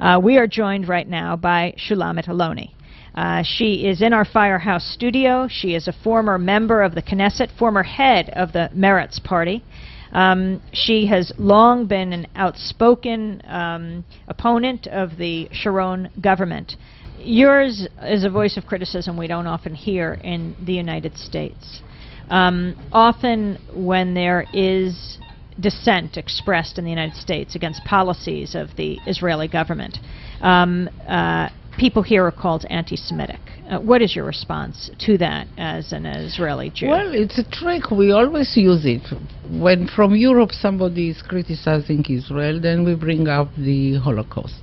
Uh, we are joined right now by Shulamit Aloni. Uh, she is in our Firehouse studio. She is a former member of the Knesset, former head of the Meretz Party. Um, she has long been an outspoken um, opponent of the Sharon government. Yours is a voice of criticism we don't often hear in the United States. Um, often, when there is dissent expressed in the United States against policies of the Israeli government, um, uh, people here are called anti Semitic. Uh, what is your response to that as an Israeli Jew? Well, it's a trick. We always use it. When from Europe somebody is criticizing Israel, then we bring up the Holocaust.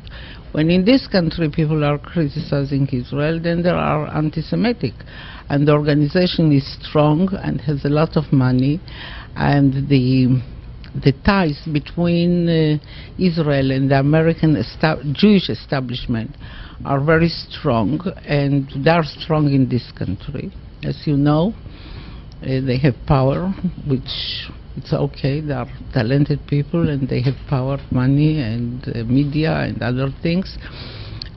When in this country people are criticizing Israel, then they are anti Semitic. And the organization is strong and has a lot of money, and the the ties between uh, Israel and the American esta- Jewish establishment are very strong, and they are strong in this country. As you know, uh, they have power, which it's okay. They are talented people, and they have power, money, and uh, media, and other things.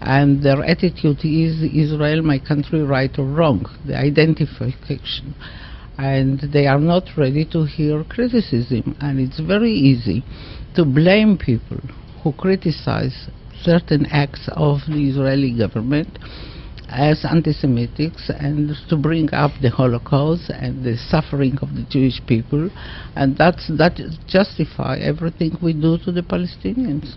And their attitude is Israel, my country, right or wrong, the identification and they are not ready to hear criticism. And it's very easy to blame people who criticize certain acts of the Israeli government as anti-Semitics and to bring up the Holocaust and the suffering of the Jewish people, and that's that justify everything we do to the Palestinians.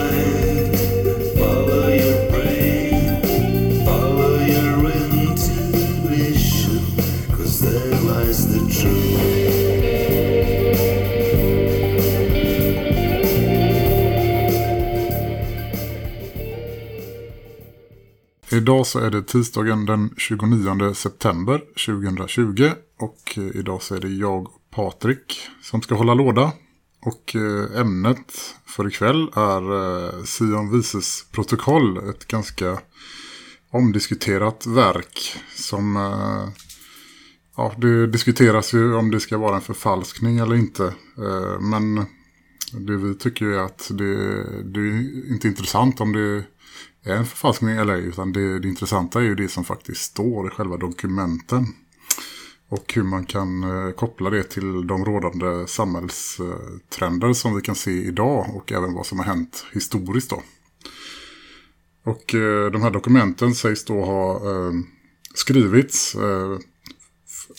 Idag så är det tisdagen den 29 september 2020 och eh, idag så är det jag och Patrik som ska hålla låda. Och eh, ämnet för ikväll är eh, Sion Vises protokoll, ett ganska omdiskuterat verk som ja, det diskuteras ju om det ska vara en förfalskning eller inte. Men det vi tycker är att det, det är inte intressant om det är en förfalskning eller ej. Utan det, det intressanta är ju det som faktiskt står i själva dokumenten. Och hur man kan eh, koppla det till de rådande samhällstrender som vi kan se idag. Och även vad som har hänt historiskt då. Och eh, de här dokumenten sägs då ha eh, skrivits eh,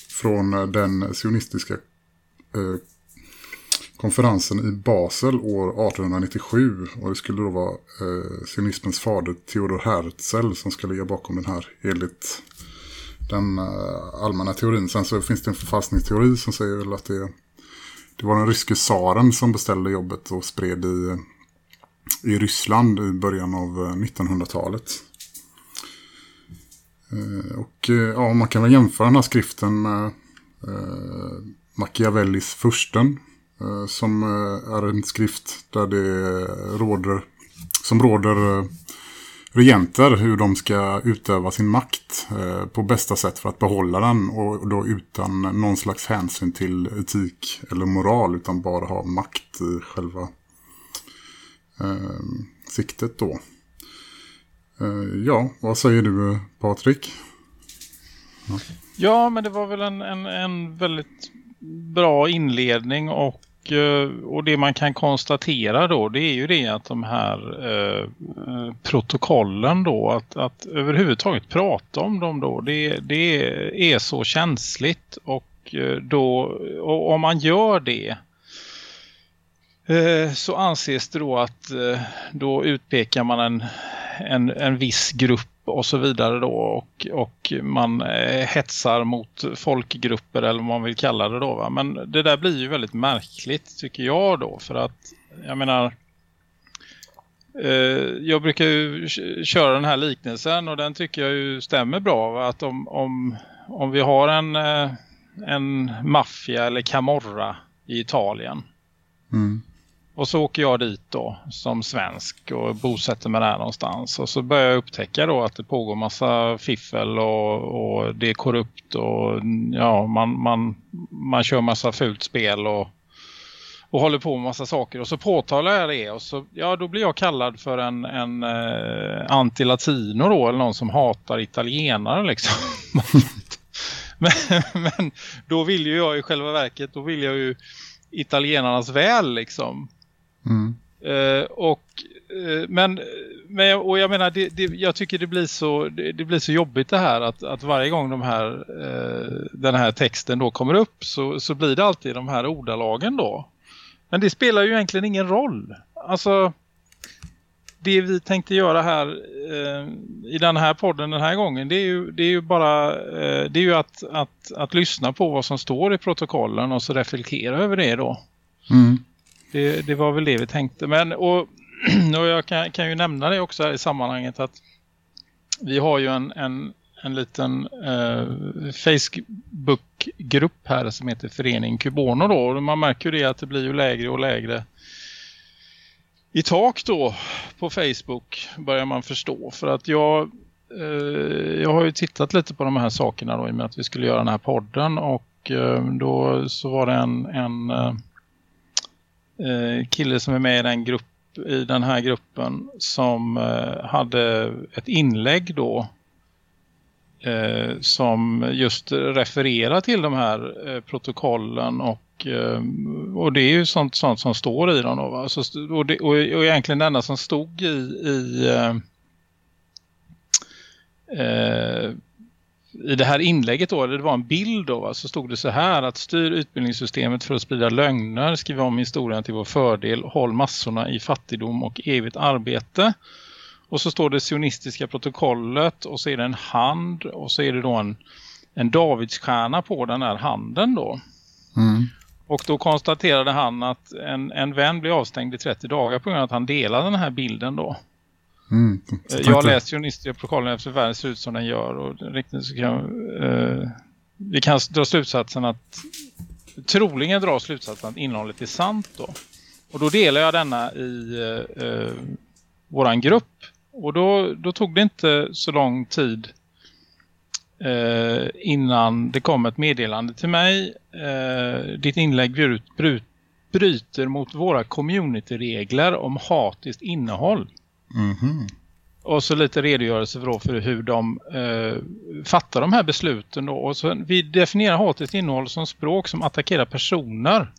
från den sionistiska eh, konferensen i Basel år 1897 och det skulle då vara eh, sionismens fader Theodor Herzl som ska ligga bakom den här enligt den eh, allmänna teorin. Sen så finns det en förfalskningsteori som säger väl att det, det var den ryske tsaren som beställde jobbet och spred i, i Ryssland i början av eh, 1900-talet. Eh, och eh, ja, man kan väl jämföra den här skriften med eh, Machiavellis Fursten Eh, som eh, är en skrift där det råder som råder eh, regenter hur de ska utöva sin makt på bästa sätt för att behålla den och då utan någon slags hänsyn till etik eller moral utan bara ha makt i själva eh, siktet då. Eh, ja, vad säger du Patrik? Ja, men det var väl en, en, en väldigt bra inledning och, Eh, och det man kan konstatera då det är ju det att de här eh, eh, protokollen då att, att överhuvudtaget prata om dem då det, det är så känsligt. Och eh, då och om man gör det eh, så anses det då att eh, då utpekar man en, en, en viss grupp och så vidare då och, och man eh, hetsar mot folkgrupper eller vad man vill kalla det då va? men det där blir ju väldigt märkligt tycker jag då för att jag menar eh, jag brukar ju köra den här liknelsen och den tycker jag ju stämmer bra. Va? Att om, om, om vi har en, eh, en maffia eller camorra i Italien Mm och så åker jag dit då som svensk och bosätter mig där någonstans. Och så börjar jag upptäcka då att det pågår massa fiffel och, och det är korrupt och ja, man, man, man kör massa fult spel och, och håller på med massa saker. Och så påtalar jag det och så, ja, då blir jag kallad för en, en eh, anti-latino då eller någon som hatar italienare liksom. men, men då vill ju jag i själva verket, då vill jag ju italienarnas väl liksom. Mm. Eh, och eh, men, men jag- och jag menar det, det, jag tycker det blir så det, det blir så jobbigt det här att, att varje gång de här eh, den här texten då kommer upp så, så blir det alltid de här ordalagen då. Men det spelar ju egentligen ingen roll. Alltså det vi tänkte göra här i den här podden den här gången det är ju, det är ju bara det är ju att, att, att lyssna på vad som står i protokollen och så reflektera över det då. Mm. Det, det var väl det vi tänkte. Men, och, och jag kan, kan ju nämna det också här i sammanhanget att vi har ju en, en, en liten eh, Facebook-grupp här som heter Förening Kubono då. Och man märker ju det att det blir ju lägre och lägre i tak då på Facebook börjar man förstå. För att jag, eh, jag har ju tittat lite på de här sakerna då i och med att vi skulle göra den här podden och eh, då så var det en, en eh, Eh, kille som är med i den, grupp, i den här gruppen som eh, hade ett inlägg då eh, som just refererar till de här eh, protokollen och, eh, och det är ju sånt, sånt som står i dem. Då, va? Så, och, det, och, och egentligen det enda som stod i, i eh, eh, i det här inlägget då, det var en bild då, så stod det så här att styr utbildningssystemet för att sprida lögner, skriv om historien till vår fördel, håll massorna i fattigdom och evigt arbete. Och så står det sionistiska protokollet och så är det en hand och så är det då en, en Davidsstjärna på den här handen då. Mm. Och då konstaterade han att en, en vän blev avstängd i 30 dagar på grund av att han delade den här bilden då. Mm. Eh, Jag har tänkte- läst journalistiska protokollen efter världen ser ut som den gör och riktigt så kan eh, vi kan dra slutsatsen att troligen dra slutsatsen att innehållet är sant då. Och då delar jag denna i eh, eh, våran grupp och då, då tog det inte så lång tid eh, innan det kom ett meddelande till mig. Eh, ditt inlägg bryter mot våra communityregler om hatiskt innehåll. Mhm. Och så lite redogörelse för, då för hur de eh, fattar de här besluten. Då. Och så, vi definierar hatets innehåll som språk som attackerar personer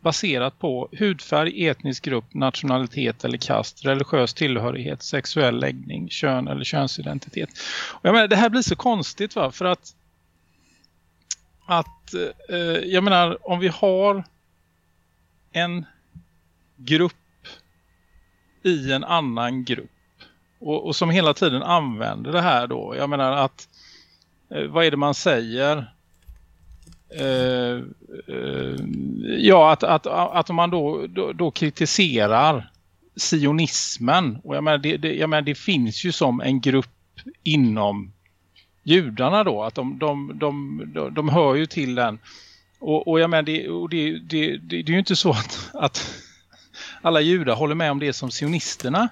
baserat på hudfärg, etnisk grupp, nationalitet eller kast, religiös tillhörighet, sexuell läggning, kön eller könsidentitet. Och jag menar, det här blir så konstigt va? för att att eh, jag menar om vi har en grupp i en annan grupp och, och som hela tiden använder det här då. Jag menar att eh, vad är det man säger? Eh, eh, ja, att, att, att om man då, då, då kritiserar sionismen och jag menar, det, det, jag menar det finns ju som en grupp inom judarna då att de, de, de, de, de hör ju till den och, och jag menar det, och det, det, det, det är ju inte så att, att alla judar håller med om det som sionisterna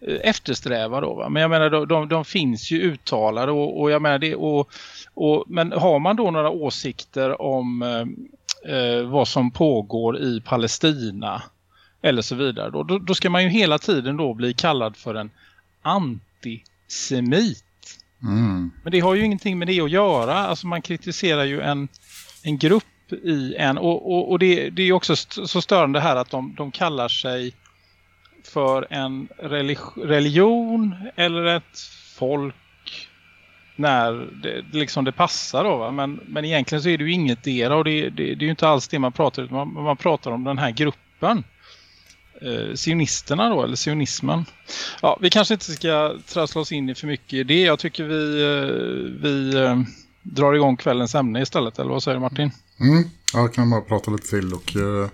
eh, eftersträvar då va? men jag menar de, de, de finns ju uttalade och, och jag menar det och, och, men har man då några åsikter om eh, eh, vad som pågår i Palestina eller så vidare då, då, då ska man ju hela tiden då bli kallad för en antisemit Mm. men det har ju ingenting med det att göra. Alltså man kritiserar ju en, en grupp i en... Och, och, och det, det är också st- så störande här att de, de kallar sig för en religion eller ett folk när det, liksom det passar då va? Men, men egentligen så är det ju inget era och det, det, det är ju inte alls det man pratar om. Man, man pratar om den här gruppen. Eh, sionisterna då, eller sionismen. Ja, vi kanske inte ska trassla oss in i för mycket i det. Jag tycker vi, eh, vi eh, drar igång kvällens ämne istället. Eller vad säger du Martin? Mm. Jag kan bara prata lite till och uh,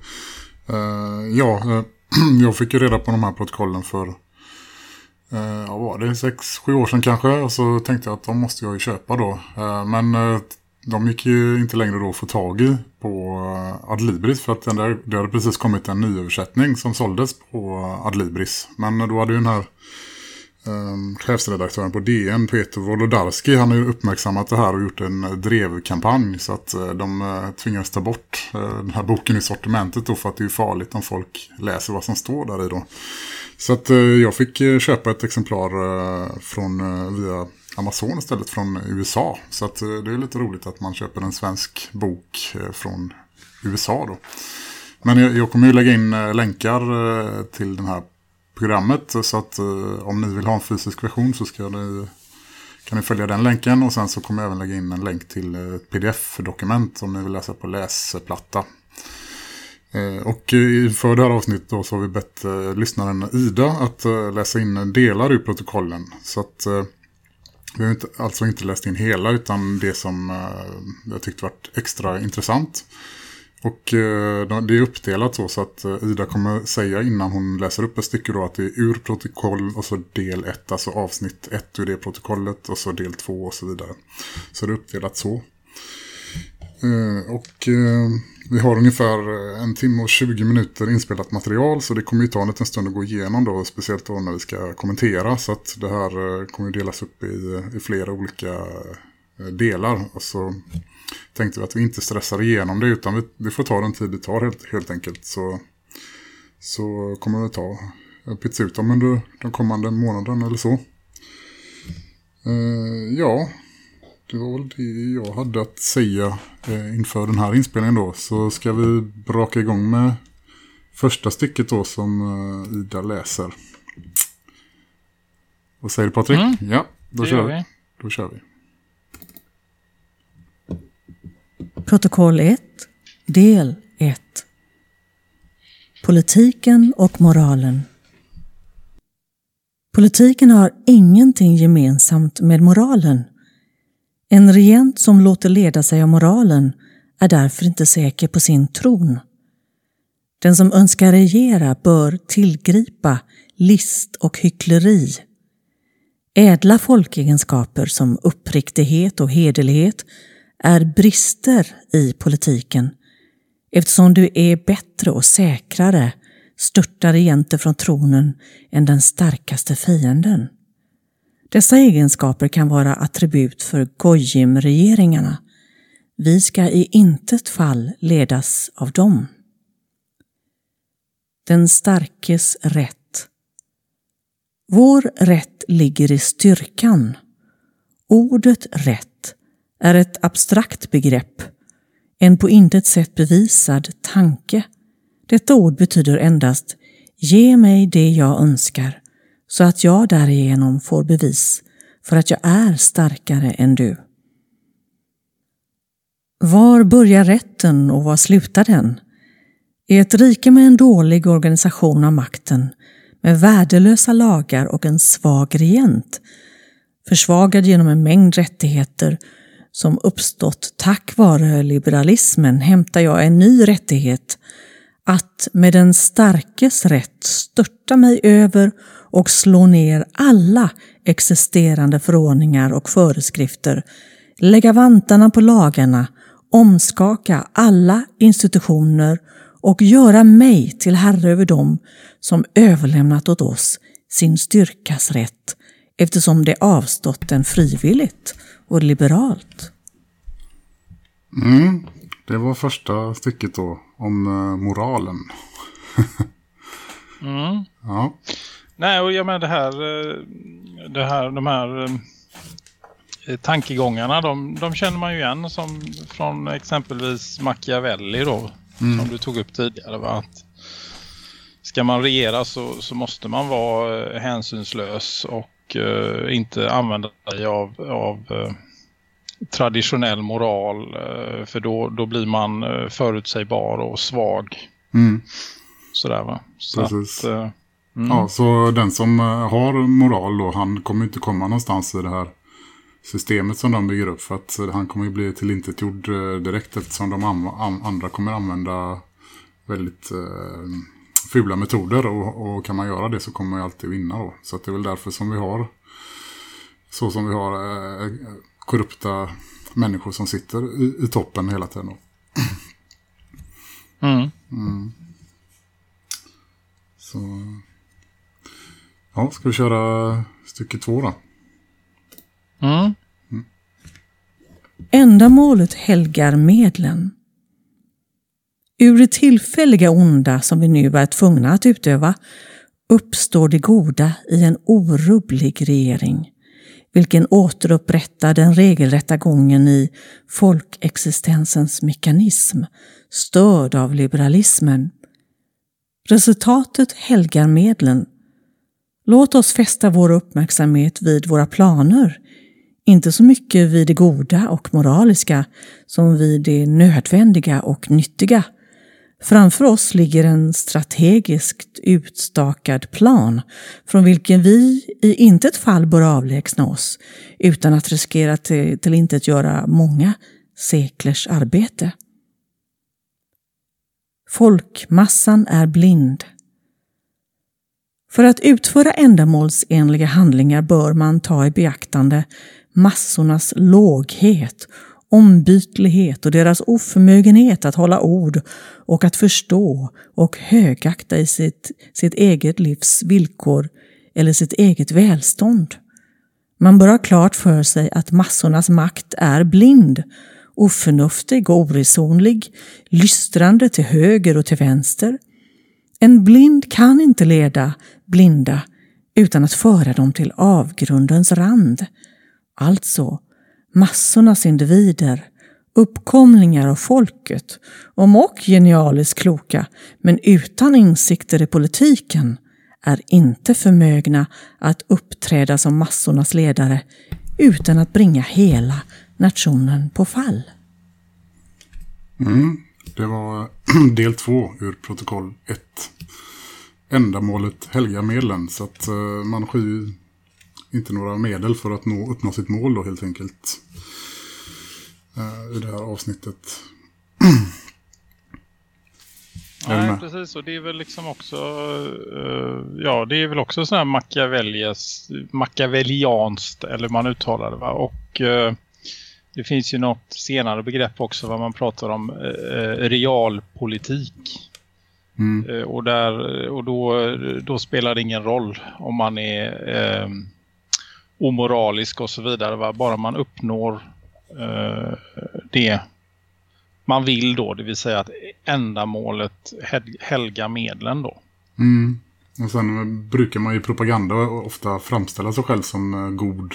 uh, ja, uh, jag fick ju reda på de här protokollen för eh, ja, var det sex, sju år sedan kanske. Och så tänkte jag att de måste jag ju köpa då. Men de gick ju inte längre då att få tag i på Adlibris. För att den där, det hade precis kommit en nyöversättning som såldes på Adlibris. Men då hade ju den här Ehm, um, chefsredaktören på DN, Peter Wolodarski, han har ju uppmärksammat det här och gjort en eh, drevkampanj så att uh, de eh, uh, tvingades ta bort uh, den här boken i sortimentet då för att det är farligt om folk läser vad som står där i då. Så att jag fick köpa ett exemplar från via Amazon istället från USA. Så att det är lite roligt att man köper en svensk bok från USA då. Men jag, jag kommer ju lägga in länkar till den här programmet. Så att eh, om ni vill ha en fysisk version så ska ni, kan ni följa den länken. Och sen så kommer jag även lägga in en länk till eh, ett pdf-dokument om ni vill läsa på läsplatta. Eh, och för det här avsnittet då så har vi bett eh, lyssnaren Ida att eh, läsa in delar ur protokollen. Så att eh, vi har inte, alltså inte läst in hela utan det som eh, jag tyckte var extra intressant. Och eh, det är uppdelat så, så att eh, Ida kommer säga innan hon läser upp ett stycke då att det är ur protokoll och så del 1, alltså avsnitt 1 ur det protokollet och så del 2 och så vidare. Så det är uppdelat så. Eh, och eh, vi har ungefär en timme och 20 minuter inspelat material så det kommer ju ta en liten stund att gå igenom då, speciellt då när vi ska kommentera. Så att det här eh, kommer ju delas upp i, i flera olika delar. Och så tänkte vi att vi inte stressar igenom det utan vi, vi får ta den tid det tar helt, helt enkelt. Så, så kommer vi ta pizza ut dem under de kommande månaden eller så. Uh, ja, det var väl det jag hade att säga uh, inför den här inspelningen då. Så ska vi braka igång med första stycket då som uh, Ida läser. Vad säger du Patrik? Mm. Ja, då Det kör vi. vi. Då kör vi. Protokoll 1, del 1. Politiken och moralen. Politiken har ingenting gemensamt med moralen. En regent som låter leda sig av moralen är därför inte säker på sin tron. Den som önskar regera bör tillgripa list och hyckleri. Ädla folkegenskaper som uppriktighet och hederlighet är brister i politiken eftersom du är bättre och säkrare störtar regenter från tronen än den starkaste fienden. Dessa egenskaper kan vara attribut för Gojim-regeringarna. Vi ska i intet fall ledas av dem. Den starkes rätt. Vår rätt ligger i styrkan. Ordet rätt är ett abstrakt begrepp, en på intet sätt bevisad tanke. Detta ord betyder endast Ge mig det jag önskar, så att jag därigenom får bevis för att jag är starkare än du. Var börjar rätten och var slutar den? I ett rike med en dålig organisation av makten, med värdelösa lagar och en svag regent, försvagad genom en mängd rättigheter som uppstått tack vare liberalismen hämtar jag en ny rättighet. Att med den starkes rätt störta mig över och slå ner alla existerande förordningar och föreskrifter, lägga vantarna på lagarna, omskaka alla institutioner och göra mig till herre över dem som överlämnat åt oss sin styrkas rätt eftersom de avstått den frivilligt och liberalt. Mm, det var första stycket då om eh, moralen. Mm. Ja, Nej, och jag menar det här, eh, det här de här eh, tankegångarna, de, de känner man ju igen som från exempelvis Machiavelli då, som du tog upp tidigare. Va? Att ska man regera så, så måste man vara hänsynslös och eh, inte använda sig av, av eh, traditionell moral eh, för då, då blir man eh, förutsägbar och svag. mm. Sådär va. Så Precis. att, eh, mm. ja, så den som har moral då, han kommer inte komma någonstans i det här systemet som de bygger upp. För att han kommer ju bli tillintetgjord direkt eftersom de an- an- andra kommer använda väldigt eh, fula metoder och, och kan man göra det så kommer man ju alltid vinna då. Så att det är väl därför som vi har så som vi har eh, korrupta människor som sitter i, i toppen hela tiden. Då. Mm. Så ja, ska vi köra stycke två då? Mm. Ändamålet helgar medlen. Ur det tillfälliga onda som vi nu är tvungna att utöva uppstår det goda i en orubblig regering, vilken återupprättar den regelrätta gången i folkexistensens mekanism, störd av liberalismen. Resultatet helgar medlen. Låt oss fästa vår uppmärksamhet vid våra planer, inte så mycket vid det goda och moraliska som vid det nödvändiga och nyttiga. Framför oss ligger en strategiskt utstakad plan från vilken vi i intet fall bör avlägsna oss utan att riskera till, till inte göra många seklers arbete. Folkmassan är blind. För att utföra ändamålsenliga handlingar bör man ta i beaktande massornas låghet, ombytlighet och deras oförmögenhet att hålla ord och att förstå och högakta i sitt, sitt eget livs villkor eller sitt eget välstånd. Man bör ha klart för sig att massornas makt är blind, oförnuftig och oresonlig, lystrande till höger och till vänster. En blind kan inte leda blinda utan att föra dem till avgrundens rand. Alltså, massornas individer, uppkomlingar av folket, om och genialiskt kloka, men utan insikter i politiken, är inte förmögna att uppträda som massornas ledare utan att bringa hela nationen på fall. Mm, det var del två ur protokoll 1. Ändamålet helga medlen. Så att eh, man skyr inte några medel för att nå, uppnå sitt mål då helt enkelt. Uh, I det här avsnittet. Nej, precis. Och det är väl liksom också, eh, ja det är väl också sån här Machiavellianskt, eller man uttalar det va. Och eh, det finns ju något senare begrepp också vad man pratar om eh, realpolitik. Mm. Och där, och då, då spelar det ingen roll om man är omoralisk och så vidare. Va? Bara man uppnår eh, det man vill då, det vill säga att ändamålet hel- helga medlen då. Mm. Och sen brukar man i propaganda ofta framställa sig själv som eh, god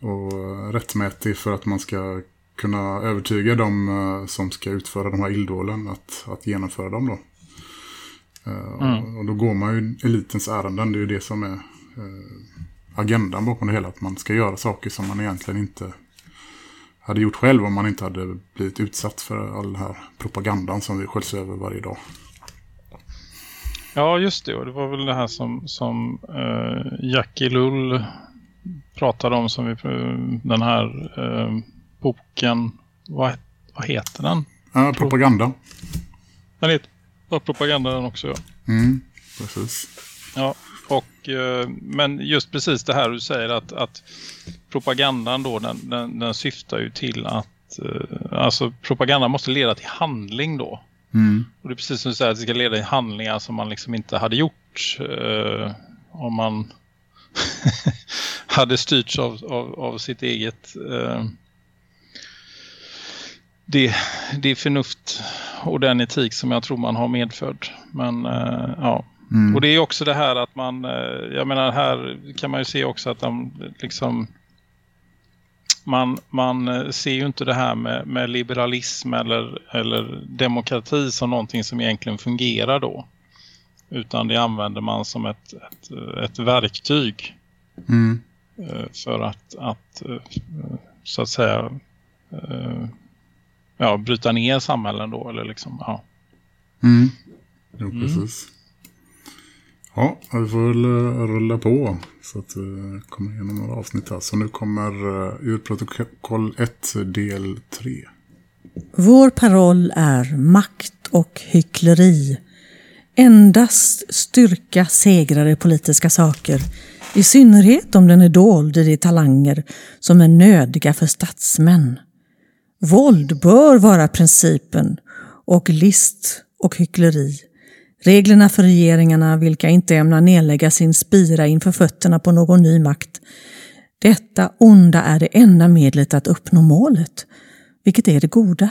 och rättmätig för att man ska kunna övertyga dem eh, som ska utföra de här illdålen att, att genomföra dem då. Eh, Mm. Och då går man ju elitens ärenden, det är ju det som är agendan bakom det hela. Att man ska göra saker som man egentligen inte hade gjort själv om man inte hade blivit utsatt för all den här propagandan som vi sköljs över varje dag. Ja, just det. Och det var väl det här som, som eh, Jackie Lull pratade om som vi, eh, den här eh, boken, vad, vad heter den? Ja, propaganda. Den heter propaganda den också, ja. Mm, precis. Ja, och, eh, men just precis det här du säger att, att propagandan då, den, den, den syftar ju till att, eh, alltså propagandan måste leda till handling då. Mm. Och det är precis som du säger, att det ska leda till handlingar som man liksom inte hade gjort eh, om man hade styrts av, av, av sitt eget eh, det, det förnuft och den etik som jag tror man har medfödd. Men eh, ja, Mm. och det är också det här att man, eh, jag menar här kan man ju se också att de liksom man, man eh, ser ju inte det här med, med liberalism eller, eller demokrati som någonting som egentligen fungerar då. Utan det använder man som ett, ett, ett verktyg Mm. eh, för att, att så att säga ja, bryta ner samhällen då. Eller liksom, ja. Mm. Jo, precis. Ja, vi får väl eh, rulla på så att vi kommer igenom några avsnitt här. Så nu kommer eh, ur protokoll 1 del 3. Vår paroll är makt och hyckleri. Endast styrka segrar i politiska saker, i synnerhet om den är dold i de talanger som är nödiga för statsmän. Våld bör vara principen och list och hyckleri. Reglerna för regeringarna vilka inte ämnar nedlägga sin spira inför fötterna på någon ny makt. Detta onda är det enda medlet att uppnå målet, vilket är det goda.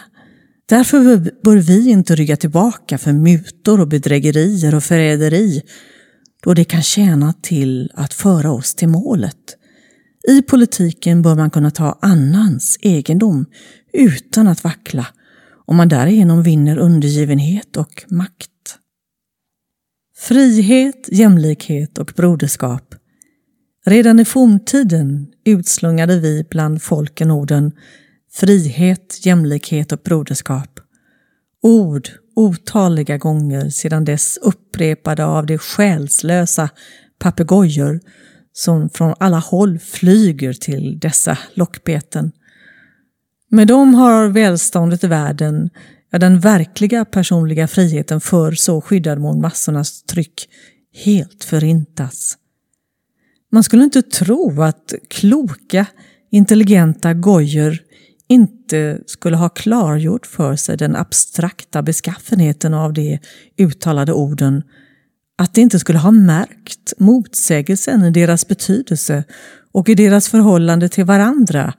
Därför bör vi inte rygga tillbaka för mutor och bedrägerier och förräderi, då det kan tjäna till att föra oss till målet. I politiken bör man kunna ta annans egendom utan att vackla, om man därigenom vinner undergivenhet och makt. Frihet, jämlikhet och broderskap. Redan i forntiden utslungade vi bland folken orden frihet, jämlikhet och broderskap. Ord otaliga gånger sedan dess upprepade av de själslösa papegojor som från alla håll flyger till dessa lockbeten. Med dem har välståndet i världen, ja den verkliga personliga friheten för så skyddad mot massornas tryck, helt förintas. Man skulle inte tro att kloka, intelligenta gojer inte skulle ha klargjort för sig den abstrakta beskaffenheten av de uttalade orden, att de inte skulle ha märkt motsägelsen i deras betydelse och i deras förhållande till varandra,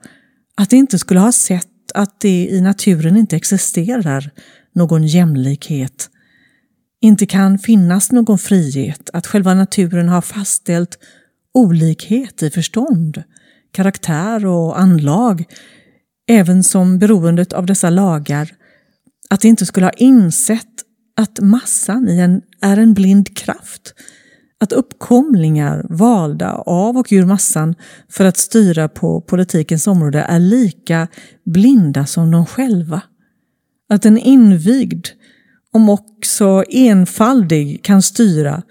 att de inte skulle ha sett att det i naturen inte existerar någon jämlikhet, inte kan finnas någon frihet, att själva naturen har fastställt olikhet i förstånd, karaktär och anlag, även som beroendet av dessa lagar, att de inte skulle ha insett att massan en, är en blind kraft, att uppkomlingar valda av och ur massan för att styra på politikens område är lika blinda som de själva. Att en invigd, om också enfaldig, kan styra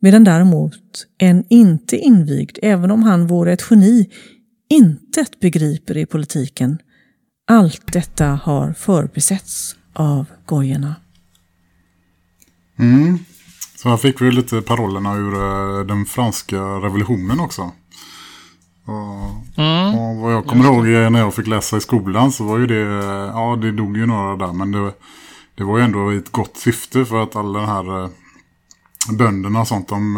medan däremot en inte invigd, även om han vore ett geni, intet begriper i politiken. Allt detta har förbisetts av gojorna. Mm. Så här fick vi lite parollerna ur eh, den franska revolutionen också. Och, Mm. och vad jag kommer ihåg eh, när jag fick läsa i skolan så var ju det, eh, ja det dog ju några där men det, det var ju ändå ett gott syfte för att alla den här bönderna och sånt de,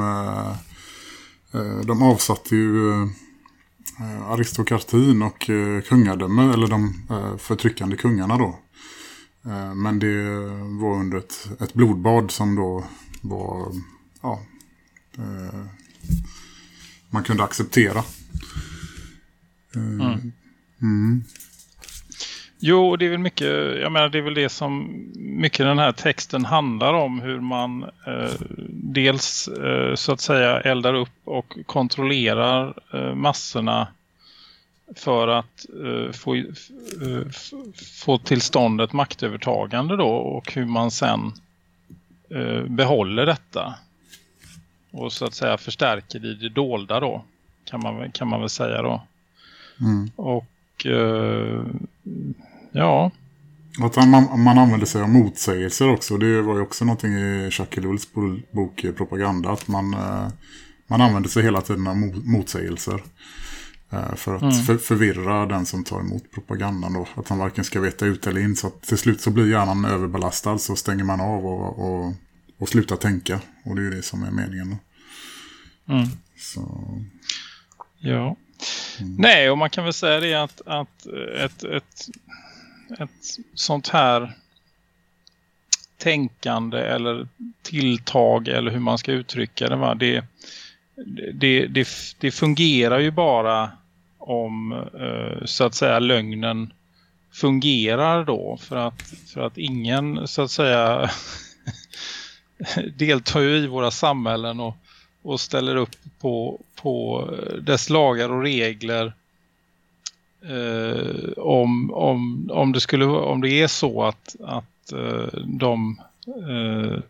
de avsatte ju aristokratin och kungadöme eller de förtryckande kungarna då. Men det var under ett, ett blodbad som då var, ja, eh, man kunde acceptera. Eh, mm. Jo, det är väl mycket, jag menar det är väl det som mycket den här texten handlar om hur man eh, dels eh, så att säga eldar upp och kontrollerar eh, massorna för att eh, få, eh, få till stånd ett maktövertagande då och hur man sen behåller detta och så att säga förstärker det det dolda då kan man, kan man väl säga då. Mm. Och eh, ja, Att man, man använder sig av motsägelser också. Det var ju också någonting i Ellulls bo- bok eh, Propaganda. Att man, eh, man använder sig hela tiden av mo- motsägelser. Eh, För att Mm. för, förvirra den som tar emot propagandan då. Att han varken ska veta ut eller in. Så till slut så blir hjärnan överbelastad. Så stänger man av och, och, och slutar tänka. Och det är ju det som är meningen då. mm. Så, Ja. Nej, och man kan väl säga det att, att ett, ett, ett sånt här tänkande eller tilltag eller hur man ska uttrycka det, va? Det, det, det, det fungerar ju bara om eh, så att säga lögnen fungerar då för att, för att ingen så att säga deltar ju i våra samhällen och, och ställer upp på, på dess lagar och regler eh, om, om, om, det skulle, om det är så att, att eh, de eh,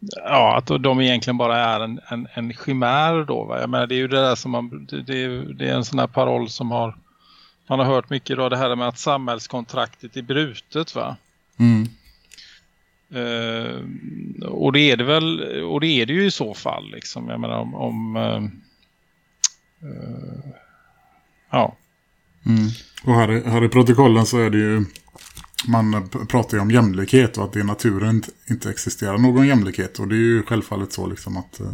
ja, att de egentligen bara är en, en, en chimär då. Va? Jag menar, det är ju det där som man, det, det, är, det är en sån här paroll som har man har hört mycket då det här med att samhällskontraktet är brutet va. mm. Eh, och det är det väl och det är det ju i så fall liksom jag menar om, om eh, eh, ja Mm. Och här i, här i protokollen så är det ju man pratar ju om jämlikhet och att det i naturen inte- existerar någon jämlikhet och det är ju självfallet så liksom att eh,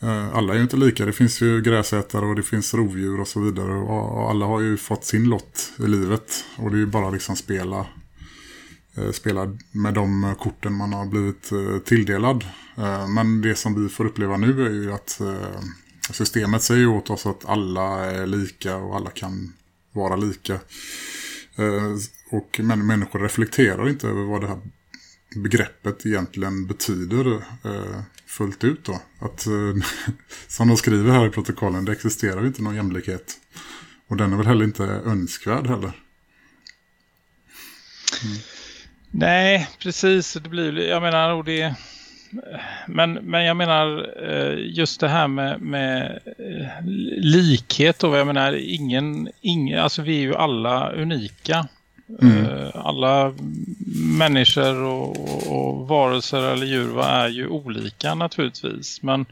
eh, alla är ju inte lika. Det finns ju gräsätare och det finns rovdjur och så vidare och, och alla har ju fått sin lott i livet och det är ju bara liksom spela eh, spela med de korten man har blivit eh, tilldelad. Eh, Men det som vi får uppleva nu är ju att eh, systemet säger åt oss att alla är lika och alla kan vara lika. Eh, och män- människor reflekterar inte över vad det här begreppet egentligen betyder eh, fullt ut då. Att, eh, som de skriver här i protokollen, det existerar ju inte någon jämlikhet. Och den är väl heller inte önskvärd heller. Nej, precis. Det blir, jag menar, och det, men, men jag menar eh, just det här med, med eh, likhet och jag menar ingen, ingen, alltså vi är ju alla unika. Mm. Eh, alla människor och, och, varelser eller djur är ju olika naturligtvis. Men,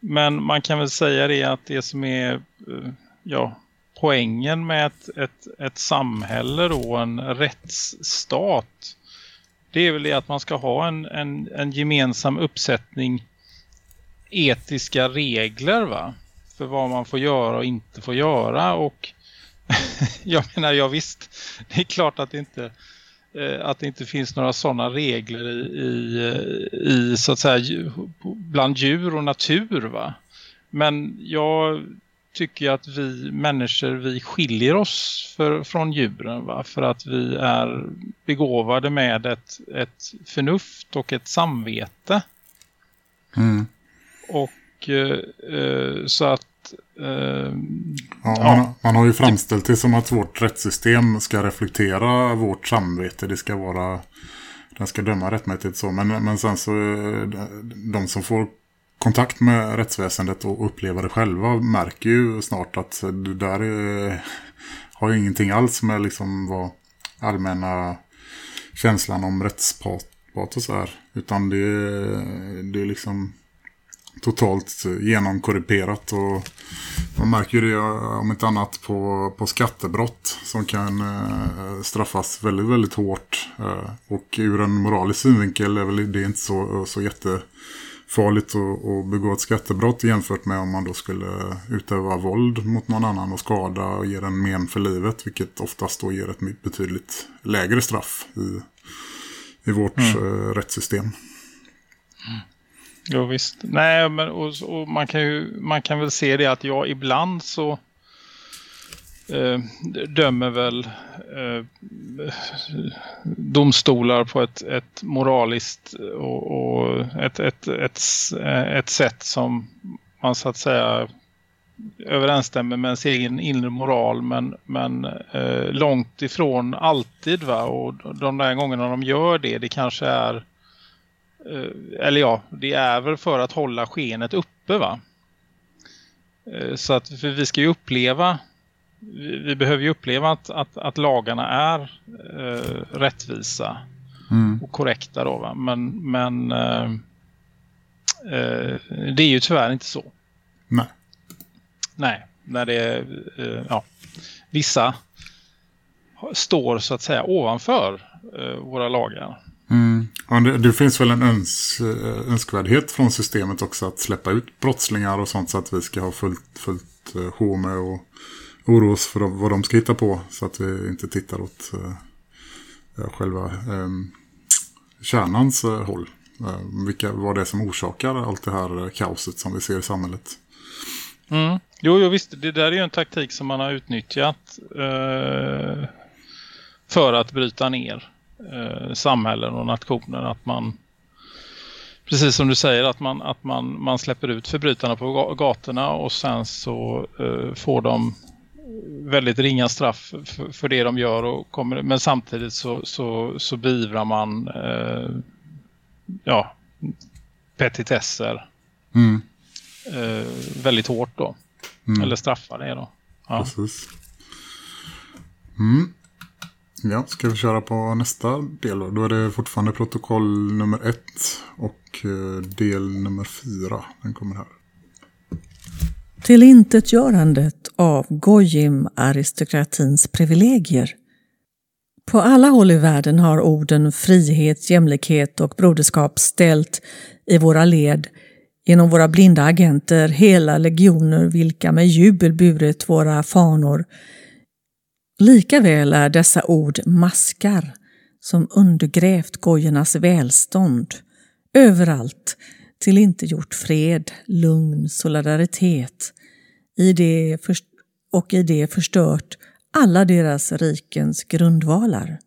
men man kan väl säga det att det som är eh, ja, poängen med ett, ett, ett samhälle då, en rättsstat, det är väl det att man ska ha en, en, en gemensam uppsättning etiska regler va? För vad man får göra och inte får göra och jag menar, ja visst, det är klart att det inte eh, att det inte finns några sådana regler i, i, eh, i så att säga bland djur och natur va. Men jag tycker att vi människor vi skiljer oss för, från djuren va? för att vi är begåvade med ett, ett förnuft och ett samvete. Mm. Och eh, eh, så att eh, Ja, Ja. Man, man har ju framställt det som att vårt rättssystem ska reflektera vårt samvete. Det ska vara, den ska döma rättmätigt så. Men, men sen så, eh, de som får kontakt med rättsväsendet och upplever det själva märker ju snart att det där är, har ju ingenting alls med liksom vad allmänna känslan om rättspatos är. Utan det, det är liksom totalt genomkorrumperat och man märker ju det om inte annat på, på skattebrott som kan eh, straffas väldigt, väldigt hårt. Eh, och ur en moralisk synvinkel är väl det inte så, så jättefarligt att, att begå ett skattebrott jämfört med om man då skulle utöva våld mot någon annan och skada och ge en men för livet. Vilket oftast då ger ett betydligt lägre straff i, i vårt eh, rättssystem. Jo visst. Nej, men och, och man kan ju man kan väl se det att jag ibland så eh, dömer väl eh, domstolar på ett, ett moraliskt eh, och, och ett, ett, ett, eh, ett sätt som man så att säga överensstämmer med ens egen inre moral men, men eh, långt ifrån alltid va och de där gångerna de gör det det kanske är Eh, eller ja, det är väl för att hålla skenet uppe va. Eh, Så att vi ska ju uppleva, vi, behöver ju uppleva att, att, att lagarna är eh, rättvisa Mm. och korrekta då va. Men, men eh, eh, det är ju tyvärr inte så. Nej. Nej, när det är, eh, ja, vissa står så att säga ovanför eh, våra lagar. Mm. Ja, det, det finns väl en öns, eh, önskvärdhet från systemet också att släppa ut brottslingar och sånt så att vi ska ha fullt, fullt eh, sjå med och oroa oss för vad de ska hitta på så att vi inte tittar åt eh, ja, själva eh, kärnans eh, håll. Eh, vilka, vad det är som orsakar allt det här eh, kaoset som vi ser i samhället. Mm. Jo, jo, visst. Det där är ju en taktik som man har utnyttjat eh, för att bryta ner eh, samhällen och nationer. Att man, precis som du säger, att man, att man, man släpper ut förbrytarna på ga- gatorna och sen så eh, får de väldigt ringa straff för, för det de gör. Och kommer, men samtidigt så, så, så beivrar man eh, ja, petitesser Mm. eh, väldigt hårt då. Mm. Eller straffar det då. Ja. Precis. Mm. Ja, ska vi köra på nästa del då? Då är det fortfarande protokoll nummer ett och eh, del nummer fyra. Den kommer här. Till intetgörandet av Gojim-aristokratins privilegier. På alla håll i världen har orden frihet, jämlikhet och broderskap ställt i våra led genom våra blinda agenter hela legioner vilka med jubel burit våra fanor. Likaväl är dessa ord maskar som undergrävt gojernas välstånd. Överallt till inte gjort fred, lugn, solidaritet i det och i det förstört alla deras rikens grundvalar.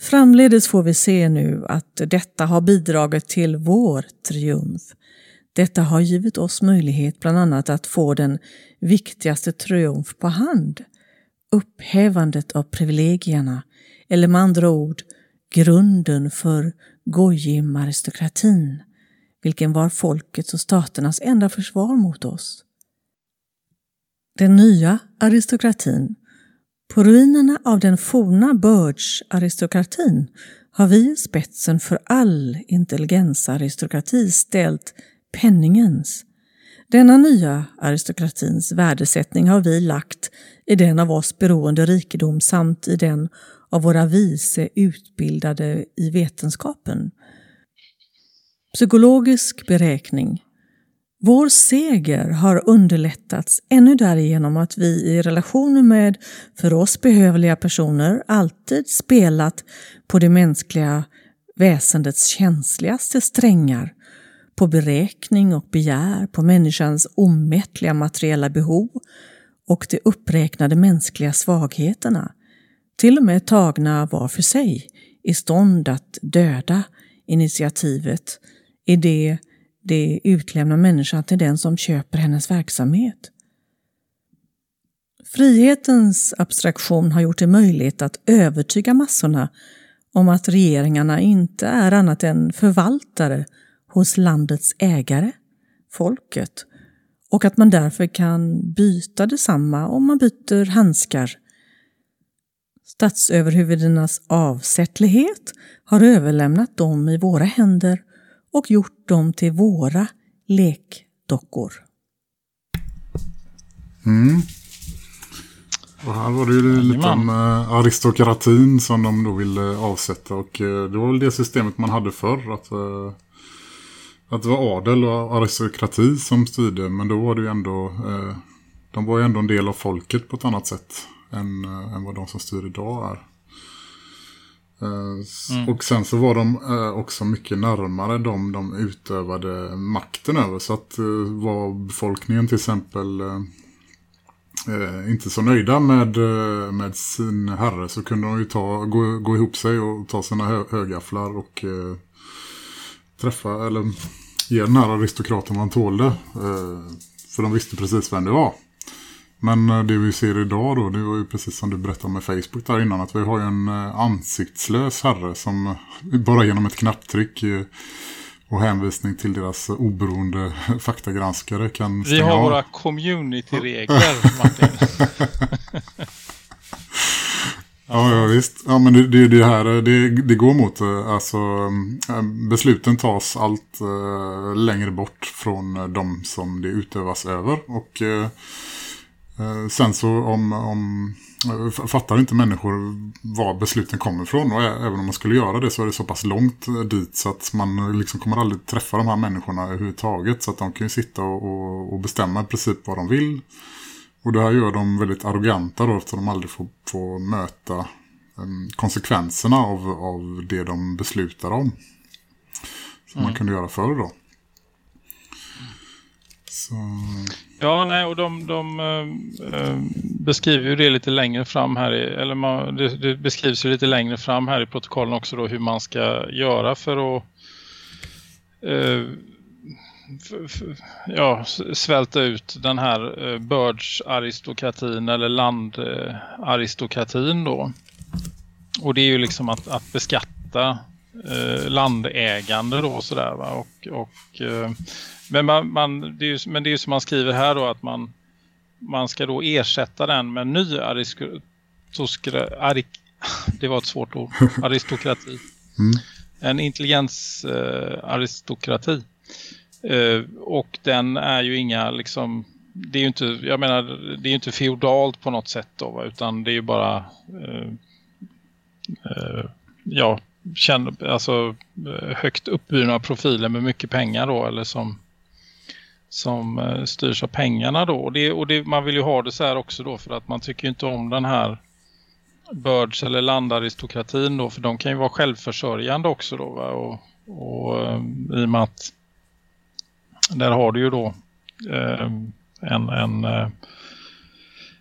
Framledes får vi se nu att detta har bidragit till vår triumf. Detta har givit oss möjlighet bland annat att få den viktigaste triumf på hand, upphävandet av privilegierna, eller med andra ord grunden för Gojim-aristokratin, vilken var folkets och staternas enda försvar mot oss. Den nya aristokratin på ruinerna av den forna bördsaristokratin har vi i spetsen för all intelligensaristokrati ställt penningens. Denna nya aristokratins värdesättning har vi lagt i den av oss beroende rikedom samt i den av våra vise utbildade i vetenskapen. Psykologisk beräkning vår seger har underlättats ännu därigenom att vi i relationer med för oss behövliga personer alltid spelat på det mänskliga väsendets känsligaste strängar, på beräkning och begär, på människans omättliga materiella behov och de uppräknade mänskliga svagheterna, till och med tagna var för sig, i stånd att döda initiativet i det det utlämnar människan till den som köper hennes verksamhet. Frihetens abstraktion har gjort det möjligt att övertyga massorna om att regeringarna inte är annat än förvaltare hos landets ägare, folket, och att man därför kan byta detsamma om man byter handskar. Statsöverhuvudenas avsättlighet har överlämnat dem i våra händer och gjort dem till våra lekdockor. Mm. Och här var det ju lite om eh, aristokratin som de då ville avsätta. Och eh, det var väl det systemet man hade förr. Att, eh, att det var adel och aristokrati som styrde. Men då var det ju ändå... Eh, de var ju ändå en del av folket på ett annat sätt än, eh, än vad de som styr idag är. Mm. Och sen så var de eh, också mycket närmare de de utövade makten över. Så att eh, var befolkningen till exempel inte så nöjda med, med sin herre så kunde de ju ta, gå, gå ihop sig och ta sina hö, högafflar och eh, träffa eller ge den här aristokraten man tålde. Eh, för de visste precis vem det var. Men eh, det vi ser idag då, det var ju precis som du berättade med Facebook där innan, att vi har ju en eh, ansiktslös herre som bara genom ett knapptryck och hänvisning till deras oberoende faktagranskare kan Vi har av. våra community-regler, Martin. Ja, ja, visst. Ja, men det, det, det här det, det går mot eh, alltså mm, eh, besluten tas allt eh, längre bort från de som det utövas över. Och Eh, sen så om, om fattar inte människor var besluten kommer ifrån. Och även om man skulle göra det så är det så pass långt dit så att man liksom kommer aldrig träffa de här människorna överhuvudtaget. Så att de kan ju sitta och, och, och bestämma i princip vad de vill och det här gör dem väldigt arroganta då eftersom de aldrig får, får möta um, konsekvenserna av, av det de beslutar om som mm. man kunde göra förr då. Så... Ja, nej, och de, de äh, beskriver ju det lite längre fram här, i, eller man, det, det, beskrivs ju lite längre fram här i protokollen också då hur man ska göra för att äh, ja, svälta ut den här äh, bördsaristokratin eller landaristokratin då. Och det är ju liksom att, att beskatta landägande då sådär va och, och men, man, man, det är ju, men det är ju som man skriver här då att man, man ska då ersätta den med ny det var ett svårt ord, aristokrati. En intelligensaristokrati. Eh, Eh, och den är ju inga liksom det är ju inte, jag menar, det är ju inte feodalt på något sätt då, va? utan det är ju bara eh, eh, ja, känn, alltså eh, högt uppburna profiler med mycket pengar då, eller som som eh, styrs av pengarna då. Och, det, och det, man vill ju ha det så här också då för att man tycker ju inte om den här börds- eller landaristokratin då, för de kan ju vara självförsörjande också då va? Och, och eh, i och med att där har du ju då eh, en, en, eh,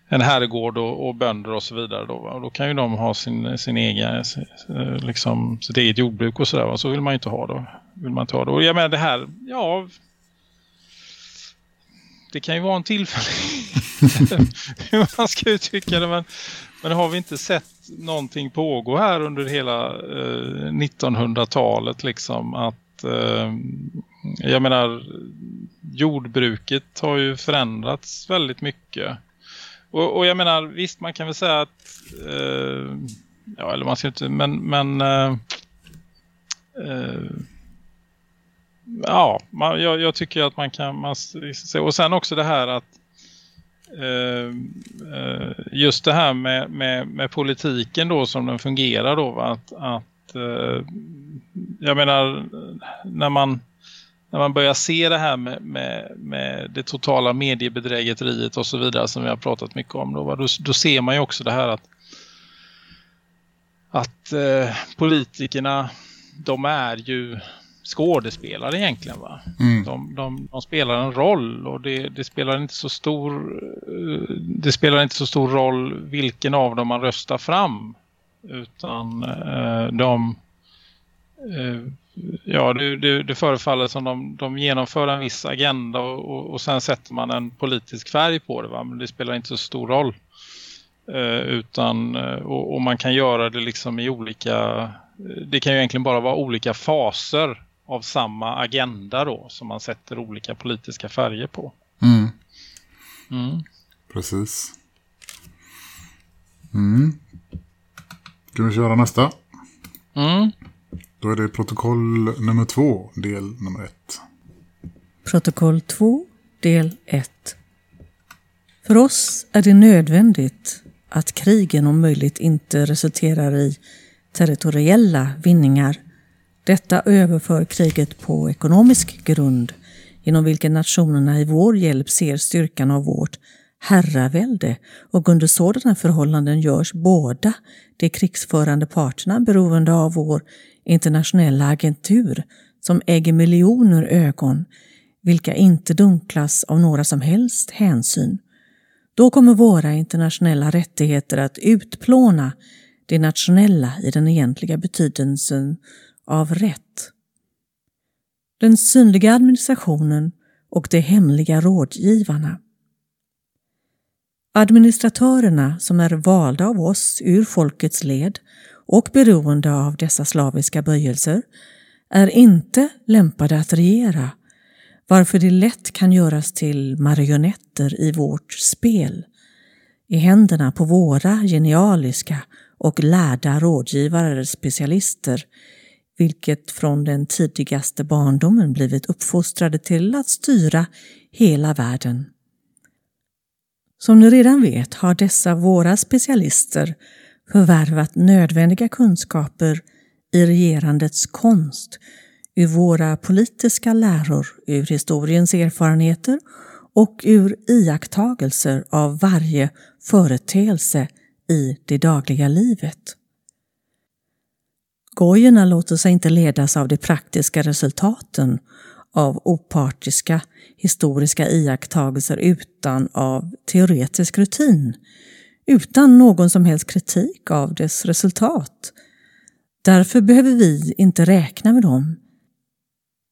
en herrgård och, och bönder och så vidare då. Och då kan ju de ha sin, sin egen, eh, liksom sitt eget jordbruk och sådär. Så vill man ju inte ha då. Vill man inte ha då. Och jag menar det här, ja det kan ju vara en tillfälle hur man ska uttrycka det men, men har vi inte sett någonting pågå här under hela eh, 1900-talet liksom att eh, jag menar jordbruket har ju förändrats väldigt mycket. Och, och jag menar visst man kan väl säga att eh, ja eller man ska inte men, men eh, eh, ja, man, jag, jag, tycker att man kan man, och sen också det här att eh, eh, just det här med, med, med, politiken då som den fungerar då att, att eh, jag menar när man när man börjar se det här med, med, med det totala mediebedrägeteriet och så vidare som vi har pratat mycket om då, då, då ser man ju också det här att att eh, politikerna de är ju skådespelare egentligen va. Mm. De, de, de, spelar en roll och det, det, spelar inte så stor eh, det spelar inte så stor roll vilken av dem man röstar fram utan eh, de eh, ja det, det, det förefaller som de, de genomför en viss agenda och, och, och sen sätter man en politisk färg på det va men det spelar inte så stor roll eh, utan eh, och, och man kan göra det liksom i olika det kan ju egentligen bara vara olika faser av samma agenda då som man sätter olika politiska färger på. Mm. Mm. Precis. Mm. Ska vi köra nästa? Mm. Då är det protokoll nummer två, del nummer ett. Protokoll 2, del 1. För oss är det nödvändigt att krigen om möjligt inte resulterar i territoriella vinningar detta överför kriget på ekonomisk grund genom vilken nationerna i vår hjälp ser styrkan av vårt herravälde och under sådana förhållanden görs båda de krigsförande parterna beroende av vår internationella agentur som äger miljoner ögon vilka inte dunklas av några som helst hänsyn. Då kommer våra internationella rättigheter att utplåna det nationella i den egentliga betydelsen av rätt. Den synliga administrationen och de hemliga rådgivarna. Administratörerna som är valda av oss ur folkets led och beroende av dessa slaviska böjelser är inte lämpade att regera varför de lätt kan göras till marionetter i vårt spel i händerna på våra genialiska och lärda rådgivare specialister vilket från den tidigaste barndomen blivit uppfostrade till att styra hela världen. Som ni redan vet har dessa våra specialister förvärvat nödvändiga kunskaper i regerandets konst, ur våra politiska läror, ur historiens erfarenheter och ur iakttagelser av varje företeelse i det dagliga livet. Gojerna låter sig inte ledas av de praktiska resultaten av opartiska historiska iakttagelser utan av teoretisk rutin, utan någon som helst kritik av dess resultat. Därför behöver vi inte räkna med dem.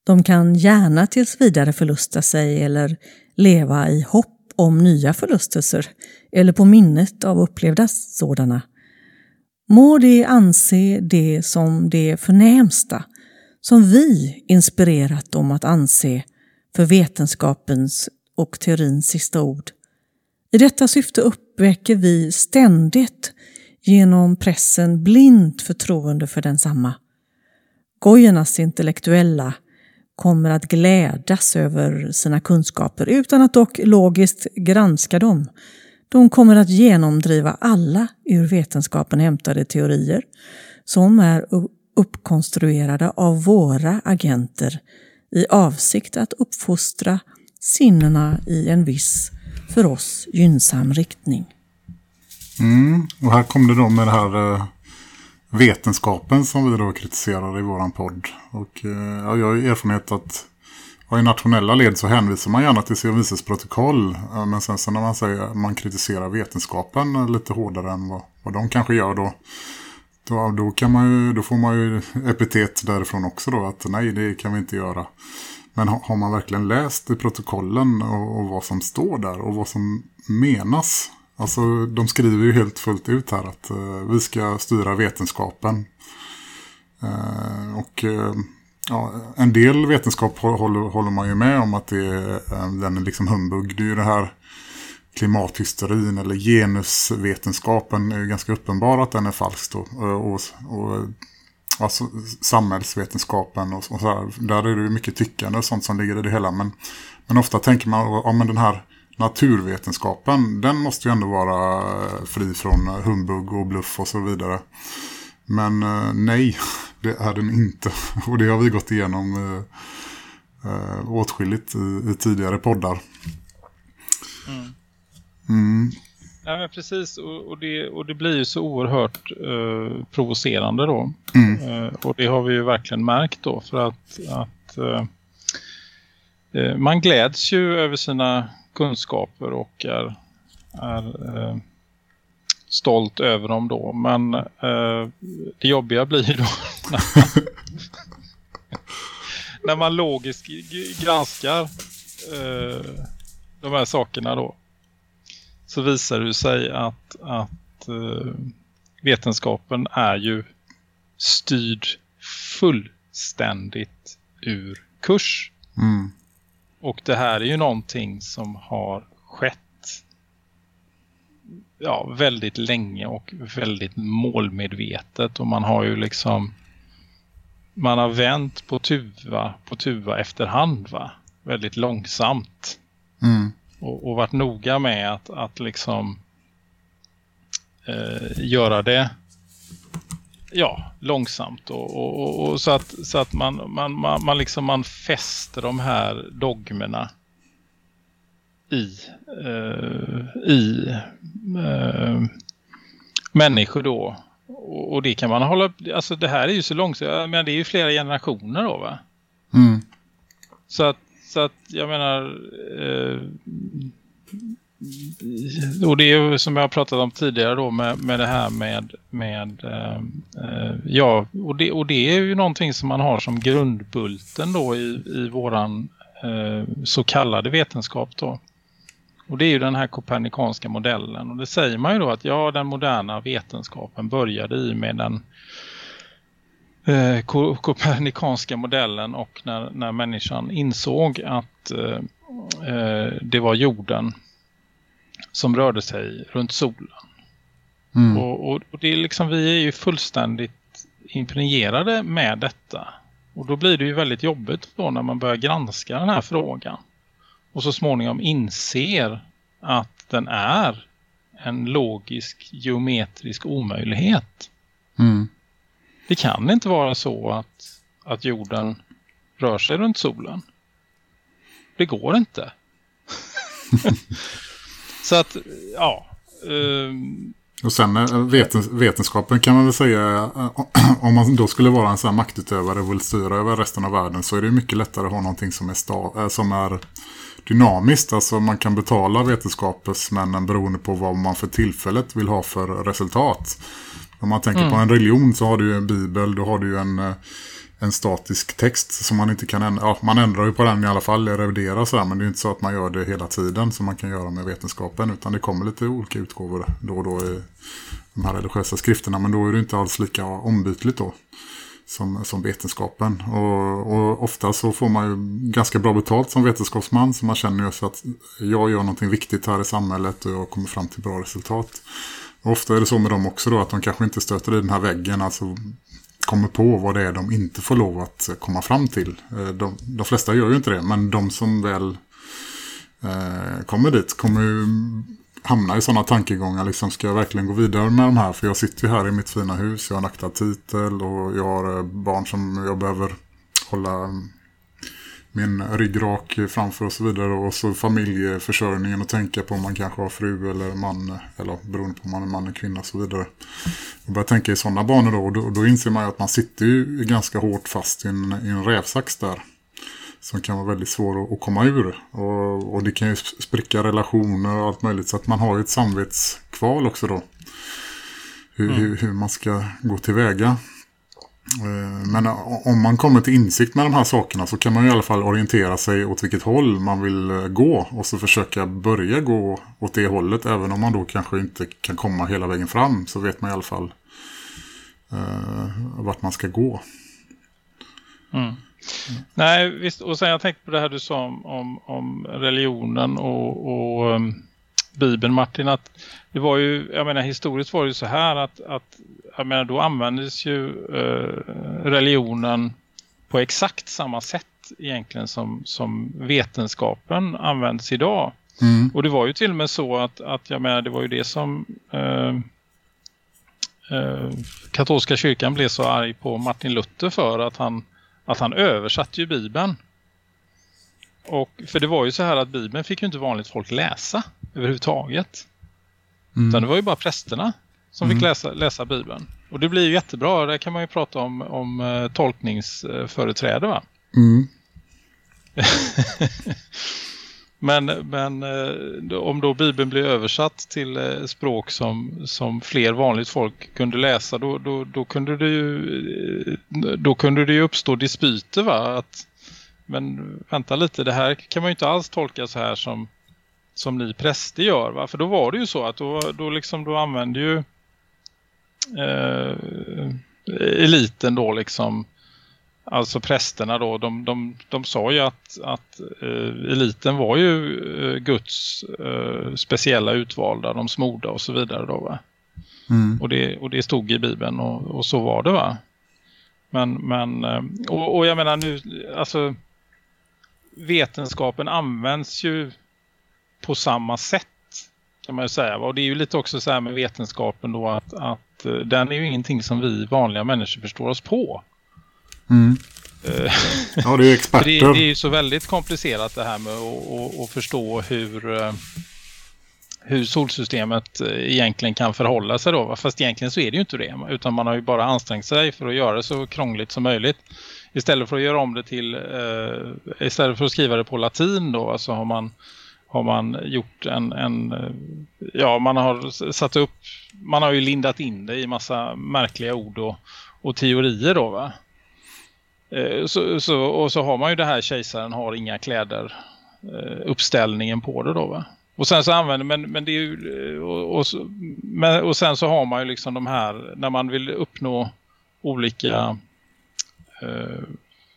De kan gärna tills vidare förlusta sig eller leva i hopp om nya förlustelser eller på minnet av upplevda sådana. Må de anse det som det förnämsta, som vi inspirerat dem att anse för vetenskapens och teorins sista ord. I detta syfte uppväcker vi ständigt genom pressen blint förtroende för densamma. Gojernas intellektuella kommer att glädjas över sina kunskaper utan att dock logiskt granska dem. De kommer att genomdriva alla ur vetenskapen hämtade teorier som är uppkonstruerade av våra agenter i avsikt att uppfostra sinnena i en viss, för oss gynnsam riktning. Mm, och här kom det då med det här eh, vetenskapen som vi då kritiserar i våran podd. Och eh, jag har ju erfarenhet att i nationella led så hänvisar man gärna till CVCs protokoll. Men sen så när man säger att man kritiserar vetenskapen lite hårdare än vad, vad de kanske gör då. Då, då, kan man ju, då får man ju epitet därifrån också då att nej det kan vi inte göra. Men har, har man verkligen läst i protokollen och, och vad som står där och vad som menas Alltså de skriver ju helt fullt ut här att eh, vi ska styra vetenskapen. Eh, och eh, ja, en del vetenskap håller, håller man ju med om att det är, eh, den är liksom humbug. Det är ju det här klimathysterin eller genusvetenskapen är ju ganska uppenbar att den är falsk då. Och, och alltså, samhällsvetenskapen och, och så här, där är det ju mycket tyckande och sånt som ligger i det hela. Men, men ofta tänker man, ja men den här naturvetenskapen, den måste ju ändå vara fri från humbug och bluff och så vidare. Men eh, nej, det är den inte. Och det har vi gått igenom eh, eh, åtskilligt i, i tidigare poddar. Mm. Mm. Ja, men precis, och, och, det, och det blir ju så oerhört eh, provocerande då. Mm. Eh, och det har vi ju verkligen märkt då för att, att eh, eh man gläds ju över sina kunskaper och är, är eh, stolt över dem då. Men eh, det jobbiga blir då när man logiskt granskar de här sakerna då så visar det sig att, att eh, vetenskapen är ju styrd fullständigt ur kurs. Mm. Och det här är ju någonting som har skett ja, väldigt länge och väldigt målmedvetet. Och man har ju liksom man har vänt på tuva på tuva efterhand va? Väldigt långsamt. Mm. Och, och varit noga med att, att liksom eh, göra det ja, långsamt och, och, och, så att, så att man, man, man, man, liksom, man fäster de här dogmerna i, eh, i eh, människor då. Och, och, det kan man hålla, alltså det här är ju så långsamt, men det är ju flera generationer då va? Mm. Så att, så att jag menar, eh, och det är ju som jag har pratat om tidigare då med, med det här med, med eh, eh, ja, och det, och det är ju någonting som man har som grundbulten då i, i våran eh, så kallade vetenskap då. Och det är ju den här kopernikanska modellen. Och det säger man ju då att ja, den moderna vetenskapen började i med den eh, kopernikanska modellen och när, när människan insåg att eh, eh det var jorden som rörde sig runt solen. Mm. Och, och, och, det är liksom, vi är ju fullständigt impregnerade med detta. Och då blir det ju väldigt jobbigt då när man börjar granska den här frågan. Och så småningom inser att den är en logisk geometrisk omöjlighet. Mm. Det kan inte vara så att, att jorden rör sig runt solen. Det går inte. Så att, ja. Um... Och sen eh, vetens vetenskapen kan man väl säga, eh, om man då skulle vara en sån här maktutövare och vill styra över resten av världen så är det mycket lättare att ha någonting som är, sta eh, som är dynamiskt. Alltså man kan betala vetenskapsmännen beroende på vad man för tillfället vill ha för resultat. Om man tänker mm. på en religion så har du ju en bibel, då har du ju en en statisk text som man inte kan ändra. Ja, man ändrar ju på den i alla fall, reviderar så här, men det är inte så att man gör det hela tiden som man kan göra med vetenskapen utan det kommer lite olika utgåvor då och då i de här religiösa skrifterna men då är det inte alls lika ombytligt då som, som vetenskapen. Och, och ofta så får man ju ganska bra betalt som vetenskapsman så man känner ju så att jag gör någonting viktigt här i samhället och jag kommer fram till bra resultat. Och ofta är det så med dem också då att de kanske inte stöter i den här väggen, alltså kommer på vad det är de inte får lov att eh, komma fram till. Eh, de, de flesta gör ju inte det, men de som väl eh, kommer dit kommer ju hamna i sådana tankegångar. Liksom, ska jag verkligen gå vidare med de här? För jag sitter ju här i mitt fina hus, jag har en aktad titel och jag har eh, barn som jag behöver hålla mm, min rygg rak framför och så vidare. Och så familjeförsörjningen och tänka på om man kanske har fru eller man, eller beroende på om man är man eller kvinna och så vidare. Och börja tänka i sådana banor då, och då, då inser man ju att man sitter ju ganska hårt fast i en, i en rävsax där. Som kan vara väldigt svår att, att komma ur. Och, och det kan ju spricka relationer och allt möjligt. Så att man har ju ett samvetskval också då. Hur, Mm. hur, hur man ska gå tillväga. Eh, men eh, om man kommer till insikt med de här sakerna så kan man ju i alla fall orientera sig åt vilket håll man vill eh, gå och så försöka börja gå åt det hållet även om man då kanske inte kan komma hela vägen fram så vet man i alla fall eh, vart man ska gå. Mm. Nej, visst. Och sen jag tänkte på det här du sa om, om, om religionen och, och um, Bibeln, Martin, att det var ju, jag menar historiskt var det ju så här att, att jag menar då användes ju eh, religionen på exakt samma sätt egentligen som, som vetenskapen används idag. Mm. Och det var ju till och med så att, att jag menar, det var ju det som eh, eh, katolska kyrkan blev så arg på Martin Luther för att han, att han översatte ju Bibeln. Och, för det var ju så här att Bibeln fick ju inte vanligt folk läsa överhuvudtaget. Mm. Utan det var ju bara prästerna som Mm. fick läsa, läsa Bibeln. Och det blir ju jättebra, där kan man ju prata om, om eh, tolkningsföreträde va? Mm. Men, men då- om då Bibeln blir översatt till eh, språk som, som fler vanligt folk kunde läsa då, då, då, kunde det ju, då kunde det ju uppstå dispyter va? Att, men vänta lite, det här kan man ju inte alls tolka så här som, som ni präster gör va? För då var det ju så att då, då, liksom, då använde ju eh, eliten då liksom Alltså prästerna då, de, de, de sa ju att, att eh, eliten var ju eh, Guds eh, speciella utvalda, de smorda och så vidare då va. Mm. Och det, och det stod i Bibeln och, och så var det va. Men, men eh, och, och jag menar nu, alltså vetenskapen används ju på samma sätt kan man ju säga. Och det är ju lite också så här med vetenskapen då att, att eh, den är ju ingenting som vi vanliga människor förstår oss på. Mm. Eh, Ja, det är För experter. det, det är ju så väldigt komplicerat det här med att, förstå hur, eh, hur solsystemet egentligen kan förhålla sig då. Fast egentligen så är det ju inte det. Utan man har ju bara ansträngt sig för att göra det så krångligt som möjligt. Istället för att göra om det till, istället för att skriva det på latin då så har man, har man gjort en, en, ja man har satt upp, man har ju lindat in det i massa märkliga ord och, och teorier då va. Eh, så, så, och så har man ju det här kejsaren har inga kläder eh, uppställningen på det då va. Och sen så använder men, men det är ju eh, och, och, så, men, och sen så har man ju liksom de här när man vill uppnå olika eh,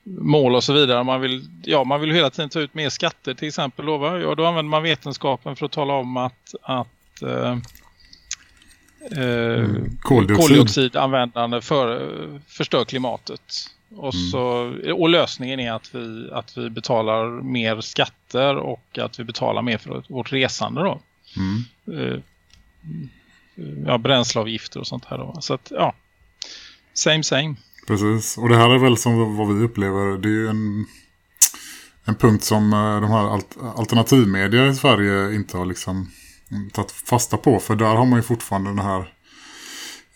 mål och så vidare. Man vill, ja, man vill hela tiden ta ut mer skatter till exempel. Då, va? Ja, då använder man vetenskapen för att tala om att, att eh, eh, Koldioxid. koldioxidanvändande för, förstör klimatet. Och, Mm. så, och lösningen är att vi, att vi betalar mer skatter och att vi betalar mer för vårt resande då. Mm. Eh, ja, bränsleavgifter och sånt här då. Så att ja, same same. Precis, och det här är väl som vad vi upplever, det är ju en, en punkt som eh, de här alternativmedia i Sverige inte har liksom tagit fasta på. För där har man ju fortfarande den här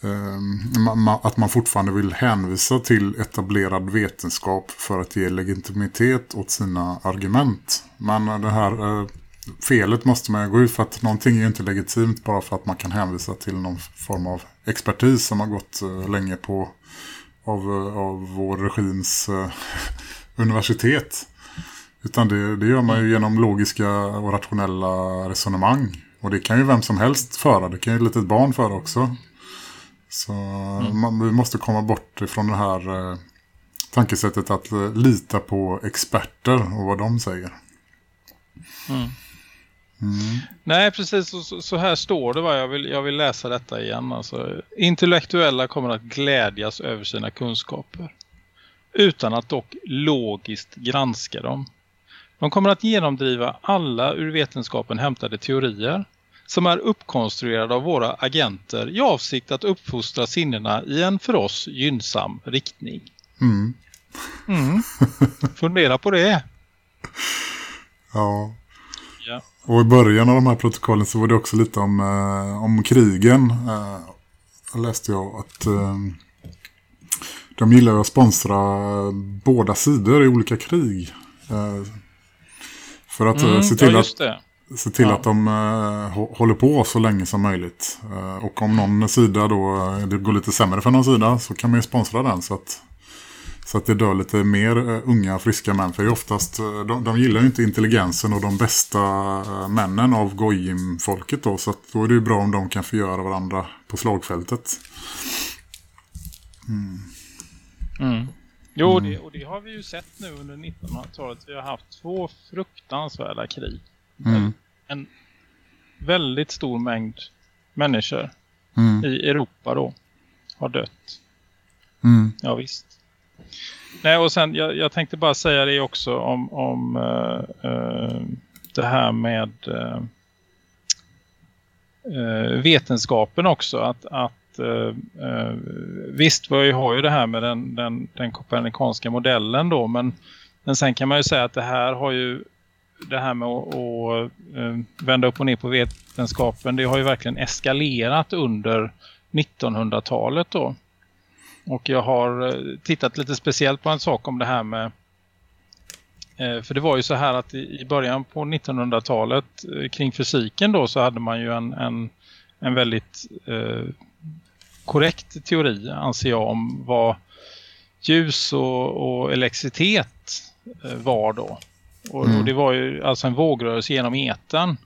ehm, att man fortfarande vill hänvisa till etablerad vetenskap för att ge legitimitet åt sina argument. Men det här eh, felet måste man ju gå ut för att någonting är ju inte legitimt bara för att man kan hänvisa till någon form av expertis som har gått eh, länge på av, eh, av vår regims eh, universitet. Utan det, det gör man ju genom logiska och rationella resonemang. Och det kan ju vem som helst föra. Det kan ju ett litet barn föra också. Så man, vi måste komma bort ifrån det här eh, tankesättet att eh, lita på experter och vad de säger. Mm. Nej, precis. Så, så- så här står det. Va? Jag, vill, jag vill läsa detta igen. Alltså, intellektuella kommer att glädjas över sina kunskaper. Utan att dock logiskt granska dem. De kommer att genomdriva alla ur vetenskapen hämtade teorier som är uppkonstruerade av våra agenter i avsikt att uppfostra sinnena i en för oss gynnsam riktning. Mm. Mm. Fundera på det. Ja. Och i början av de här protokollen så var det också lite om, eh, om krigen. Eh, läste jag att eh, de gillar att sponsra båda sidor i olika krig. Eh, för att eh, Mm, se till, ja, att, se till Ja. att de eh, hå- håller på så länge som möjligt. Och om någon sida då, det går lite sämre för någon sida så kan man ju sponsra den så att så att det dör lite mer eh, unga friska män. För oftast, eh, de, de gillar ju inte intelligensen och de bästa eh, männen av Goyim-folket då. Så att då är det ju bra om de kan förgöra varandra på slagfältet. Mm. Jo, det, och det har vi ju sett nu under 1900-talet. Vi har haft två fruktansvärda krig. Mm. En väldigt stor mängd människor Mm. i Europa då har dött. Mm. Ja visst. Nej, och sen jag, jag tänkte bara säga det också om, om uh, uh, det här med uh, vetenskapen också. Att, att visst, vi har ju det här med den, den, den kopernikanska modellen då, men, men sen kan man ju säga att det här har ju det här med att, att vända upp och ner på vetenskapen, det har ju verkligen eskalerat under 1900-talet då. Och jag har eh, tittat lite speciellt på en sak om det här med eh, för det var ju så här att i början på 1900-talet eh, kring fysiken då så hade man ju en, en, en väldigt eh, korrekt teori anser jag om vad ljus och, och elektricitet var då. Och, Mm. och det var ju alltså en vågrörelse genom eten.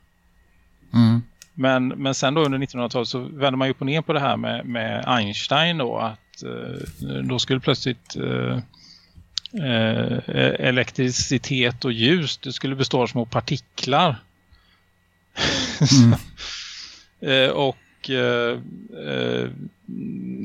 Mm. Men, men sen då under 1900-talet så vände man ju upp och ner på det här med, med Einstein då att eh, då skulle plötsligt eh, eh, elektricitet och ljus det skulle bestå av små partiklar. Mm. Och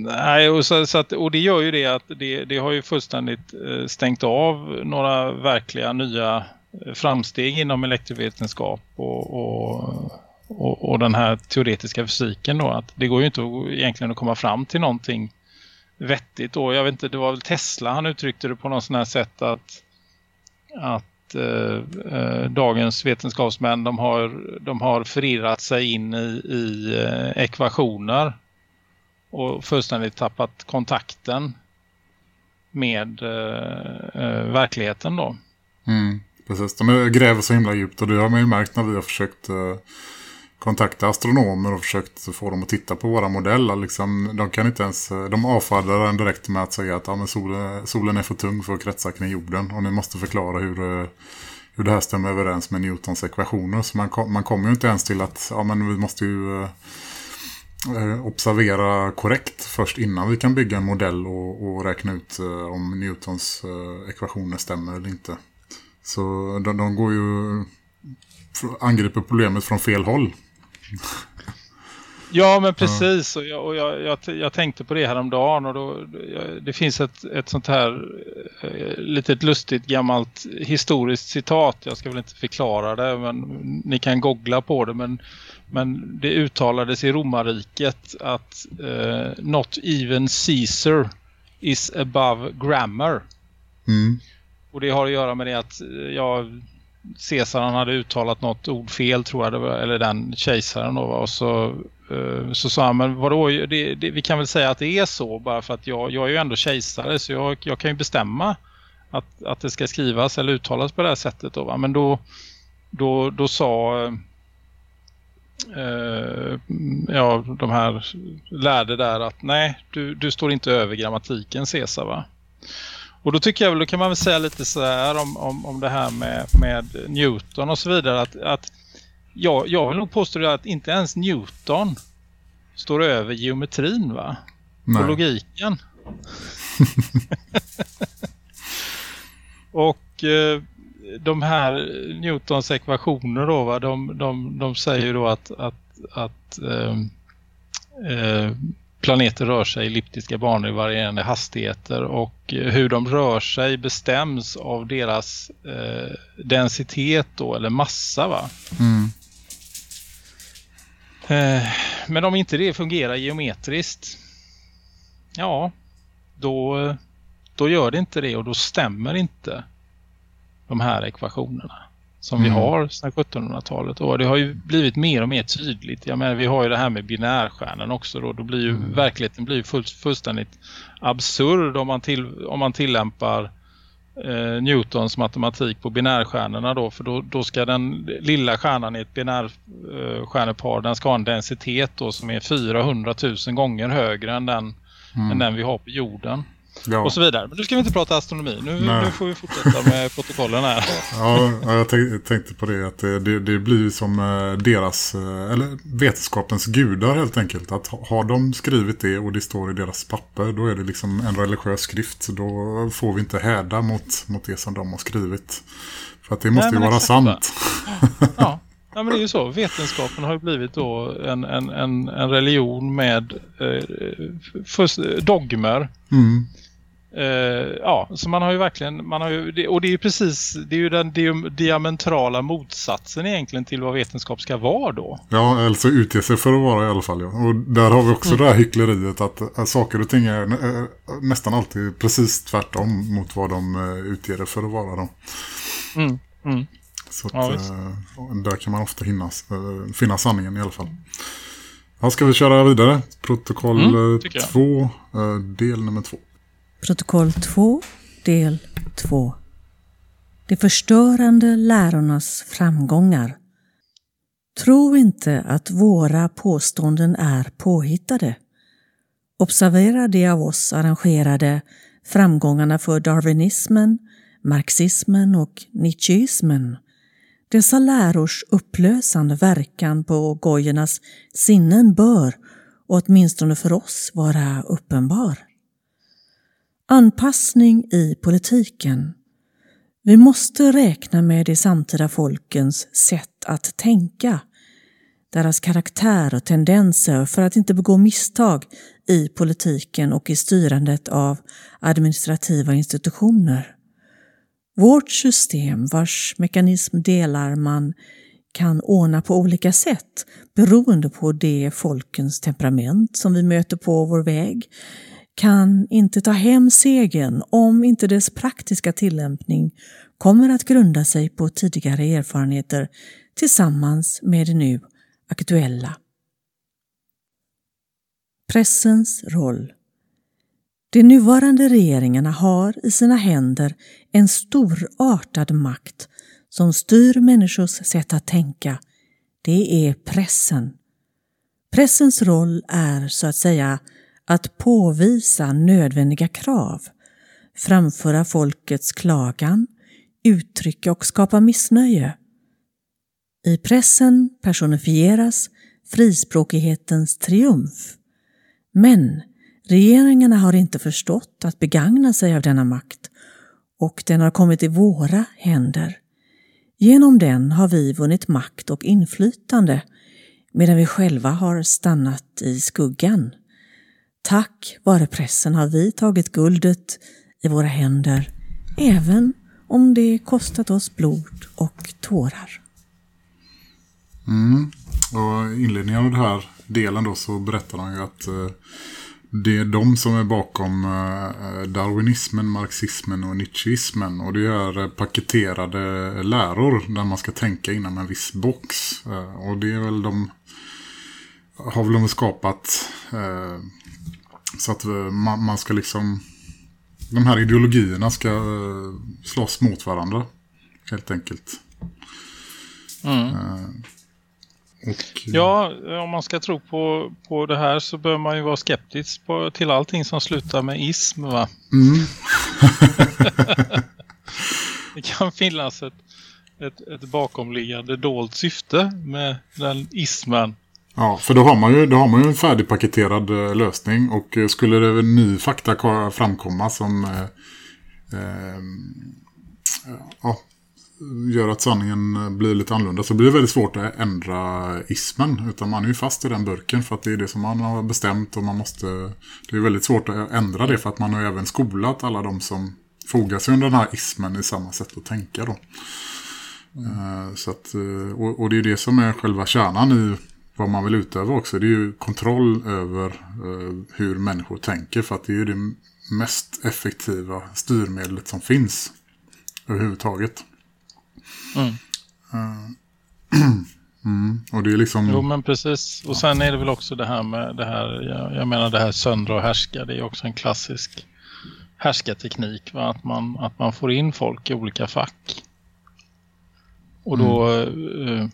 nej, och, så, så att, och det gör ju det att det, det har ju fullständigt stängt av några verkliga nya framsteg inom elektrovetenskap och, och, och, och den här teoretiska fysiken då. Att det går ju inte egentligen att komma fram till någonting vettigt. då. jag vet inte, det var väl Tesla han uttryckte det på något sån här sätt att, att eh, eh, dagens vetenskapsmän de har, de har förirrat sig in i, i eh, ekvationer och fullständigt tappat kontakten med eh, eh, verkligheten då. Mm. Precis, de gräver så himla djupt och det har man ju märkt när vi har försökt eh, kontaktat kontakta astronomer och försökt få dem att titta på våra modeller. Liksom, de kan inte ens, de avfärdar den direkt med att säga att ja, men solen, solen är för tung för att kretsa kring jorden och ni måste förklara hur, eh, hur det här stämmer överens med Newtons ekvationer. Så man, kom, man kommer ju inte ens till att ja, men vi måste ju eh, eh, observera korrekt först innan vi kan bygga en modell och, och räkna ut eh, om Newtons eh, ekvationer stämmer eller inte. Så de, de går ju angriper problemet från fel håll. Ja, men precis. Och, jag, och jag, jag, jag tänkte på det här om dagen och då, det finns ett, ett sånt här eh, litet lustigt gammalt historiskt citat. Jag ska väl inte förklara det, men ni kan googla på det. Men, men det uttalades i romarriket att eh, not even Caesar is above grammar. Mm. Och det har att göra med det att eh, ja, Caesar han hade uttalat något ord fel tror jag det var, eller den kejsaren då och så, eh, så sa han men vadå, det, det, vi kan väl säga att det är så bara för att jag, jag är ju ändå kejsare så jag, jag kan ju bestämma att, att det ska skrivas eller uttalas på det här sättet då va, men då, då, då sa eh, eh ja, de här lärde där att nej, du, du står inte över grammatiken Caesar va. Och då tycker jag väl, då kan man väl säga lite så här om, om, om det här med, med Newton och så vidare. Att, att jag, jag vill nog påstå att inte ens Newton står över geometrin va? Och Nej. logiken. och eh, de här Newtons ekvationer då va, de, de, de säger då att, att, att eh, eh, planeter rör sig i elliptiska banor i varierande hastigheter och hur de rör sig bestäms av deras eh, densitet då, eller massa va. Mm. Eh, men om inte det fungerar geometriskt, ja, då, då gör det inte det och då stämmer inte de här ekvationerna som vi Mm. har sedan 1700-talet. Och det har ju blivit mer och mer tydligt. Jag menar, vi har ju det här med binärstjärnan också. Då, då blir ju Mm. verkligheten blir full, fullständigt absurd om man, till, om man tillämpar eh, Newtons matematik på binärstjärnorna då. För då, då ska den lilla stjärnan i ett binärstjärnepar den ska ha en densitet då som är 400 000 gånger högre än den, Mm. än den vi har på jorden. Ja. Och så vidare. Men nu ska vi inte prata astronomi. Nu, Nej. nu får vi fortsätta med protokollen här. Ja, ja, jag tänk- tänkte på det att det, det, det blir ju som eh, deras, eh, eller vetenskapens gudar helt enkelt. Att ha- har de skrivit det och det står i deras papper, då är det liksom en religiös skrift. Då får vi inte häda mot, mot det som de har skrivit. För att det måste ju men vara sant. Ja. ja, men det är ju så. Vetenskapen har ju blivit då en, en, en, en religion med eh, dogmer. Mm. Eh, ja, så man har ju verkligen, man har ju, och det är ju precis, det är ju den di- diametrala motsatsen egentligen till vad vetenskap ska vara då. Ja, alltså utge sig för att vara i alla fall. Ja. Och där har vi också det här hyckleriet att, att saker och ting är eh, nästan alltid precis tvärtom mot vad de eh, utger det för att vara. Då. Mm, mm. Så att, Ja, där kan man ofta hinnas, finna sanningen i alla fall. Ja, ska vi köra vidare? Protokoll Mm, tycker jag. 2, eh, del nummer 2. Protokoll 2, del 2. De förstörande lärornas framgångar. Tro inte att våra påståenden är påhittade. Observera de av oss arrangerade framgångarna för darwinismen, marxismen och nietzscheismen. Dessa lärors upplösande verkan på gojernas sinnen bör, åtminstone för oss, vara uppenbar. Anpassning i politiken. Vi måste räkna med de samtida folkens sätt att tänka, deras karaktär och tendenser för att inte begå misstag i politiken och i styrandet av administrativa institutioner. Vårt system, vars mekanism delar man kan ordna på olika sätt beroende på det folkens temperament som vi möter på vår väg, kan inte ta hem segern om inte dess praktiska tillämpning kommer att grunda sig på tidigare erfarenheter tillsammans med det nu aktuella. Pressens roll De nuvarande regeringarna har i sina händer en storartad makt som styr människors sätt att tänka. Det är pressen. Pressens roll är så att säga att påvisa nödvändiga krav, framföra folkets klagan, uttrycka och skapa missnöje. I pressen personifieras frispråkighetens triumf. Men regeringarna har inte förstått att begagna sig av denna makt och den har kommit i våra händer. Genom den har vi vunnit makt och inflytande medan vi själva har stannat i skuggan. Tack vare pressen har vi tagit guldet i våra händer, även om det kostat oss blod och tårar. Mm. Och i inledningen av den här delen då så berättar han ju att eh, det är de som är bakom eh, darwinismen, marxismen och nietzscheismen. Och det är eh, paketerade läror där man ska tänka inom en viss box. Eh, och det är väl de har väl de skapat eh, så att eh, man, man ska liksom de här ideologierna ska eh, slåss mot varandra helt enkelt. Mm. Eh, och, Ja, om man ska tro på, på det här så bör man ju vara skeptisk på, till allting som slutar med ism va? Mm, Det kan finnas ett, ett, ett bakomliggande dolt syfte med den ismen. Ja, för då har man ju, då har man ju en färdigpaketerad eh, lösning och eh, skulle det ny fakta framkomma som eh, eh, ja, gör att sanningen blir lite annorlunda så blir det väldigt svårt att ändra ismen. Utan man är ju fast i den burken för att det är det som man har bestämt och man måste... Det är väldigt svårt att ändra det för att man har även skolat alla de som fogar sig under den här ismen i samma sätt att tänka då. Eh, Så att, eh, och, och det är det som är själva kärnan i vad man vill utöva också. Det är ju kontroll över eh, hur människor tänker för att det är ju det mest effektiva styrmedlet som finns överhuvudtaget. Mm. Mm. Och det är liksom... Jo men precis. Och sen är det väl också det här med det här, jag, jag menar det här söndra och härska. Det är också en klassisk härskarteknik. Va? Att, man, att man får in folk i olika fack. Och då eh,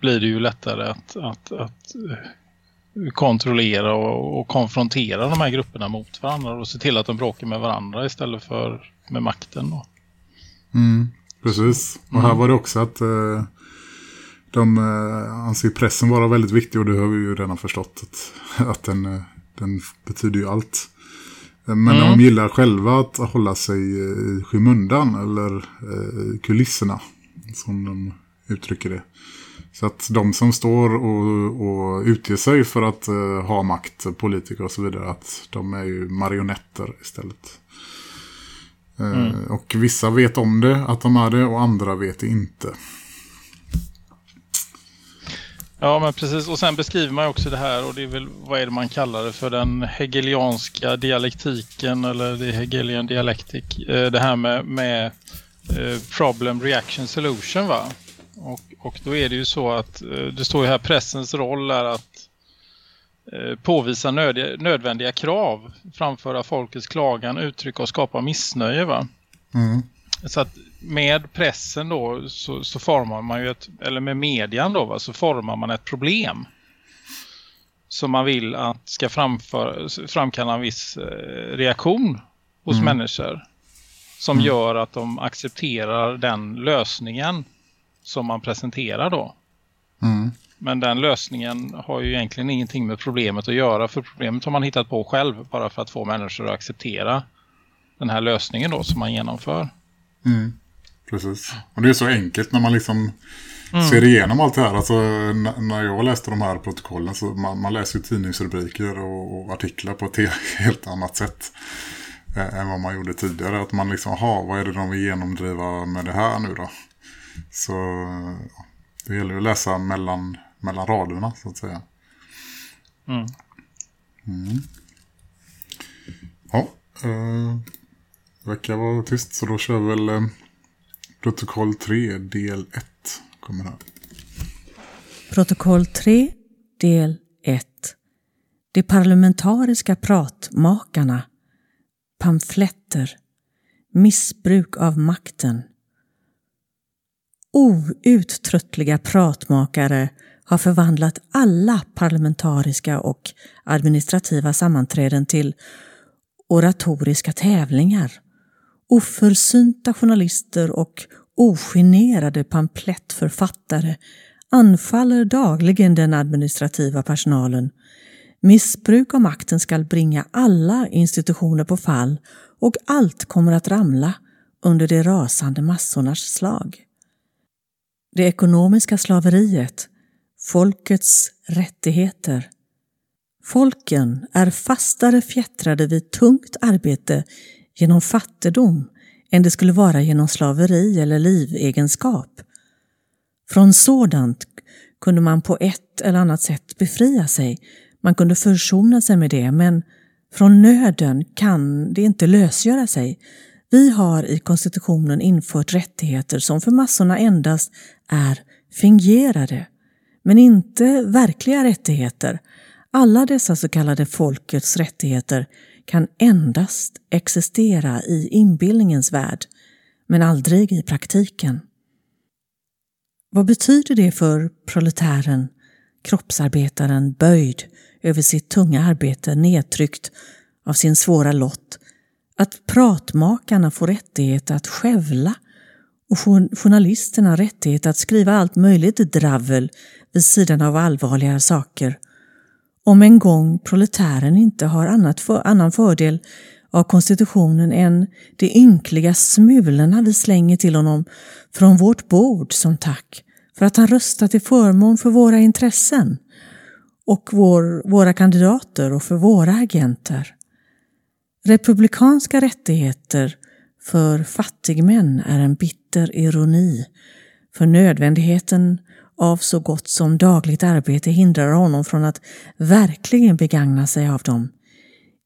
blir det ju lättare att, att, att eh, kontrollera och, och konfrontera de här grupperna mot varandra och se till att de bråkar med varandra istället för med makten. Då. Mm, precis. Och här var det också att eh, de eh, anser pressen vara väldigt viktig och det har vi ju redan förstått att, att den, eh, den betyder ju allt. Men Mm. de gillar själva att hålla sig i skymundan eller eh, kulisserna som de uttrycker det. Så att de som står och, och utger sig för att eh, ha makt, politiker och så vidare, att de är ju marionetter istället. Eh, Och vissa vet om det, att de är det, och andra vet det inte. Ja men precis och sen beskriver man också det här och det är väl vad är det man kallar det för den hegelianska dialektiken eller det Hegelian dialektik. Eh, Det här med, med eh, problem reaction solution va. Och, och då är det ju så att eh, det står ju här pressens roll är att eh, påvisa nöd, nödvändiga krav, framföra folkets klagan, uttrycka och skapa missnöje va. Mm. Så att med pressen då så, så formar man ju ett, eller med median då va, så formar man ett problem. Som man vill att ska framföra, framkalla en viss eh, reaktion hos Mm. människor. Som gör att de accepterar den lösningen som man presenterar då. Mm. Men den lösningen har ju egentligen ingenting med problemet att göra. För problemet har man hittat på själv bara för att få människor att acceptera den här lösningen då som man genomför. Mm. Precis. Och det är så enkelt när man liksom ser igenom allt det här. Alltså, när jag läste de här protokollen så man, man läser ju tidningsrubriker och, och artiklar på ett he- helt annat sätt eh, än vad man gjorde tidigare. Att man liksom, ha vad är det de vill genomdriva med det här nu då? Så det gäller ju att läsa mellan, mellan raderna så att säga. Mm. Mm. Ja, eh, verkar vara tyst så då kör vi väl eh, protokoll 3 del 1 kommer här. Protokoll 3, del 1. De parlamentariska pratmakarna. Pamfletter. Missbruk av makten. Outtröttliga pratmakare har förvandlat alla parlamentariska och administrativa sammanträden till oratoriska tävlingar. Oförsynta journalister och ogenerade pamflettförfattare anfaller dagligen den administrativa personalen. Missbruk av makten skall bringa alla institutioner på fall och allt kommer att ramla under de rasande massornas slag. Det ekonomiska slaveriet, folkets rättigheter. Folken är fastare fjättrade vid tungt arbete genom fattigdom än det skulle vara genom slaveri eller livegenskap. Från sådant kunde man på ett eller annat sätt befria sig. Man kunde försona sig med det, men från nöden kan det inte lösgöra sig. Vi har i konstitutionen infört rättigheter som för massorna endast är fingerade, men inte verkliga rättigheter. Alla dessa så kallade folkets rättigheter kan endast existera i inbildningens värld, men aldrig i praktiken. Vad betyder det för proletären, kroppsarbetaren böjd över sitt tunga arbete nedtryckt av sin svåra lott, att pratmakarna får rättighet att skävla och journalisterna rättighet att skriva allt möjligt dravel vid sidan av allvarligare saker. Om en gång proletären inte har annat för, annan fördel av konstitutionen än de ynkliga smulorna vi slänger till honom från vårt bord som tack för att han röstat till förmån för våra intressen och vår, våra kandidater och för våra agenter. Republikanska rättigheter för fattigmän är en bitter ironi, för nödvändigheten av så gott som dagligt arbete hindrar honom från att verkligen begagna sig av dem.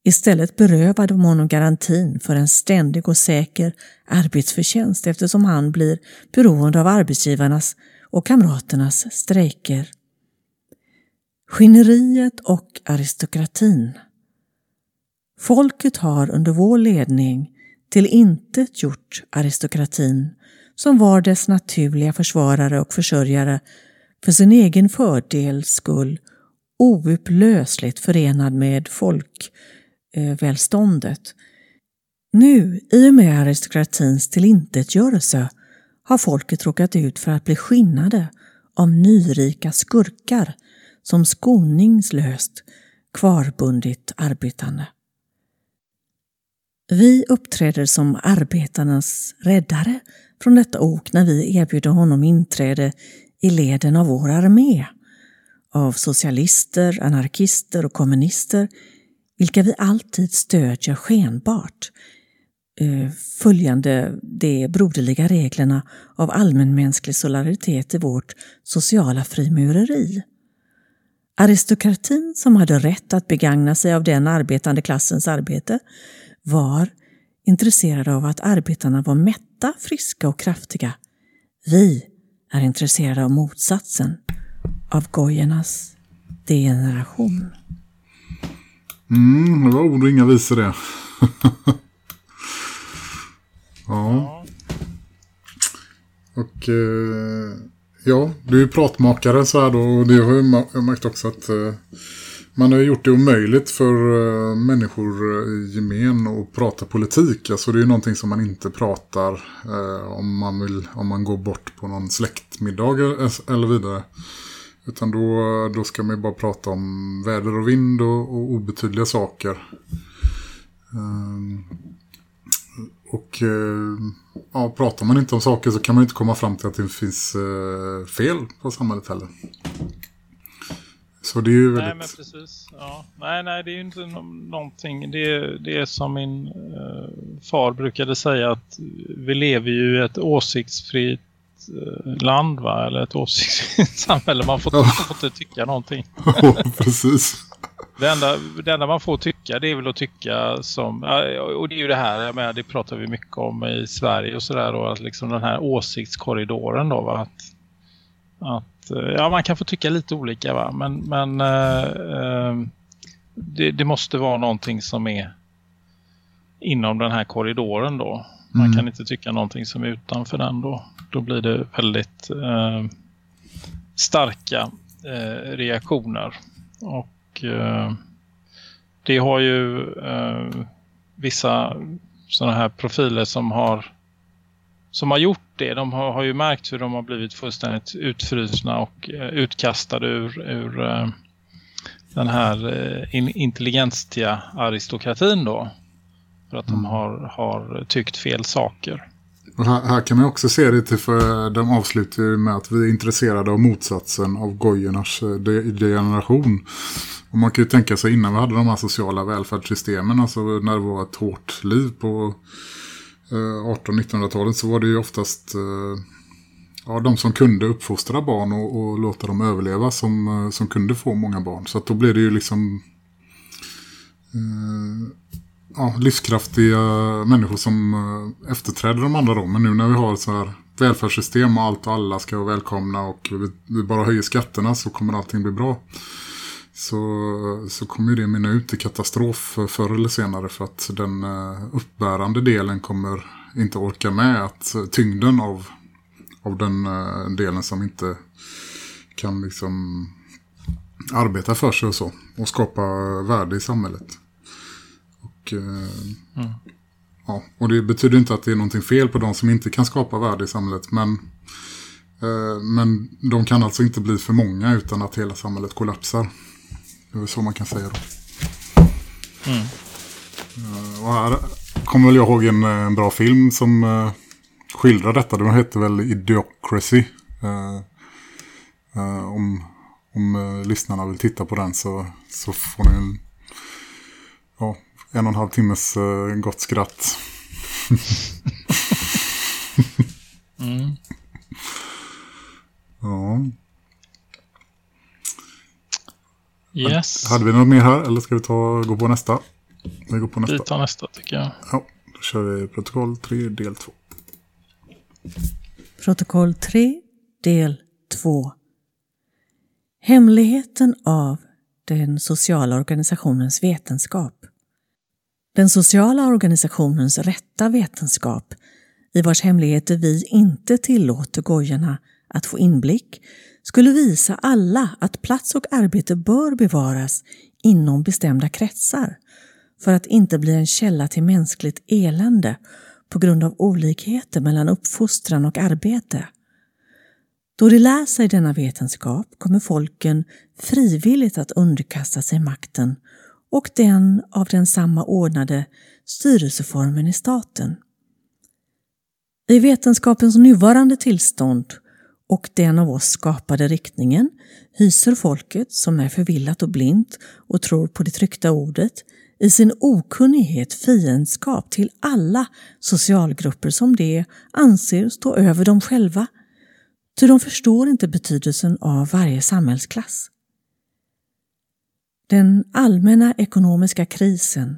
Istället berövar de honom garantin för en ständig och säker arbetsförtjänst eftersom han blir beroende av arbetsgivarnas och kamraternas strejker. Generiet och aristokratin Folket har under vår ledning till intet gjort aristokratin som var dess naturliga försvarare och försörjare för sin egen fördels skull oupplösligt förenad med folkvälståndet. Nu, i och med aristokratins tillintetgörelse, har folket råkat ut för att bli skinnade av nyrika skurkar som skoningslöst kvarbundit arbetande. Vi uppträder som arbetarnas räddare från detta ok när vi erbjuder honom inträde i leden av vår armé av socialister, anarkister och kommunister vilka vi alltid stödjer skenbart eh, följande de broderliga reglerna av allmänmänsklig solidaritet i vårt sociala frimureri. Aristokratin som hade rätt att begagna sig av den arbetande klassens arbete var intresserade av att arbetarna var mätta, friska och kraftiga. Vi är intresserade av motsatsen, av gojernas degeneration. Mm, det var ord och inga visor det. ja. Och eh, ja, du är ju pratmakare så här då. Och det har jag märkt också att eh, man har gjort det omöjligt för eh, människor eh, i gemen att prata politik. Alltså det är ju någonting som man inte pratar eh, om, man vill, om man går bort på någon släktmiddag e-, eller vidare. Utan då, då ska man ju bara prata om väder och vind och, och obetydliga saker. Ehm, eh, och ja, pratar man inte om saker så kan man inte komma fram till att det finns eh, fel på samhället heller. Så det är ju väldigt... Nej, men precis. Ja. Nej, nej, det är ju inte någonting. Det är, det är som min eh, far brukade säga att vi lever ju i ett åsiktsfritt eh, land, va? Eller ett åsiktsfritt samhälle. Man får, ja. får inte tycka någonting. Ja, precis. Det enda, det enda man får tycka det är väl att tycka som, och det är ju det här, jag menar, det pratar vi mycket om i Sverige och sådär då, att liksom den här åsiktskorridoren då va, att, att ja, man kan få tycka lite olika va. Men, men eh, eh, det, det, måste vara någonting som är inom den här korridoren då. Man mm. kan inte tycka någonting som är utanför den då. Då blir det väldigt eh, starka eh, reaktioner. Och eh, det har ju vissa sådana här profiler som har som har gjort det. De har, har ju märkt hur de har blivit fullständigt utfrusna och eh, utkastade ur, ur eh, den här eh, in, intelligentia aristokratin då. För att mm. de har, har tyckt fel saker. Och här, här, kan man också se det för de avslutar med att vi är intresserade av motsatsen av gojernas eh, degeneration. Och man kan ju tänka sig innan vi hade de här sociala välfärdssystemen, alltså när det var ett hårt liv på Eh, 1800-1900-talet så var det ju oftast eh, ja, de som kunde uppfostra barn och, och låta dem överleva som, eh, som kunde få många barn. Så att då blev det ju liksom eh, ja, livskraftiga människor som eh, efterträdde de andra då. Men nu när vi har så här välfärdssystem och allt och alla ska vara välkomna och vi, vi bara höjer skatterna så kommer allting bli bra så, så kommer det minna ut i katastrof förr eller senare för att den eh, uppbärande delen kommer inte orka med att tyngden av, av den eh, delen som inte kan liksom arbeta för sig och så och skapa värde i samhället. Och, eh, mm. ja, och det betyder inte att det är någonting fel på de som inte kan skapa värde i samhället men men de kan alltså inte bli för många utan att hela samhället kollapsar. Det är så man kan säga då. Mm. Eh, och här kommer väl jag ihåg en, eh, en bra film som uh, skildrar detta. Den heter väl Idiocracy. Uh, uh, om om uh, lyssnarna vill titta på den så, så får ni en, ja, en och en halv timmes uh, gott skratt. mm. Ja. Yes. Hade vi något mer här eller ska vi ta, gå på nästa? Vi går på nästa. Vi tar nästa tycker jag. Ja, då kör vi protokoll 3 del 2. Protokoll 3 del 2 Hemligheten av den sociala organisationens vetenskap. Den sociala organisationens rätta vetenskap, i vars hemligheter vi inte tillåter gojorna att få inblick, skulle visa alla att plats och arbete bör bevaras inom bestämda kretsar för att inte bli en källa till mänskligt elände på grund av olikheter mellan uppfostran och arbete. Då de lär sig denna vetenskap kommer folken frivilligt att underkasta sig makten och den av densamma ordnade styrelseformen i staten. I vetenskapens nuvarande tillstånd och den av oss skapade riktningen hyser folket, som är förvillat och blint och tror på det tryckta ordet, i sin okunnighet fiendskap till alla socialgrupper som de anser stå över dem själva Ty de förstår inte betydelsen av varje samhällsklass. Den allmänna ekonomiska krisen.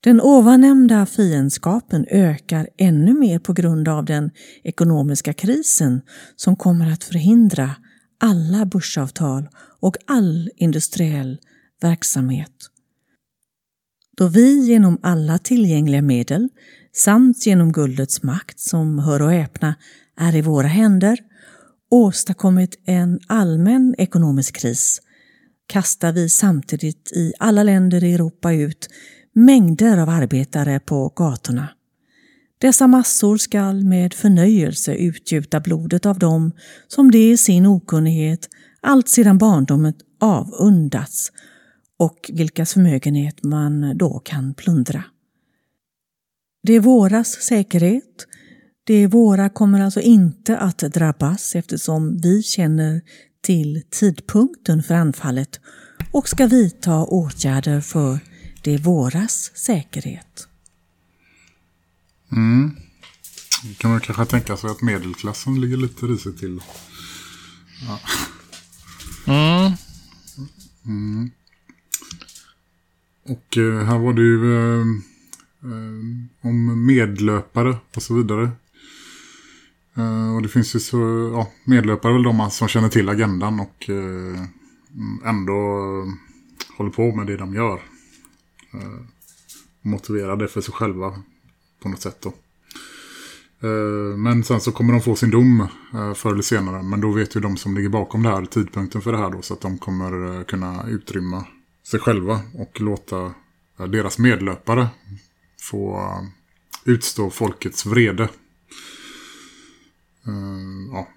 Den ovannämnda fiendskapen ökar ännu mer på grund av den ekonomiska krisen som kommer att förhindra alla börsavtal och all industriell verksamhet. Då vi genom alla tillgängliga medel samt genom guldets makt som, hör och häpna, är i våra händer åstadkommit en allmän ekonomisk kris kastar vi samtidigt i alla länder i Europa ut mängder av arbetare på gatorna. Dessa massor skall med förnöjelse utgjuta blodet av dem som de i sin okunnighet allt sedan barndomen avundats och vilkas förmögenhet man då kan plundra. Det är våras säkerhet de våra kommer alltså inte att drabbas eftersom vi känner till tidpunkten för anfallet och ska vidta åtgärder för de våras säkerhet. Mm. Då kan man kanske tänka sig att medelklassen ligger lite risigt till. Ja. Mm. Mm. Och eh, här var det ju eh, eh, om medlöpare och så vidare. Uh, och det finns ju så, ja, medlöpare väl de som känner till agendan och uh, ändå uh, håller på med det de gör. Uh, motiverar det för sig själva på något sätt då. Men sen så kommer de få sin dom förr eller senare. Men då vet ju de som ligger bakom det här tidpunkten för det här då. Så att de kommer kunna utrymma sig själva och låta deras medlöpare få utstå folkets vrede. Ja.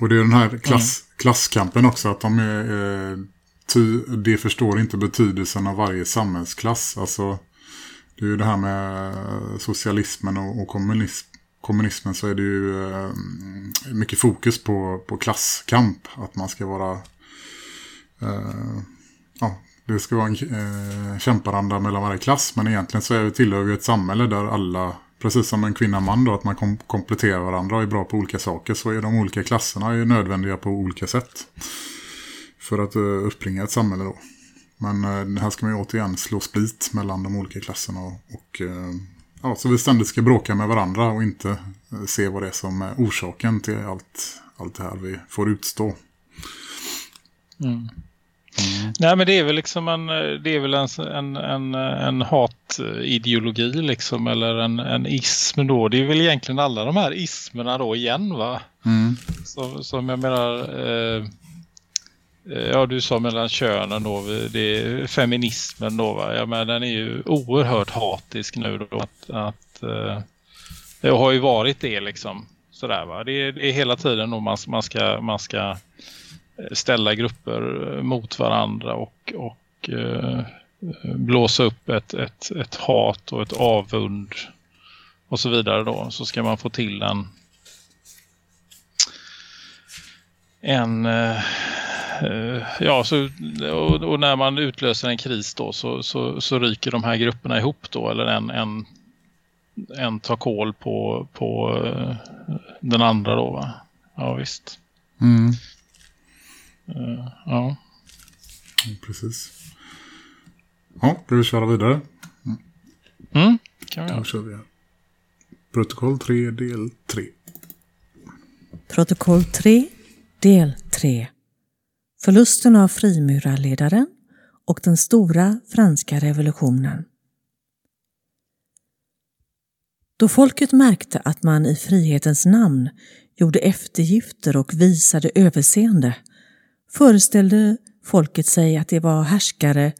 Och det är den här klass, klasskampen också. Att de är... Ty, det förstår inte betydelsen av varje samhällsklass. Alltså... Det är ju det här med eh, socialismen och, och kommunism, kommunismen så är det ju eh, mycket fokus på, på klasskamp. Att man ska vara... Eh, ja, det ska vara en eh, kämparanda mellan varje klass. Men egentligen så är vi tillhör vi ett samhälle där alla precis som en kvinna och man då, att man kom kompletterar varandra och är bra på olika saker så är de olika klasserna är nödvändiga på olika sätt för att uh, uppbringa ett samhälle då. Men uh, här ska man ju återigen slå split mellan de olika klasserna och, och uh, ja, så vi ständigt ska bråka med varandra och inte se vad det är som är orsaken till allt, allt det här vi får utstå. Mm. Mm. Nej men det är väl liksom en, det är väl en, en, en, en hatideologi liksom eller en, en ism då. Det är väl egentligen alla de här ismerna då igen va? Mm. Som, som jag menar, eh, ja du sa mellan könen då, det är feminismen då va? Ja men den är ju oerhört hatisk nu då att, att eh, det har ju varit det liksom. Sådär va? Det är, det är hela tiden då man, man ska, man ska eh, ställa grupper eh, mot varandra och, och eh, blåsa upp ett, ett, ett hat och ett avund och så vidare då så ska man få till en en eh, ja så och, och, när man utlöser en kris då så, så, så ryker de här grupperna ihop då eller en, en, en tar koll på, på uh, den andra då va? Ja visst. Mm. Uh, ja. Precis. Ja, ska vi köra vidare? Mm, kan vi Då göra. kör vi här. Protokoll 3 del 3. Protokoll 3, del 3. Förlusten av frimurarledaren och den stora franska revolutionen. Då folket märkte att man i frihetens namn gjorde eftergifter och visade överseende föreställde folket sig att det var härskare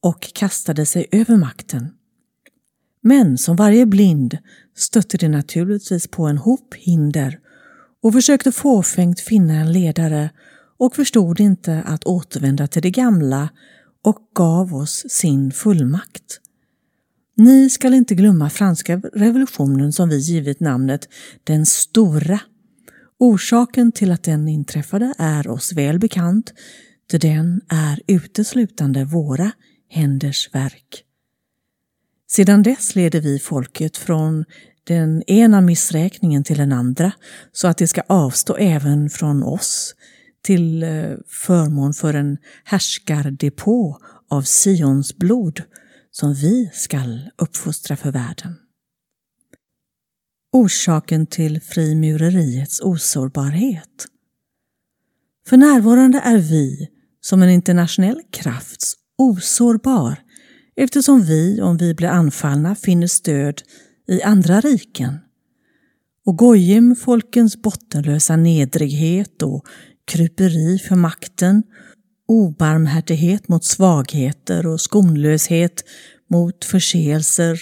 och kastade sig över makten. Men som varje blind stötte det naturligtvis på en hop hinder och försökte fåfängt finna en ledare och förstod inte att återvända till det gamla och gav oss sin fullmakt. Ni skall inte glömma franska revolutionen som vi givit namnet den stora. Orsaken till att den inträffade är oss väl bekant, ty den är uteslutande våra händers verk. Sedan dess leder vi folket från den ena missräkningen till den andra så att det ska avstå även från oss till eh, förmån för en härskardepå av Sions blod som vi skall uppfostra för världen. Orsaken till frimureriets osårbarhet. För närvarande är vi, som en internationell kraft, osårbar eftersom vi, om vi blir anfallna, finner stöd i andra riken. Och Gojim, folkens bottenlösa nedrighet och kryperi för makten, obarmhärtighet mot svagheter och skonlöshet mot förseelser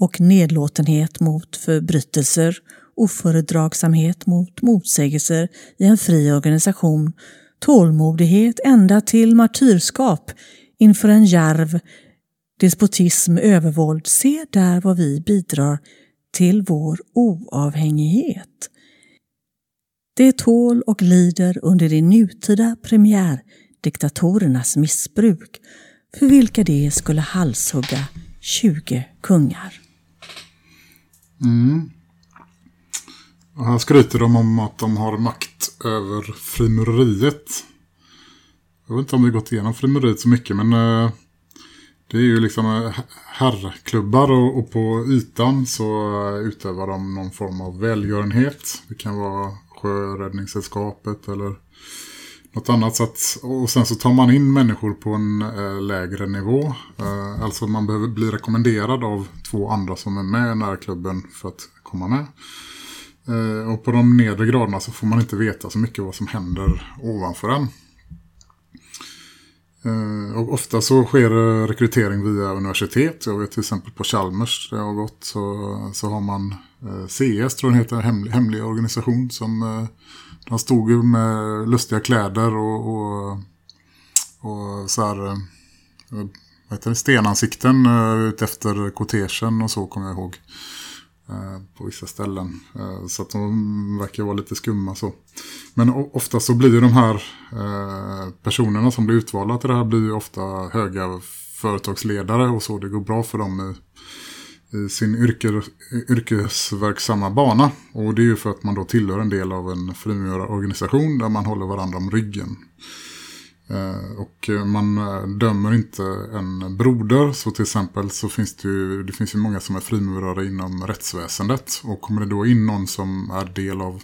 och nedlåtenhet mot förbrytelser, ofördragsamhet mot motsägelser i en fri organisation, tålmodighet ända till martyrskap inför en järv despotism, övervåld, se där vad vi bidrar till vår oavhängighet. Det tål och lider under de nutida premiärdiktatorernas missbruk för vilka det skulle halshugga 20 kungar. Mm. Och här skryter de om att de har makt över frimureriet. Jag vet inte om vi gått igenom frimureriet så mycket men eh, det är ju liksom eh, herrklubbar och, och på ytan så eh, utövar de någon form av välgörenhet. Det kan vara Sjöräddningssällskapet eller något annat. sätt. och sen så tar man in människor på en eh, lägre nivå. Eh, alltså man behöver bli rekommenderad av två andra som är med i närklubben för att komma med. Eh, och på de nedre graderna så får man inte veta så mycket vad som händer ovanför en. Eh, och ofta så sker eh, rekrytering via universitet. Jag vet till exempel på Chalmers där jag har gått så, så har man Eh, CS tror jag den heter, hemlig, hemlig organisation som eh, de stod ju med lustiga kläder och, och, och så här eh, vad heter det, stenansikten ut efter kortegen och så kommer jag ihåg på vissa ställen. Så att de verkar vara lite skumma så. Men ofta så blir de här personerna som blir utvalda till det här blir ofta höga företagsledare och så. Det går bra för dem i Eh, sin yrke, yrkesverksamma bana. Och det är ju för att man då tillhör en del av en frimurarorganisation där man håller varandra om ryggen. Eh, och man eh, dömer inte en broder. Så till exempel så finns det ju, det finns ju många som är frimurare inom rättsväsendet. Och kommer det då in någon som är del av,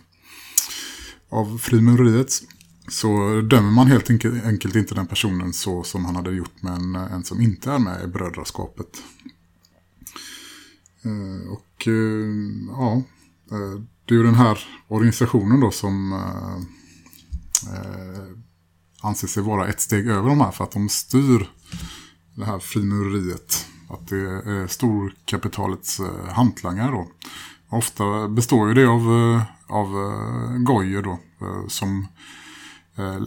av frimureriet så dömer man helt enkelt, enkelt inte den personen så som han hade gjort med en, en som inte är med i brödraskapet. Eh, och eh, ja, eh, det är ju den här organisationen då som eh, anser sig vara ett steg över de här för att de styr det här frimureriet. Att det är storkapitalets eh, hantlangare då. Ofta består ju det av, av gojer då som eh,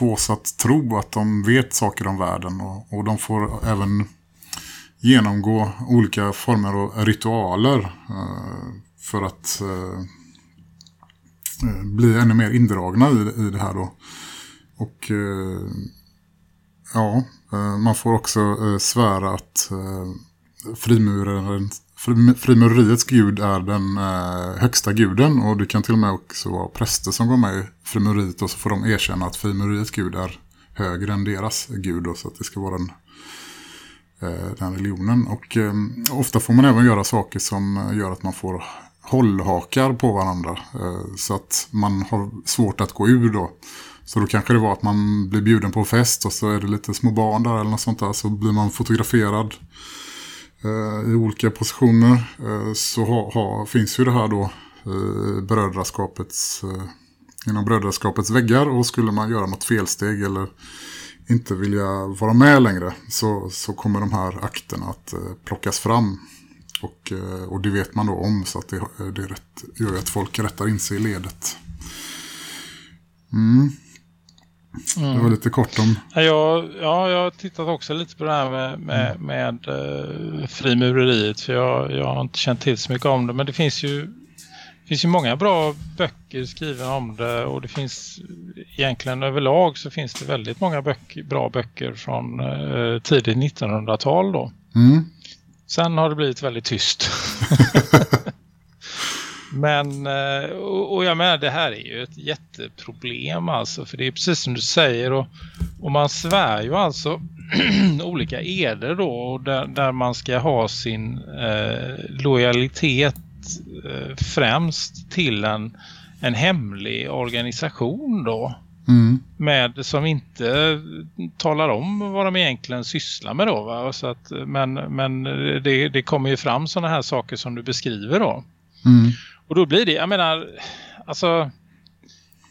oss att tro att de vet saker om världen och, och de får även genomgå olika former av ritualer eh, för att eh, eh, bli ännu mer indragna i, i det här då. Och eh, ja, eh, man får också eh, svära att eh, frimureriets gud är den eh, högsta guden och det kan till och med också vara präster som går med i frimureriet och så får de erkänna att frimureriets gud är högre än deras gud och så att det ska vara den, Eh, den religionen. Och ehm, ofta får man även göra saker som eh, gör att man får hållhakar på varandra eh, så att man har svårt att gå ur då. Så då kanske det var att man blir bjuden på fest och så är det lite små barn där eller något sånt där. Så blir man fotograferad i olika positioner. Så ha, ha, finns ju det här då brödraskapets, inom brödraskapets väggar. Och skulle man göra något felsteg eller inte vilja vara med längre så, så kommer de här akterna att eh, plockas fram. Och, eh, och det vet man då om så att det, det rätt, gör att folk rättar in sig i ledet. Mm. Det var lite kort om... Ja, ja, jag har tittat också lite på det här med, med, med uh, frimureriet för jag, jag har inte känt till så mycket om det men det finns ju det finns ju många bra böcker skrivna om det och det finns egentligen överlag så finns det väldigt många böcker, bra böcker från uh, tidigt 1900-tal då. Mm. Sen har det blivit väldigt tyst. Men, eh, och jag menar det här är ju ett jätteproblem alltså. För det är precis som du säger och, och man svär ju alltså olika eder då där, där man ska ha sin eh, lojalitet eh, främst till en, en hemlig organisation då. Mm. Med, som inte talar om vad de egentligen sysslar med då. Va? Så att, men men det, det kommer ju fram sådana här saker som du beskriver då. Mm. Och då blir det, jag menar, alltså...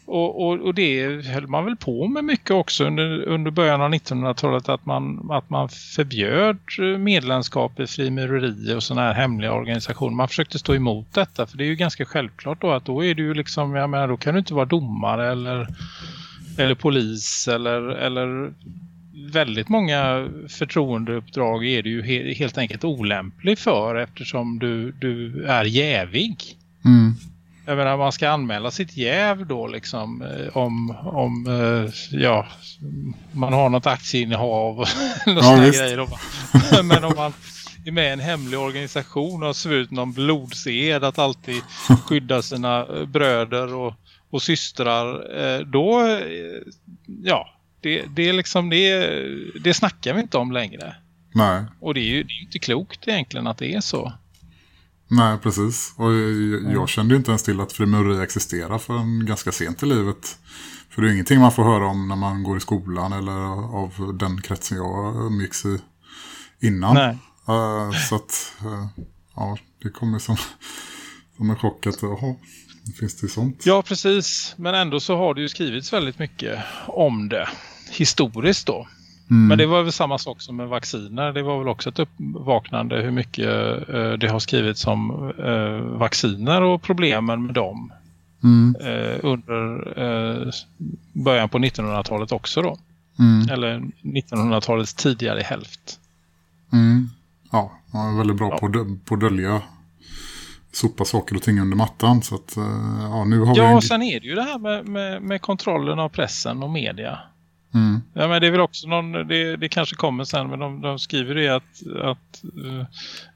Och, och, och det höll man väl på med mycket också under, under början av 1900-talet att man, att man förbjöd eh, medlemskap i frimurerier och sådana här hemliga organisationer. Man försökte stå emot detta för det är ju ganska självklart då att då är du ju liksom, jag menar då kan du inte vara domare eller, eller polis eller, eller väldigt många förtroendeuppdrag är du ju helt enkelt olämplig för eftersom du, du är jävig. Mm. Jag menar man ska anmäla sitt jäv då liksom eh, om, om eh, ja, man har något aktieinnehav och Ja, grejer. Men om man är med i en hemlig organisation och har ut någon blodsed att alltid skydda sina eh, bröder och, och systrar då, ja, det, det är liksom det, det snackar vi inte om längre. Nej. Och det är ju det är inte klokt egentligen att det är så. Nej, precis. Och jag, jag kände inte ens till att frimureri existerar förrän ganska sent i livet. För det är ingenting man får höra om när man går i skolan eller av den kretsen jag umgicks i innan. Nej. Eh, så att, eh, ja, det kommer som, som en chock att, jaha, finns det sånt? Ja, precis. Men ändå så har det ju skrivits väldigt mycket om det historiskt då. Mm. Men det var väl samma sak som med vacciner. Det var väl också ett uppvaknande hur mycket eh, det har skrivits om eh, vacciner och problemen med dem Mm. eh, under eh, början på 1900-talet också då. Mm. Eller 1900-talets tidigare hälft. Mm. Ja, man är väldigt bra Ja. på, att dö- på att dölja sopa saker och ting under mattan. Så att, eh, ja, nu har vi... Ja, en- och sen är det ju det här med, med, med kontrollen av pressen och media. Mm. Ja, men det är väl också någon, det, det kanske kommer sen, men de, de skriver det att, att eh,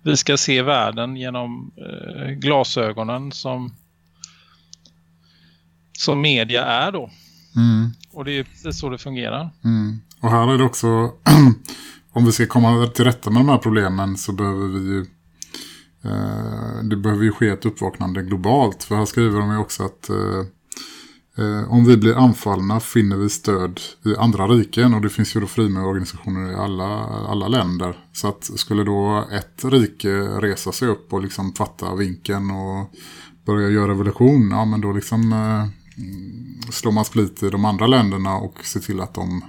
vi ska se världen genom eh, glasögonen som, som media är då. Mm. Och det är ju precis så det fungerar. Mm. Och här är det också, om vi ska komma till rätta med de här problemen så behöver vi ju, eh, det behöver ju ske ett uppvaknande globalt. För här skriver de ju också att Eh, om vi blir anfallna finner vi stöd i andra riken och det finns ju då frimurorganisationer i alla, alla länder. Så att skulle då ett rike resa sig upp och liksom fatta vinken och börja göra revolution, ja men då liksom eh, slår man split i de andra länderna och ser till att de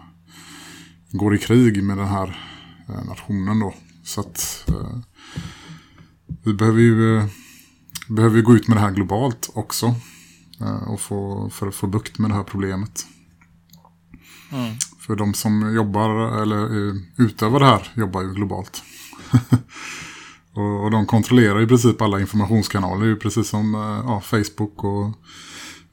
går i krig med den här eh, nationen då. Så att eh, vi behöver ju eh, behöver ju gå ut med det här globalt också. Eh, och få, för att få bukt med det här problemet. Mm. För de som jobbar eller eh, utövar det här jobbar ju globalt. och, och de kontrollerar i princip alla informationskanaler. Ju precis som eh, ja, Facebook och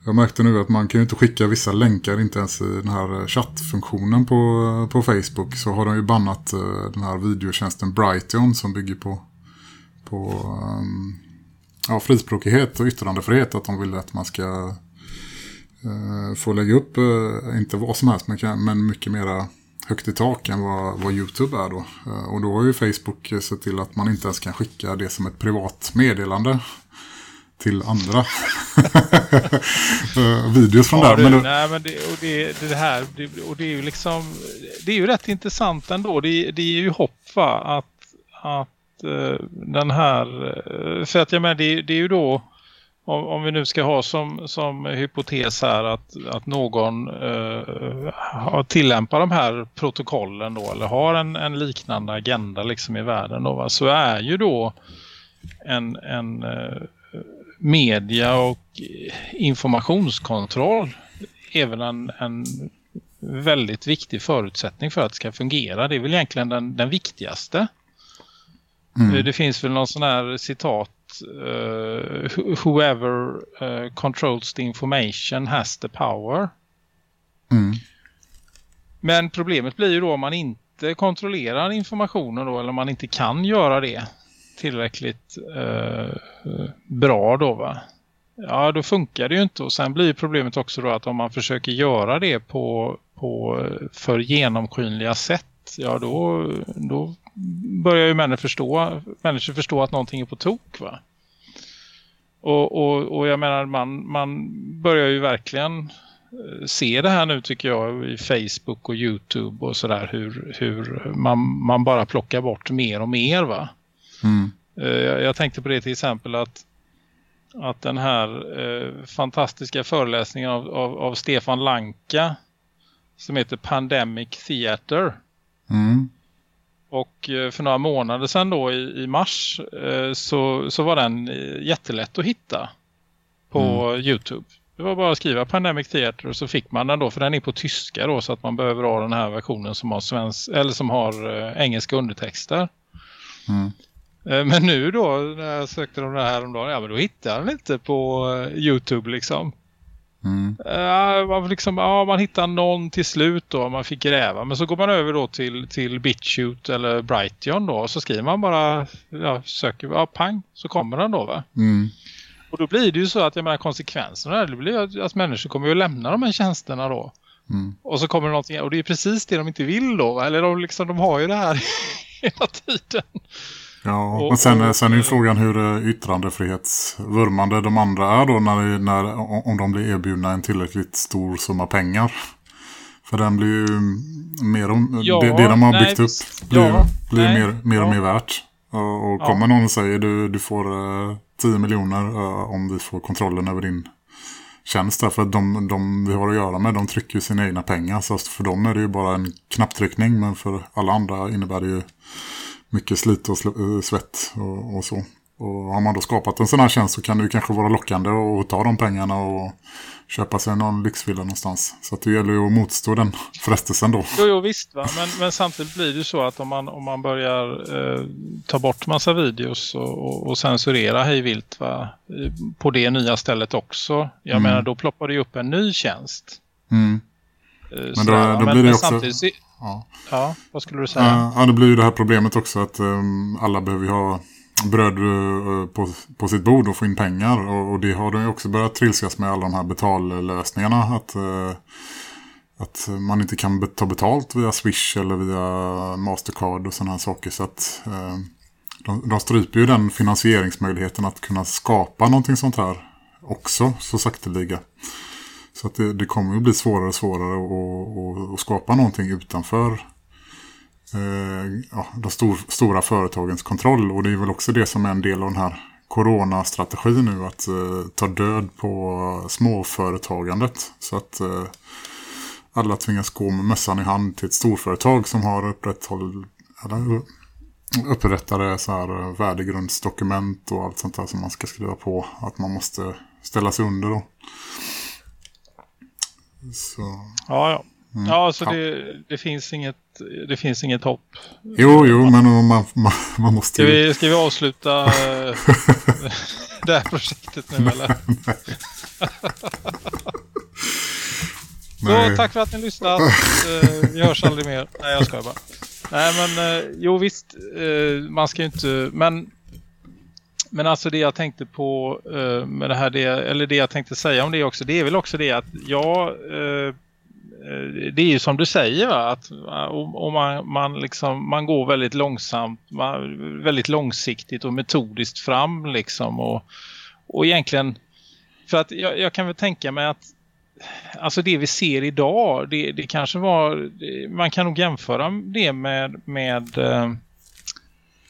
jag märkte nu att man kan ju inte skicka vissa länkar, inte ens i den här chattfunktionen på, på Facebook. Så har de ju bannat den här videotjänsten Brighton som bygger på, på um, ja, frispråkighet och yttrandefrihet. Att de vill att man ska uh, få lägga upp, uh, inte vad som helst, men, men mycket mera högt i tak än vad, vad YouTube är då. Uh, och då har ju Facebook sett till att man inte ens kan skicka det som ett privat meddelande till andra videos från Ja, där. du, Men, nej, men det, och det, det här, det, och det är ju liksom, det är ju rätt intressant ändå. Det, det är ju hopp va, att, att Eh, den här, eh, för att jag menar, det, det är ju då, om, om vi nu ska ha som, som hypotes här att, att någon eh, tillämpar de här protokollen då, eller har en, en liknande agenda liksom i världen då, va, så är ju då en, en eh, media och informationskontroll även en, en väldigt viktig förutsättning för att det ska fungera. Det är väl egentligen den, den viktigaste mm, Det finns väl någon sån här citat uh, Whoever uh, controls the information has the power. mm, Men problemet blir ju då om man inte kontrollerar informationen då eller om man inte kan göra det tillräckligt eh, bra då va. Ja då funkar det ju inte och sen blir problemet också då att om man försöker göra det på, på för genomskinliga sätt ja då, då börjar ju människor förstå, människor förstå att någonting är på tok va. Och, och, och jag menar man, man börjar ju verkligen eh, se det här nu tycker jag i Facebook och Youtube och sådär hur, hur man, man bara plockar bort mer och mer va. mm, Eh, Jag, jag tänkte på det till exempel att, att den här eh, fantastiska föreläsningen av, av, av Stefan Lanka som heter Pandemic Theater mm, och eh, för några månader sedan då i, i mars eh, så, så var den eh, jättelätt att hitta på Youtube. Det var bara att skriva Pandemic Theater och så fick man den då för den är på tyska då så att man behöver ha den här versionen som har, svensk, eller som har engelska undertexter. mm. Men nu då när jag sökte de där häromdagen, ja men då hittade jag den inte på Youtube liksom. Mm. Ja, man, liksom, ja, man hittar någon till slut då man fick gräva. Men så går man över då till, till BitChute eller Brighton då. Och så skriver man bara, ja, söker, ja, pang, så kommer den då va. Mm. Och då blir det ju så att jag menar konsekvenserna det blir att, att människor kommer att lämna de här tjänsterna då. Mm. Och så kommer det någonting, och det är precis det de inte vill då va? Eller de, liksom, de har ju det här hela tiden. Ja, Och- men sen, och- sen är ju frågan hur eh, yttrandefrihetsvurmande de andra är då när, när, om de blir erbjudna en tillräckligt stor summa pengar. För den blir ju mer och, Ja, det, det de har nej, byggt upp blir, Ja, blir nej, mer, mer och ja. mer värt. Och, och kommer någon och säger du, du får eh, 10 miljoner eh, om vi får kontrollen över din tjänst. Där, för att de, de vi har att göra med, de trycker ju sina egna pengar. Så för dem är det ju bara en knapptryckning. Men för alla andra innebär det ju mycket slit och eh, svett och, och så. Och har man då skapat en sån här tjänst så kan det ju kanske vara lockande att ta de pengarna och köpa sig någon lyxvilla någonstans. Så att det gäller ju att motstå den frestelsen då. Jo, jo visst va. Men, men samtidigt blir det så att om man, om man börjar eh, ta bort massa videos och, och, och censurera hej vilt va, eh, på det nya stället också. Jag Mm. menar då ploppar det ju upp en ny tjänst. Mm. Eh, då- sådär, va. då blir men, det men också- samtidigt, Ja. ja, vad skulle du säga? Ja, ja, det blir ju det här problemet också att um, alla behöver ju ha bröd uh, på, på sitt bord och få in pengar. Och, och det har de ju också börjat trilskas med alla de här betallösningarna. Att, uh, att man inte kan ta betalt via Swish eller via Mastercard och sådana här saker. Så att uh, de, de stryper ju den finansieringsmöjligheten att kunna skapa någonting sånt här också så sakteliga. Så att det, det kommer ju bli svårare och svårare att, att, att skapa någonting utanför eh, ja, de stor, stora företagens kontroll. Och det är väl också det som är en del av den här coronastrategin nu. Att eh, ta död på småföretagandet. Så att eh, alla tvingas gå med mössan i hand till ett storföretag som har upprätthåll, eller, upprättade så här eh, värdegrundsdokument och allt sånt där som man ska skriva på. Att man måste ställa sig under då. Så, Ja, ja. Ja, så det, det, finns inget, det finns inget hopp. Jo, jo, men man, man, man måste Ska ju... vi, ska vi avsluta det här projektet nu eller? Nej. Så, tack för att ni lyssnat. Eh, vi hörs aldrig mer. Nej, jag skojar bara. Nej, men eh, jo visst. eh, man ska ju inte... Men, men alltså det jag tänkte på eh, med det här, det, eller det jag tänkte säga om det också, det är väl också det att jag... Eh, eh det är ju som du säger va? att om, man, man, liksom, man går väldigt långsamt, man, väldigt långsiktigt och metodiskt fram liksom och, och egentligen för att jag, jag kan väl tänka mig att alltså det vi ser idag, det, det kanske var, man kan nog jämföra det med, med eh,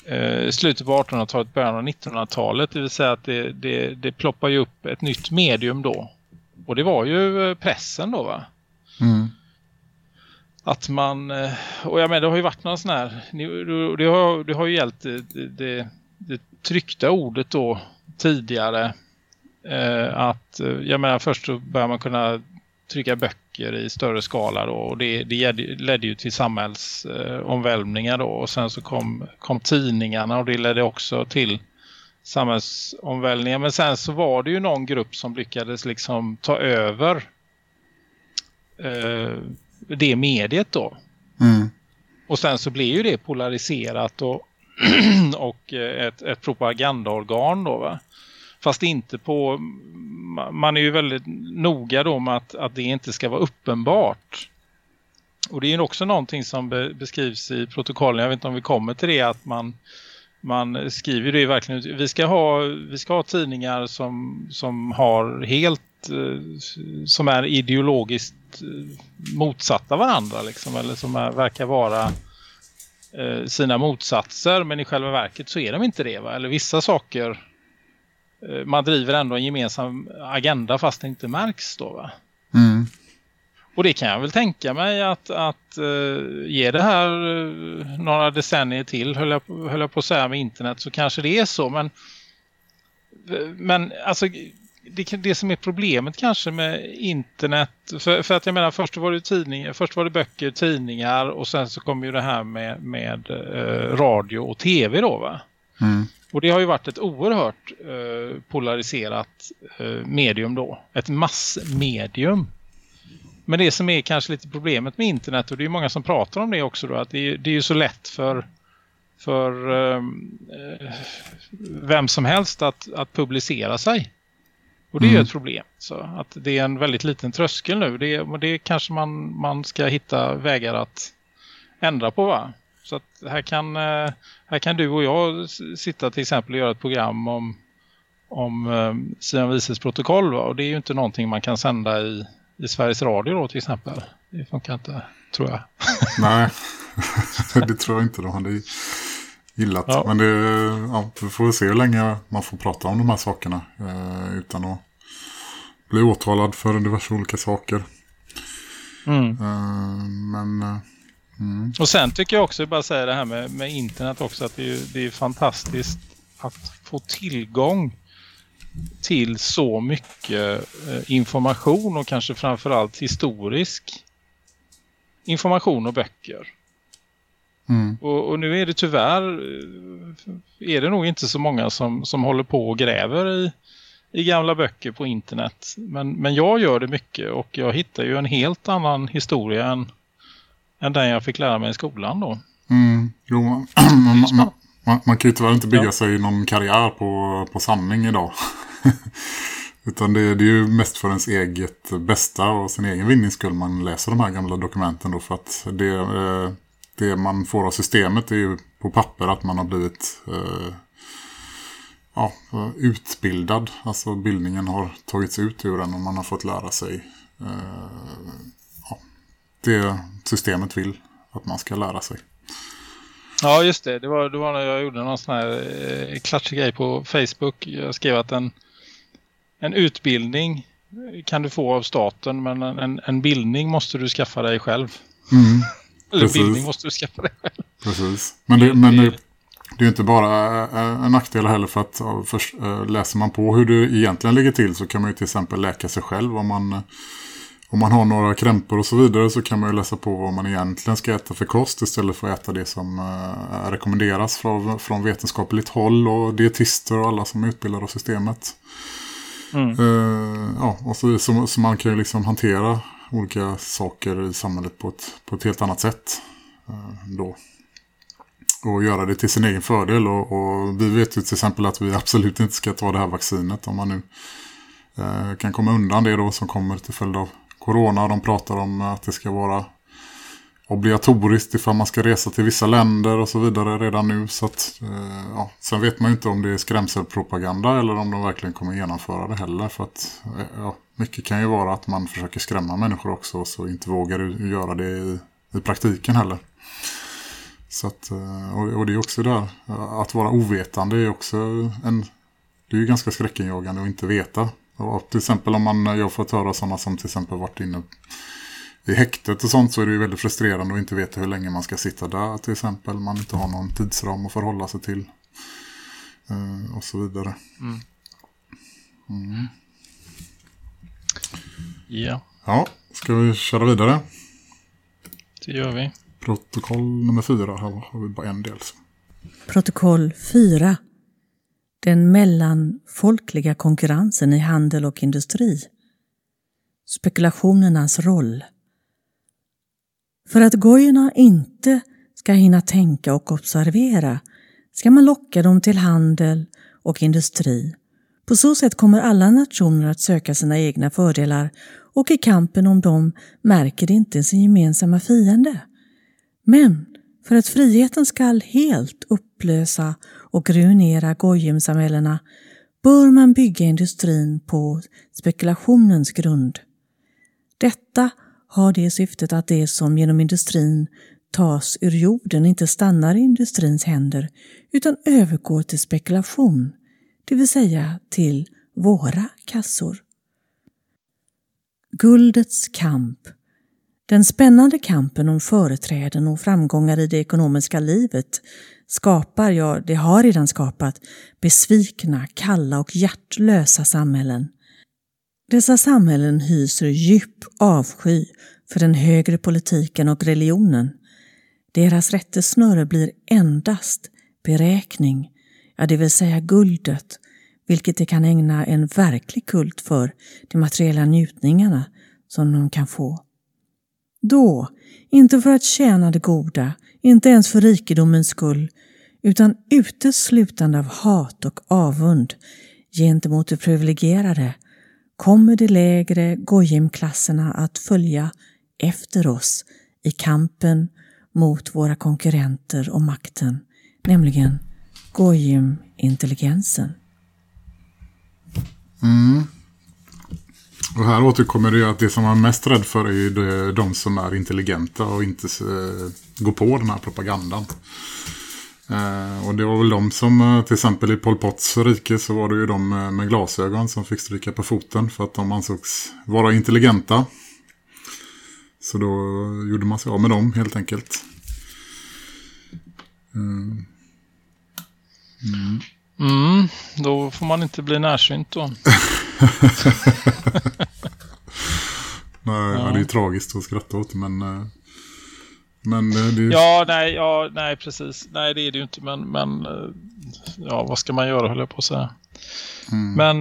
eh, slutet på 1800-talet, början av 1900-talet. Det vill säga att det, det, det ploppar ju upp ett nytt medium då. Och det var ju eh, pressen då va? Mm. Att man, eh, och jag menar det har ju varit någon sån här, det- har, det har ju gällt det, det, det, det tryckta ordet då tidigare. Eh, att, eh, jag menar först så börjar man kunna trycka böcker i större skala då och det, det ledde- ju till samhällsomvälvningar då och sen så kom, kom tidningarna och det ledde också till samhällsomvälvningar men sen så var det ju någon grupp som lyckades liksom ta över eh, det mediet då Mm. och sen så blir ju det polariserat och, och eh, ett, ett propagandaorgan då va. Fast inte på, man är ju väldigt noga då med att, att det inte ska vara uppenbart. Och det är ju också någonting som be, beskrivs i protokollen, jag vet inte om vi kommer till det, att man, man skriver det verkligen ut. Vi ska ha, vi ska ha tidningar som, som har helt, eh, som är ideologiskt eh, motsatta varandra liksom, eller som är, verkar vara eh, sina motsatser men i själva verket så är de inte det va? eller vissa saker man driver ändå en gemensam agenda fast det inte märks då va? Mm. Och det kan jag väl tänka mig att, att uh, ge det här eh, några decennier till höll jag, höll jag på att säga med internet så kanske det är så men men alltså det, det som är problemet kanske med internet för, för att jag menar först var det tidningar, först var det böcker, tidningar och sen så kom ju det här med, med eh, radio och tv då va? Mm. Och det har ju varit ett oerhört eh, polariserat eh, medium då. Ett massmedium. Men det som är kanske lite problemet med internet och det är ju många som pratar om det också då att det är, det är ju så lätt för för ehm, eh, vem som helst att, att publicera sig. Och det är ju Mm. ett problem. Så att det är en väldigt liten tröskel nu. Det, det kanske man, man ska hitta vägar att ändra på va? Så att här kan, eh, här kan du och jag sitta till exempel och göra ett program om, om eh, Sian Vises protokoll va? Och det är ju inte någonting man kan sända i, i Sveriges Radio då till exempel. Det funkar inte, tror jag. Nej, det tror jag inte de hade gillat. Ja. Men det, ja, vi får se hur länge man får prata om de här sakerna eh, utan att bli åtalad för diverse olika saker. Mm. Eh, men eh, mm, Och sen tycker jag också, bara säga det här med, med internet också, att det är, ju- det är fantastiskt att få tillgång till så mycket eh, information och kanske framförallt historisk information och böcker. mm, Och, och nu är det tyvärr eh, är det nog inte så många som, som håller på och gräver i, i gamla böcker på internet. Men, men jag gör det mycket och jag hittar ju en helt annan historia än, än den jag fick lära mig i skolan då. mm, jo, man, man, man, man, man kan ju tyvärr inte bygga Ja. sig någon karriär på, på sanning idag. Utan det, det är ju mest för ens eget bästa och sin egen vinnings skull man läser de här gamla dokumenten då för att det, eh, det man får av systemet är ju på papper att man har blivit eh, ja, utbildad. Alltså bildningen har tagits ut ur den och man har fått lära sig eh, det systemet vill att man ska lära sig. Ja just det, det var, det var när jag gjorde någon sån här eh, klatschig grej på Facebook. Jag skrev att en, en utbildning kan du få av staten men en, en, bildning måste du skaffa dig själv. Mm. Eller Precis. bildning måste du skaffa dig själv. Precis. Men det, men det, det är inte bara eh, en nackdel heller för att först, eh, läser man på hur det egentligen ligger till så kan man ju till exempel läka sig själv om man, eh, om man har några krämpor och så vidare så kan man ju läsa på vad man egentligen ska äta för kost istället för att äta det som eh, rekommenderas från, från vetenskapligt håll och dietister och alla som är utbildade av systemet. Mm. Eh, ja, och så, så, så man kan ju liksom hantera olika saker i samhället på ett, på ett helt annat sätt eh, då. Och göra det till sin egen fördel. Och, och vi vet ju till exempel att vi absolut inte ska ta det här vaccinet om man nu eh, kan komma undan det då som kommer till följd av corona. De pratar om att det ska vara obligatoriskt ifall man ska resa till vissa länder och så vidare redan nu. Så att, eh, ja. Sen vet man ju inte om det är skrämselpropaganda eller om de verkligen kommer genomföra det heller. För att eh, ja, mycket kan ju vara att man försöker skrämma människor också så inte vågar göra det i, i praktiken heller. Så att, eh, och, och det är också där, att vara ovetande är också en, det är ju ganska skräckenjagande att inte veta. Och till exempel om man, jag fått höra sådana som till exempel varit inne i häktet och sånt så är det ju väldigt frustrerande att inte veta hur länge man ska sitta där till exempel. Man inte har någon tidsram att förhålla sig till. Eh, och så vidare. Mm. Mm. Ja, Ja, ska vi köra vidare? det gör vi. Protokoll nummer fyra, här har vi bara en del. Så. Protokoll 4. Den mellanfolkliga konkurrensen i handel och industri. Spekulationernas roll. För att gojorna inte ska hinna tänka och observera ska man locka dem till handel och industri. På så sätt kommer alla nationer att söka sina egna fördelar och i kampen om dem märker de inte sin gemensamma fiende. Men för att friheten skall helt upplösa och ruinera gojimsamhällena bör man bygga industrin på spekulationens grund. Detta har det syftet att det som genom industrin tas ur jorden inte stannar i industrins händer utan övergår till spekulation, det vill säga till våra kassor. Guldets kamp den spännande kampen om företräden och framgångar i det ekonomiska livet skapar, ja, det har redan skapat, besvikna, kalla och hjärtlösa samhällen. Dessa samhällen hyser djup avsky för den högre politiken och religionen. Deras rättesnöre blir endast beräkning, ja det vill säga guldet, vilket de kan ägna en verklig kult för de materiella njutningarna som de kan få. Då, inte för att tjäna det goda, inte ens för rikedomens skull, utan uteslutande av hat och avund gentemot de privilegierade, kommer de lägre Gojimklasserna att följa efter oss i kampen mot våra konkurrenter och makten, nämligen Gojimintelligensen. Mm. Och här återkommer det ju att det som man är mest rädd för är ju de som är intelligenta och inte eh, går på den här propagandan. Eh, och det var väl de som, eh, till exempel i Pol Pots rike så var det ju de med, glasögon som fick stryka på foten för att de ansågs vara intelligenta. Så då gjorde man sig av med dem helt enkelt. Mm. Mm, då får man inte bli närsynt då. Nej, ja. det är ju tragiskt att skratta åt men... eh, Men eh, det är Ja, nej, ja, nej, precis. Nej, det är det ju inte. Men, men eh, ja, vad ska man göra, höll jag på att säga. Mm. Men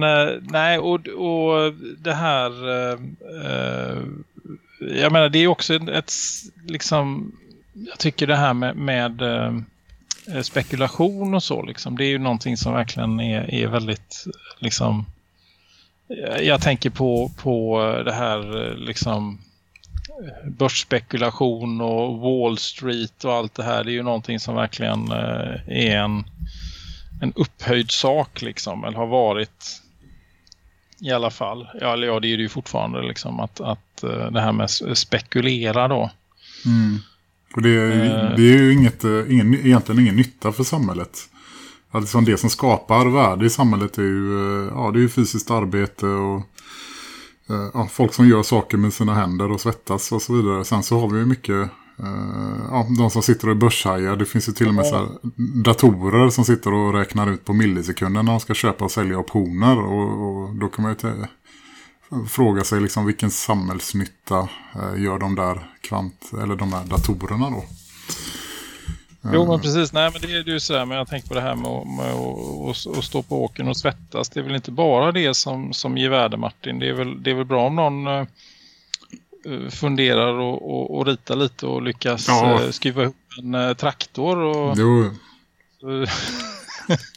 nej, och, och det här... eh, jag menar, det är också ett, liksom... Jag tycker det här med, med spekulation och så, liksom, det är ju någonting som verkligen är, är väldigt, liksom... Jag tänker på, på det här, liksom börsspekulation och Wall Street och allt det här. Det är ju någonting som verkligen eh, är en, en upphöjd sak liksom, eller har varit i alla fall. Ja, eller ja, det är det ju fortfarande liksom att, att eh, det här med spekulera då. Mm. Och det, är- Eh. det är ju inget, eh, ingen, egentligen ingen nytta för samhället. Alltså det som skapar värde i samhället är ju, eh, ja, det är ju fysiskt arbete och eh, ja, folk som gör saker med sina händer och svettas och så vidare. Sen så har vi ju mycket, eh, ja, de som sitter och är börshajar. Det finns ju till och med så datorer som sitter och räknar ut på millisekunder när de ska köpa och sälja optioner. Och, och då kan man ju fråga sig liksom vilken samhällsnytta gör de där kvant eller de där datorerna då. Jo men precis, nej men det är ju sådär men jag tänker på det här med, att- stå på åkern och svettas. Det är väl inte bara det som, som ger värde Martin. Det är väl, det är väl bra om någon eh, eh, funderar och, och, och ritar lite och lyckas Ja. eh, skruva ihop en traktor och Jo,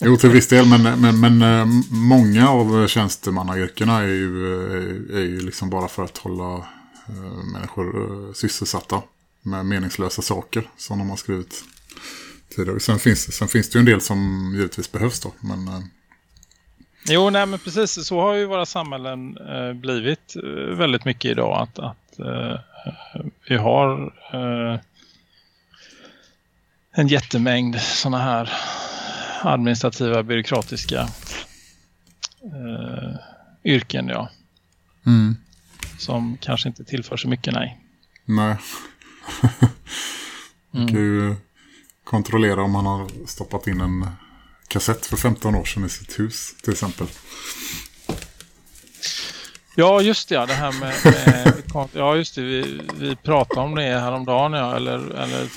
jo till viss del men, men, men många av tjänstemannayrkena är ju, är, är ju liksom bara för att hålla människor sysselsatta med meningslösa saker som de har skrivit tidigare. Sen finns, sen finns det ju en del som givetvis behövs då. Men eh, Jo, nej men precis. Så har ju våra samhällen eh, blivit eh, väldigt mycket idag. Att, att eh, vi har en jättemängd sådana här administrativa, byråkratiska yrken, ja. mm, Som kanske inte tillför så mycket, nej. nej. Mm. kan ju kontrollera om man har stoppat in en kassett för 15 år sedan i sitt hus till exempel. Ja, just det. Ja, det här med, med ja, just det. Vi, vi pratade om det häromdagen, ja, eller, eller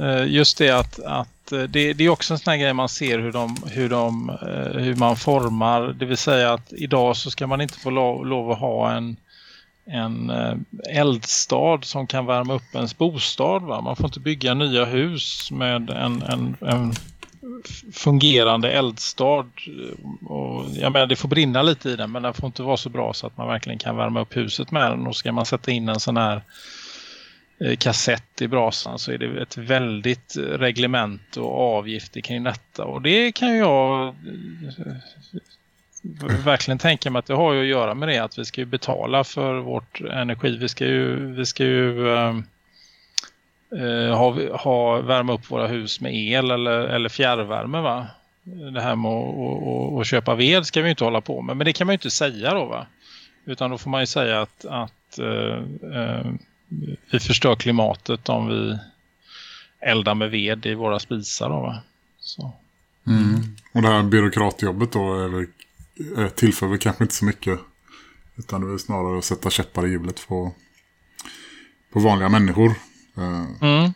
eh, just det att, att eh, det, det är också en sån här grej man ser hur de, hur de, eh, hur man formar. Det vill säga att idag så ska man inte få lov, lov att ha en en eh, eldstad som kan värma upp ens bostad. Va? Man får inte bygga nya hus med en, en, en fungerande eldstad och jag menar det får brinna lite i den men den får inte vara så bra så att man verkligen kan värma upp huset med den och ska man sätta in en sån här eh, kassett i brasan så är det ett väldigt reglement och avgifter kring detta och det kan jag eh, verkligen tänka mig att det har ju att göra med det att vi ska ju betala för vårt energi vi ska ju, vi ska ju ehm, eh, ha, ha, värma upp våra hus med el eller, eller fjärrvärme va. Det här med att och, och, och köpa ved ska vi inte hålla på med. Men det kan man ju inte säga då va. Utan då får man ju säga att, att eh, eh, vi förstör klimatet om vi eldar med ved i våra spisar då va. Så. Mm. Och det här byråkratjobbet då eller tillför väl kanske inte så mycket. Utan det är snarare att sätta käppar i hjulet på, på vanliga människor. Eh, Mm.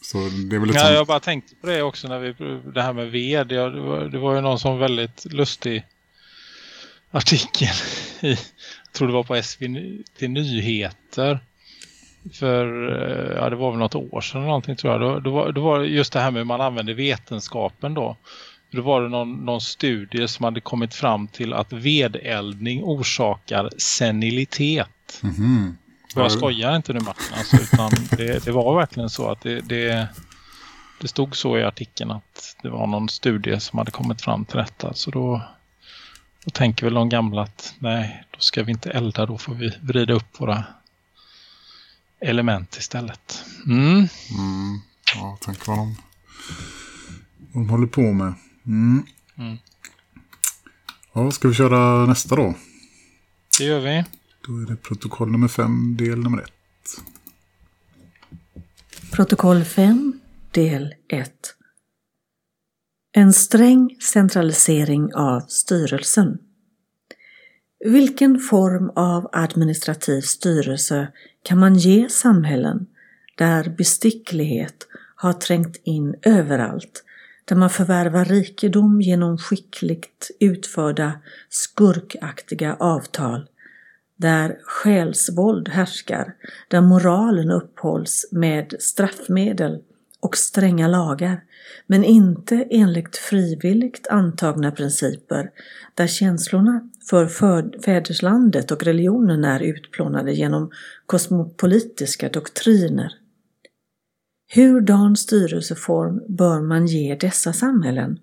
Så det är väl ett Ja, jag bara tänkte på det också när vi det här med ved. Ja, det, var, det var ju någon som väldigt lustig artikel i, jag tror det var på SVT Nyheter. För eh, ja, det var väl något år sedan någonting tror jag. Då, då, var, då var det just det här med hur man använder vetenskapen då. Då var det någon, någon studie som hade kommit fram till att vedeldning orsakar senilitet. Mhm. Och jag Ja, skojar inte nu Martin, alltså, utan det, det var verkligen så att det, det, det stod så i artikeln att det var någon studie som hade kommit fram till detta. Så då, då tänker väl de gamla att nej, då ska vi inte elda, då får vi vrida upp våra element istället. Mm. Mm. Ja, tänk vad de, de håller på med. Mm. Mm. Ja, ska vi köra nästa då? Det gör vi. Då är det protokoll nummer fem, del nummer ett. Protokoll 5, del 1. En sträng centralisering av styrelsen. Vilken form av administrativ styrelse kan man ge samhällen där besticklighet har trängt in överallt, där man förvärvar rikedom genom skickligt utförda skurkaktiga avtal, där själsvåld härskar, där moralen upphålls med straffmedel och stränga lagar, men inte enligt frivilligt antagna principer, där känslorna för fäderslandet och religionen är utplånade genom kosmopolitiska doktriner. Hurdan styrelseform bör man ge dessa samhällen,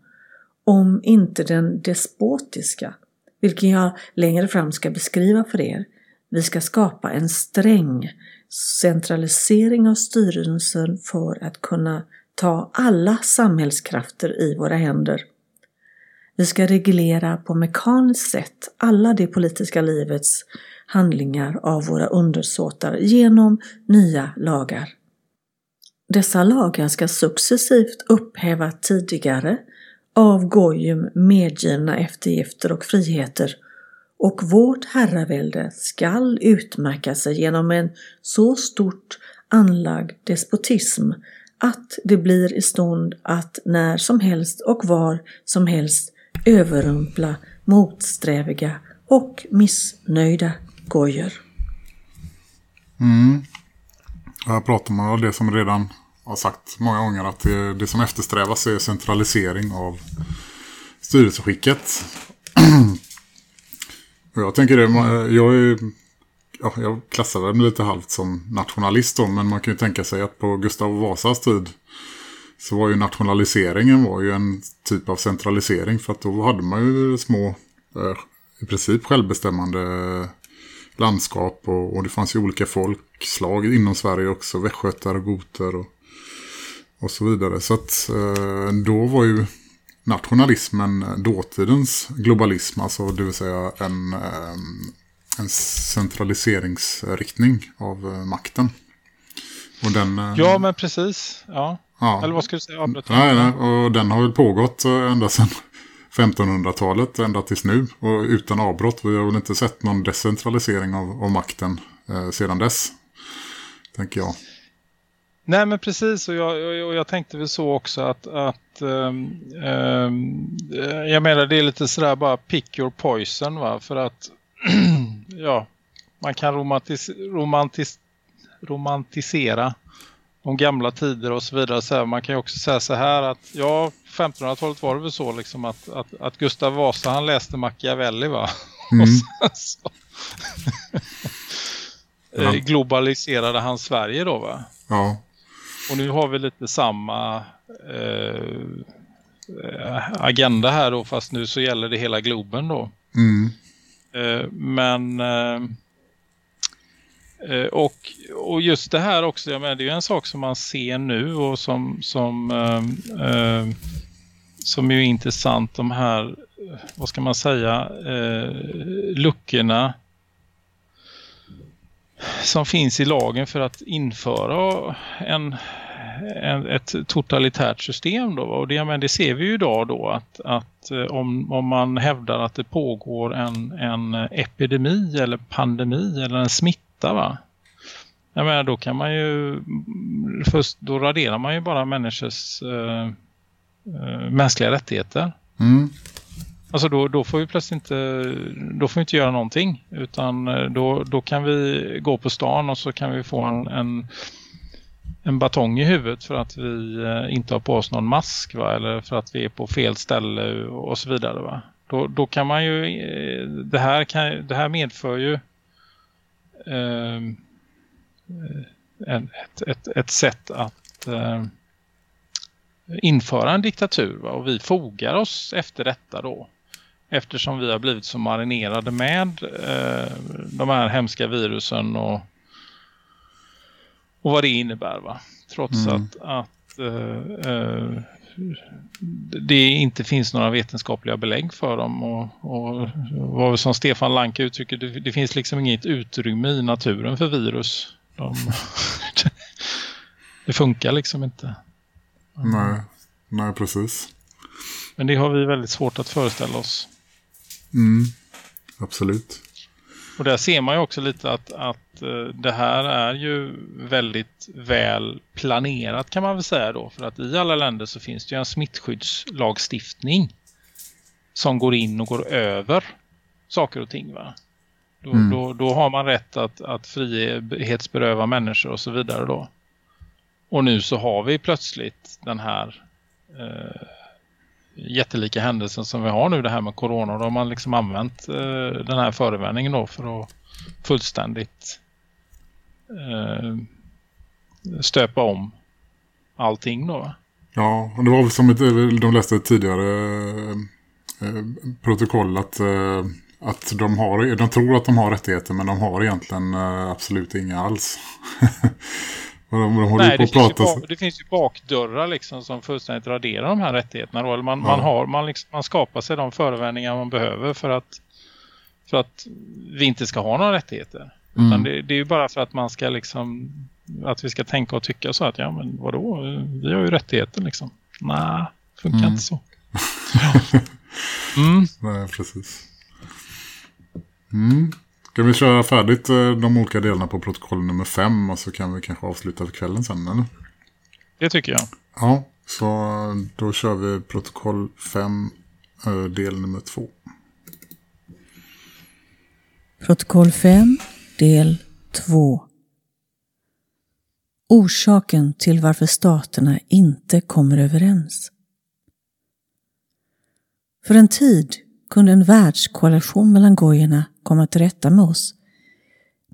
om inte den despotiska, vilken jag längre fram ska beskriva för er. Vi ska skapa en sträng centralisering av styrelsen för att kunna ta alla samhällskrafter i våra händer. Vi ska reglera på mekaniskt sätt alla det politiska livets handlingar av våra undersåtar genom nya lagar. Dessa lagar ska successivt upphäva tidigare av Gojum medgivna eftergifter och friheter och vårt herravälde skall utmärka sig genom en så stort anlagd despotism att det blir i stånd att när som helst och var som helst överrumpla motsträviga och missnöjda Gojer. Mm. Här pratar man om det som redan har sagt många gånger att det, det som eftersträvas är centralisering av styrelseskicket. Och jag tänker det, jag är ja, jag klassar väl lite halvt som nationalist då, men man kan ju tänka sig att på Gustav Vasas tid så var ju nationaliseringen var ju en typ av centralisering för att då hade man ju små eh, i princip självbestämmande landskap och, och, det fanns ju olika folkslag inom Sverige också, västgötar och goter och, och så vidare. Så att eh, då var ju nationalismen dåtidens globalism, alltså det vill säga en, eh, en centraliseringsriktning av eh, makten. Och den, eh, ja, men precis. Ja. ja. Eller vad ska du säga? Nej, nej, och den har väl pågått ända sedan 1500-talet, ända tills nu. Och utan avbrott. Vi har väl inte sett någon decentralisering av, av makten eh, sedan dess, tänker jag. Nej men precis och jag, och jag tänkte väl så också att, att um, um, jag menar det är lite sådär bara pick your poison va för att ja, man kan romantis romantis romantisera de gamla tider och så vidare. Så här, man kan ju också säga så här att ja, 1500-talet var det väl så liksom att, att, att Gustav Vasa han läste Machiavelli va? Mm. och så, ja. globaliserade han Sverige då va? Ja. Och nu har vi lite samma eh, agenda här då fast nu så gäller det hela globen då. Mm. Eh, men eh, eh, och, och just det här också, jag menar, det är ju en sak som man ser nu och som, som, eh, som är intressant, de här, vad ska man säga, eh, luckorna som finns i lagen för att införa en, en, ett totalitärt system. Då. Och det, men det ser vi ju idag då att, att eh, om, om man hävdar att det pågår en, en epidemi eller pandemi eller en smitta va. Jag menar, då kan man ju först då raderar man ju bara människors eh, äh, mänskliga rättigheter. Mm. Alltså då, då får vi plötsligt inte, då får vi inte göra någonting utan då, då kan vi gå på stan och så kan vi få en, en en batong i huvudet för att vi eh, inte har på oss någon mask va? eller för att vi är på fel ställe och så vidare va. Då, då kan man ju eh, det här, kan, det här medför ju eh, ett, ett, ett sätt att eh, införa en diktatur va? och vi fogar oss efter detta då eftersom vi har blivit så marinerade med eh, de här hemska virusen och och vad det innebär va. Trots mm. att, att uh, uh, det inte finns några vetenskapliga belägg för dem och, och vad som Stefan Lanka uttrycker, det, det, finns liksom inget utrymme i naturen för virus. De, det funkar liksom inte. Nej, nej precis. Men det har vi väldigt svårt att föreställa oss. Mm, absolut. Och där ser man ju också lite att, att eh, det här är ju väldigt väl planerat kan man väl säga då. För att i alla länder så finns det ju en smittskyddslagstiftning som går in och går över saker och ting va. Då, mm. då, då har man rätt att, att frihetsberöva människor och så vidare då. Och nu så har vi plötsligt den här eh, jättelika händelsen som vi har nu det här med corona. Då har man liksom använt eh, den här förevändningen då för att fullständigt eh, stöpa om allting då. Ja, och det var väl som ett, de läste tidigare eh, protokoll att, eh, att de, har, de tror att de har rättigheter men de har egentligen eh, absolut inga alls. De, de Nej, det, finns bak, det, finns ju bakdörrar liksom som fullständigt raderar de här rättigheterna. Då. Man, ja. man, har, man, liksom, man skapar sig de förevändningar man behöver för att, för att vi inte ska ha några rättigheter. Mm. Utan det, det, är ju bara för att man ska liksom att vi ska tänka och tycka så att ja men vadå, vi har ju rättigheter liksom. Nej, funkar mm. inte så. mm. Nej, precis. Mm. Ska vi köra färdigt eh, de olika delarna på protokoll nummer fem och så kan vi kanske avsluta för kvällen sen eller? Det tycker jag. Ja, så då kör vi protokoll 5 del nummer 2. Protokoll 5, del 2. Orsaken till varför staterna inte kommer överens. För en tid kunde en världskoalition mellan gojorna komma till rätta med oss.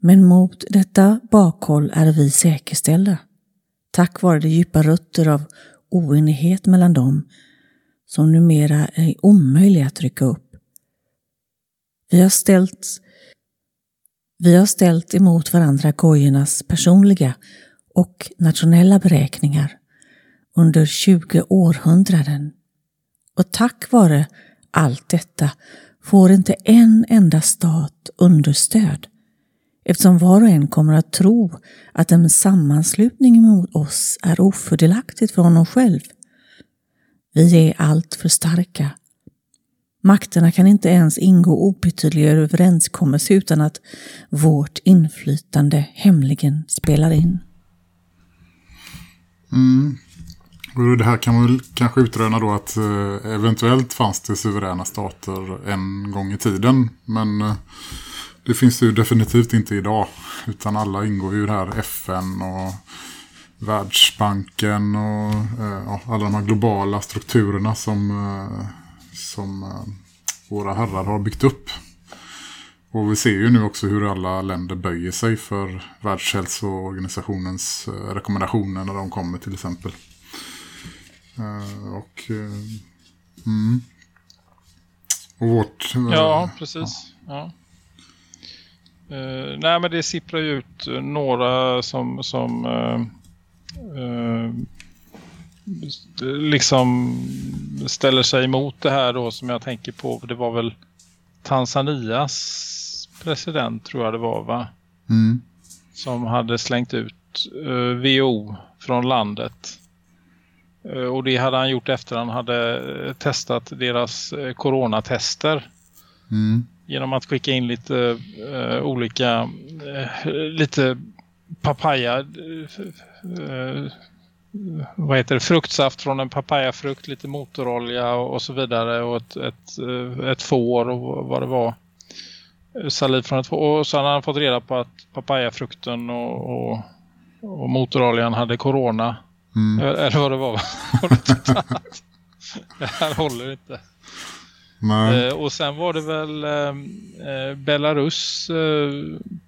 Men mot detta bakhåll är vi säkerställda, tack vare de djupa rötter av oenighet mellan dem som numera är omöjliga att rycka upp. Vi har ställt, vi har ställt emot varandra kojernas personliga och nationella beräkningar under 20 århundraden. Och tack vare allt detta får inte en enda stat understöd eftersom var och en kommer att tro att en sammanslutning mot oss är ofördelaktigt för honom själv. Vi är allt för starka. Makterna kan inte ens ingå obetydliga överenskommelser utan att vårt inflytande hemligen spelar in. Mm. Och det här kan man väl kanske utröna då att eh, eventuellt fanns det suveräna stater en gång i tiden. Men eh, det finns ju definitivt inte idag. Utan alla ingår ju det här FN och Världsbanken och eh, ja, alla de här globala strukturerna som, eh, som eh, våra herrar har byggt upp. Och vi ser ju nu också hur alla länder böjer sig för Världshälsoorganisationens eh, rekommendationer när de kommer till exempel. Eh, och, eh, mm. och vårt... eh, Ja, precis. Ja. Eh, nej, men det sipprar ju ut några som, som eh, eh, liksom ställer sig emot det här då som jag tänker på. Det var väl Tanzanias president tror jag det var va? Mm. Som hade slängt ut eh, WHO från landet. Eh, och det hade han gjort efter han hade eh, testat deras eh, coronatester. Mm. genom att skicka in lite eh, olika eh, lite papaya eh, vad heter det, fruktsaft från en papayafrukt, lite motorolja och, och så vidare och ett, ett, ett får och vad det var. Saliv från ett får. Och så hade han fått reda på att papayafrukten och, och, och motoroljan hade corona Mm. eller vad det var det här håller inte. Eh, och sen var det väl eh, eh, Belarus eh,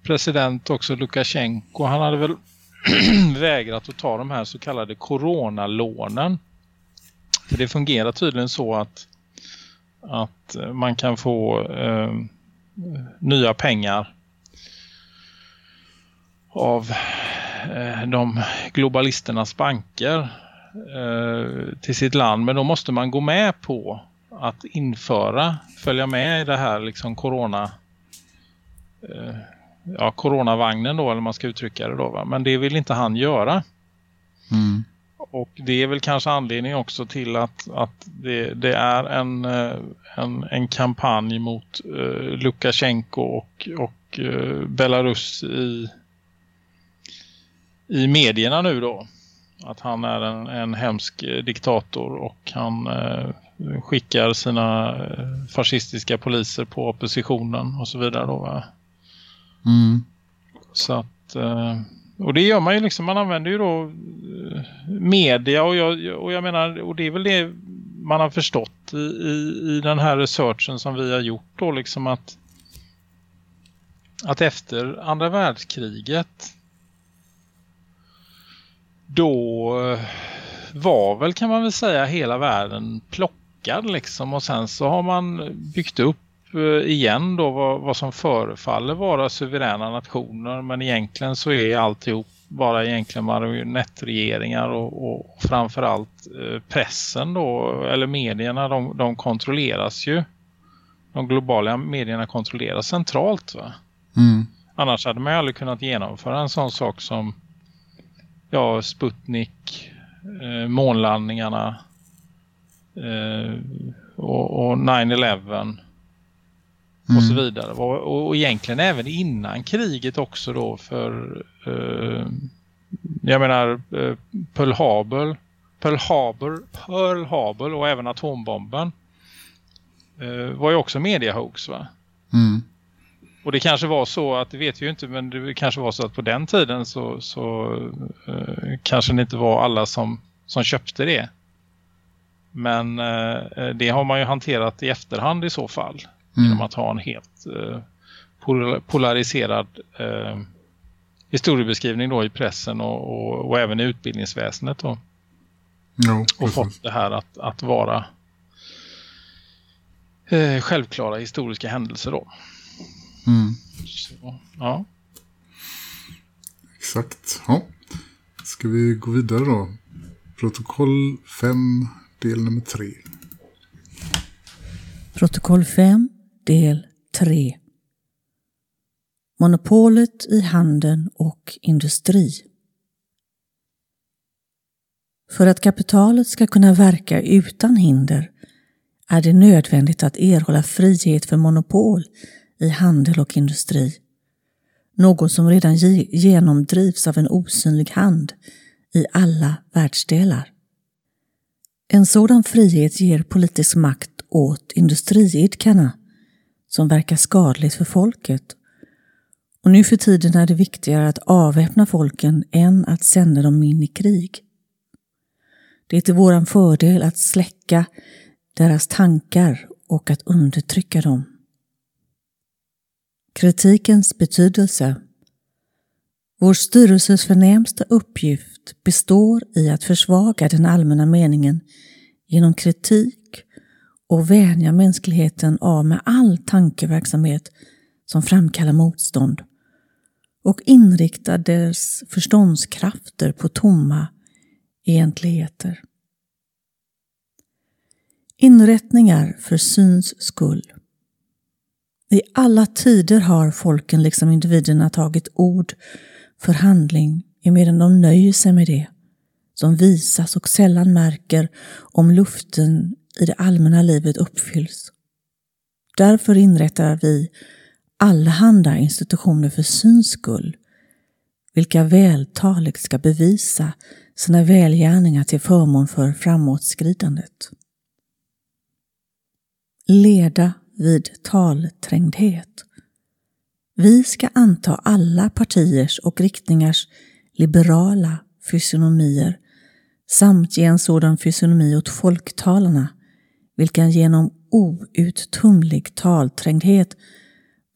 president också Lukasjenko. Han hade väl vägrat att ta de här så kallade coronalånen. För det fungerar tydligen så att, att man kan få eh, nya pengar av de globalisternas banker eh, till sitt land. Men då måste man gå med på att införa, följa med i det här liksom corona eh, ja, coronavagnen då eller man ska uttrycka det då va? men det vill inte han göra Mm. och det är väl kanske anledning också till att, att det, det är en, eh, en, en kampanj mot eh, Lukasjenko och, och eh, Belarus i, i medierna nu då. Att han är en, en hemsk eh, diktator och han eh, skickar sina eh, fascistiska poliser på oppositionen och så vidare då va? Mm. Så att, eh, och det gör man ju liksom, man använder ju då eh, media och jag, och jag menar, och det är väl det man har förstått i, i, i den här researchen som vi har gjort då liksom att att efter andra världskriget då eh, var väl kan man väl säga hela världen plockad liksom och sen så har man byggt upp eh, igen då vad, vad som förefaller vara suveräna nationer men egentligen så är alltihop bara egentligen marionettregeringar och, och framförallt eh, pressen då eller medierna de, de kontrolleras ju de globala medierna kontrolleras centralt va? Mm. Annars hade man ju aldrig kunnat genomföra en sån sak som ja, Sputnik, eh, månlandningarna eh, och, och 9-11 och så vidare. Och, och egentligen även innan kriget också då för eh, jag menar eh, Pearl Harbor, Pearl Harbor, Pearl Harbor och även atombomben eh, var ju också mediahoax va? Mm. Och det kanske var så att, det vet vi ju inte, men det kanske var så att på den tiden så, så eh, kanske det inte var alla som, som köpte det. Men eh, det har man ju hanterat i efterhand i så fall. Mm. Genom att ha en helt eh, pol- polariserad eh, historiebeskrivning då i pressen och, och, och även i utbildningsväsendet då. Jo, Och fått det här att, att vara eh, självklara historiska händelser då. Mm. Så, ja. Exakt. Ja. Ska vi gå vidare då? Protokoll 5, del nummer 3. Protokoll 5, del 3. Monopolet i handeln och industri. För att kapitalet ska kunna verka utan hinder är det nödvändigt att erhålla frihet för monopol i handel och industri. Något som redan genomdrivs av en osynlig hand i alla världsdelar. En sådan frihet ger politisk makt åt industriidkarna som verkar skadligt för folket. Och nu för tiden är det viktigare att avväpna folken än att sända dem in i krig. Det är till våran fördel att släcka deras tankar och att undertrycka dem. Kritikens betydelse Vår styrelses förnämsta uppgift består i att försvaga den allmänna meningen genom kritik och vänja mänskligheten av med all tankeverksamhet som framkallar motstånd och inrikta dess förståndskrafter på tomma egentligheter. Inrättningar för syns skull. I alla tider har folken liksom individerna tagit ord för handling emedan de nöjer sig med det som visas och sällan märker om luften i det allmänna livet uppfylls. Därför inrättar vi allehanda institutioner för syns skull, vilka vältaligt ska bevisa sina välgärningar till förmån för framåtskridandet. Leda vid talträngdhet. Vi ska anta alla partiers och riktningars liberala fysionomier samt ge en sådan fysionomi åt folktalarna, vilka genom outtumlig talträngdhet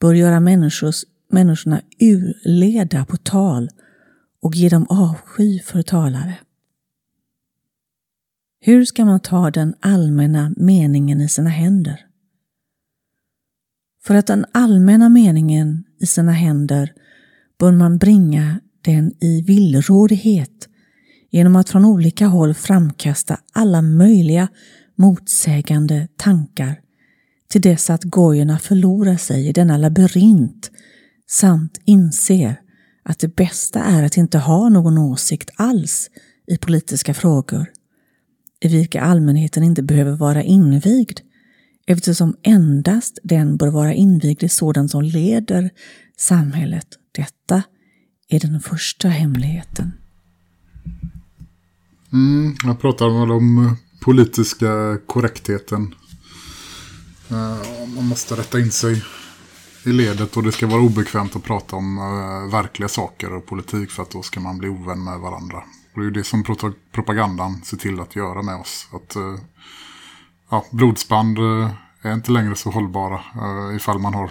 bör göra människors, människorna urleda på tal och ge dem avsky för talare. Hur ska man ta den allmänna meningen i sina händer? För att den allmänna meningen i sina händer bör man bringa den i villrådighet genom att från olika håll framkasta alla möjliga motsägande tankar till dess att gojorna förlorar sig i denna labyrint samt inser att det bästa är att inte ha någon åsikt alls i politiska frågor, i vilka allmänheten inte behöver vara invigd, eftersom endast den bör vara invigd i sådant som leder samhället. Detta är den första hemligheten. Mm, jag pratar väl om eh, politiska korrektheten. Eh, man måste rätta in sig i ledet och det ska vara obekvämt att prata om eh, verkliga saker och politik för att då ska man bli ovän med varandra. Och det är ju det som propagandan ser till att göra med oss. Att ja, blodsband eh, är inte längre så hållbara eh, ifall man har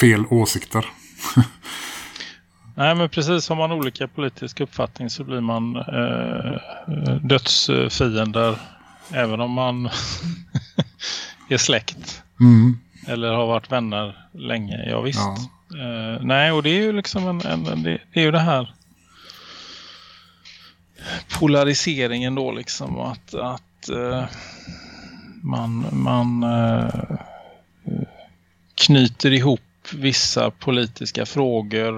fel åsikter. Nej men precis, har man olika politisk uppfattning så blir man eh, dödsfiender även om man är släkt Mm, eller har varit vänner länge, ja visst. ja. Eh, nej och det är ju liksom en, en det, det är ju det här polariseringen då liksom att, att eh, man, man eh, knyter ihop vissa politiska frågor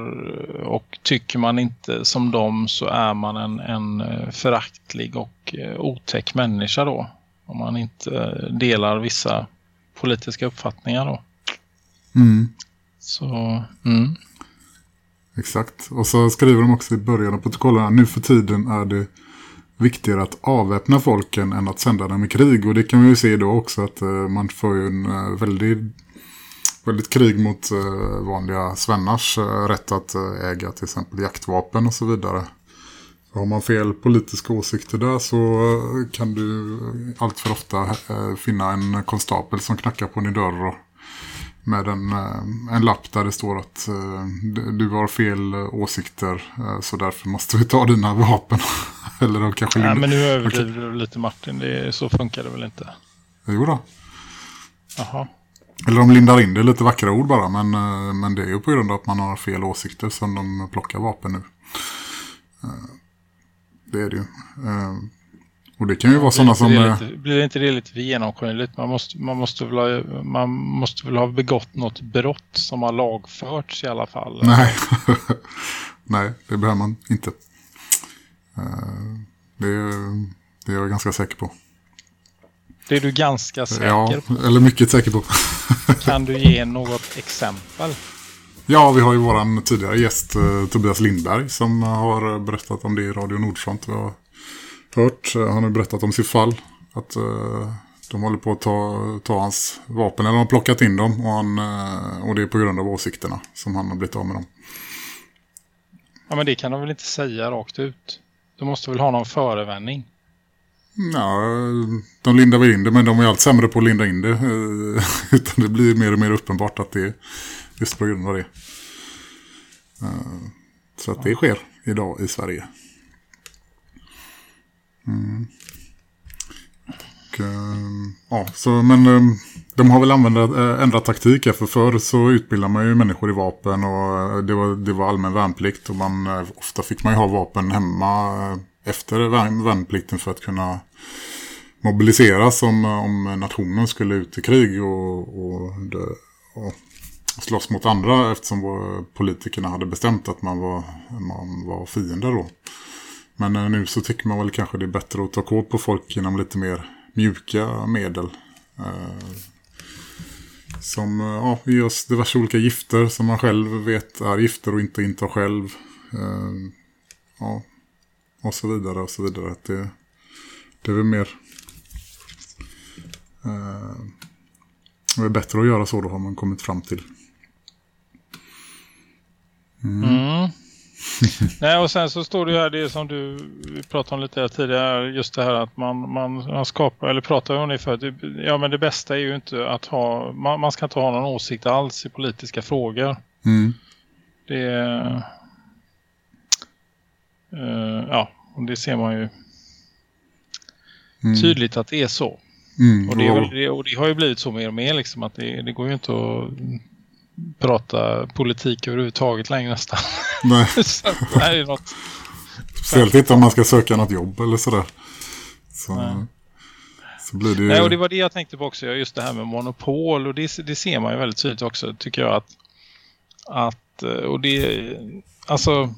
och tycker man inte som dem så är man en, en eh, föraktlig och eh, otäck människa då. Om man inte delar vissa politiska uppfattningar då. Mm. Så, mm. Exakt. Och så skriver de också i början av protokollen nu för tiden är det viktigare att avväpna folken än att sända dem i krig. Och det kan vi ju se då också att eh, man får ju en eh, väldigt, väldigt krig mot eh, vanliga svennars eh, rätt att eh, äga till exempel jaktvapen och så vidare. Har man fel politiska åsikter där så eh, kan du allt för ofta eh, finna en konstapel som knackar på din dörr och med en, eh, en lapp där det står att eh, du- har fel eh, åsikter så därför måste vi ta dina vapen. Eller de kanske... Nej, men nu överdriver du lite Martin. Det, så funkar det väl inte? Jo då. Jaha. Eller de lindar in det lite vackra ord bara men, men det är ju på grund av att man har fel åsikter som de plockar vapen nu. Det är det ju. Och det kan ju vara sådana som... blir, eh, det lite, blir inte det lite genomskinligt? Man måste, man, måste väl ha, man måste väl ha begått något brott som har lagförts i alla fall? Nej. Nej, det behöver man inte. Eh, Det är, det är jag ganska säker på. Det är du ganska säker Ja, på. eller mycket säker på. Kan du ge något exempel? Ja, vi har ju våran tidigare gäst eh, Tobias Lindberg som har berättat om det i Radio Nordfront. Vi har hört, eh, han har berättat om sitt fall. Att eh, de håller på att ta, ta hans vapen, eller de har plockat in dem. Och, han, eh, och det är på grund av åsikterna som han har blivit av med dem. Ja, men det kan de väl inte säga rakt ut? Du måste väl ha någon förevändning? Ja, de lindar väl in det men de är allt sämre på att linda in det. Utan det blir mer och mer uppenbart att det är just på grund av det. Så att det sker idag i Sverige. Mm. Och, eh, ja, så, men eh, de har väl använt, eh, ändrat taktik här för förr så utbildade man ju människor i vapen och det var, det var allmän värnplikt och man, ofta fick man ju ha vapen hemma efter värn, värnplikten för att kunna mobiliseras om, om nationen skulle ut i krig och, och, dö, och slåss mot andra eftersom politikerna hade bestämt att man var, man var fiender då. Men eh, nu så tycker man väl kanske det är bättre att ta kål på folk genom lite mer mjuka medel. Eh, som eh, ja, ger oss diverse olika gifter som man själv vet är gifter och inte intar själv. Eh, ja, och så vidare och så vidare. Att det, det är väl mer... Eh, det är bättre att göra så då har man kommit fram till. Mm. mm. Nej, och sen så står det ju här det som du pratade om lite tidigare, just det här att man, man, man skapar, eller pratar om det för att det- ja men det bästa är ju inte att ha, man, man ska inte ha någon åsikt alls i politiska frågor. Mm. Det är, eh, ja, och det ser man ju Mm. tydligt att det är så. Mm. Och det, är och- det, och det har ju blivit så mer och mer liksom att det, det går ju inte att prata politik överhuvudtaget längre nästan. Nej, så är något speciellt inte om man ska söka något jobb eller sådär. Så, Nej. så blir det ju... Nej, och det var det jag tänkte på också, just det här med monopol och det, det ser man ju väldigt tydligt också tycker jag att, att eh, och det alltså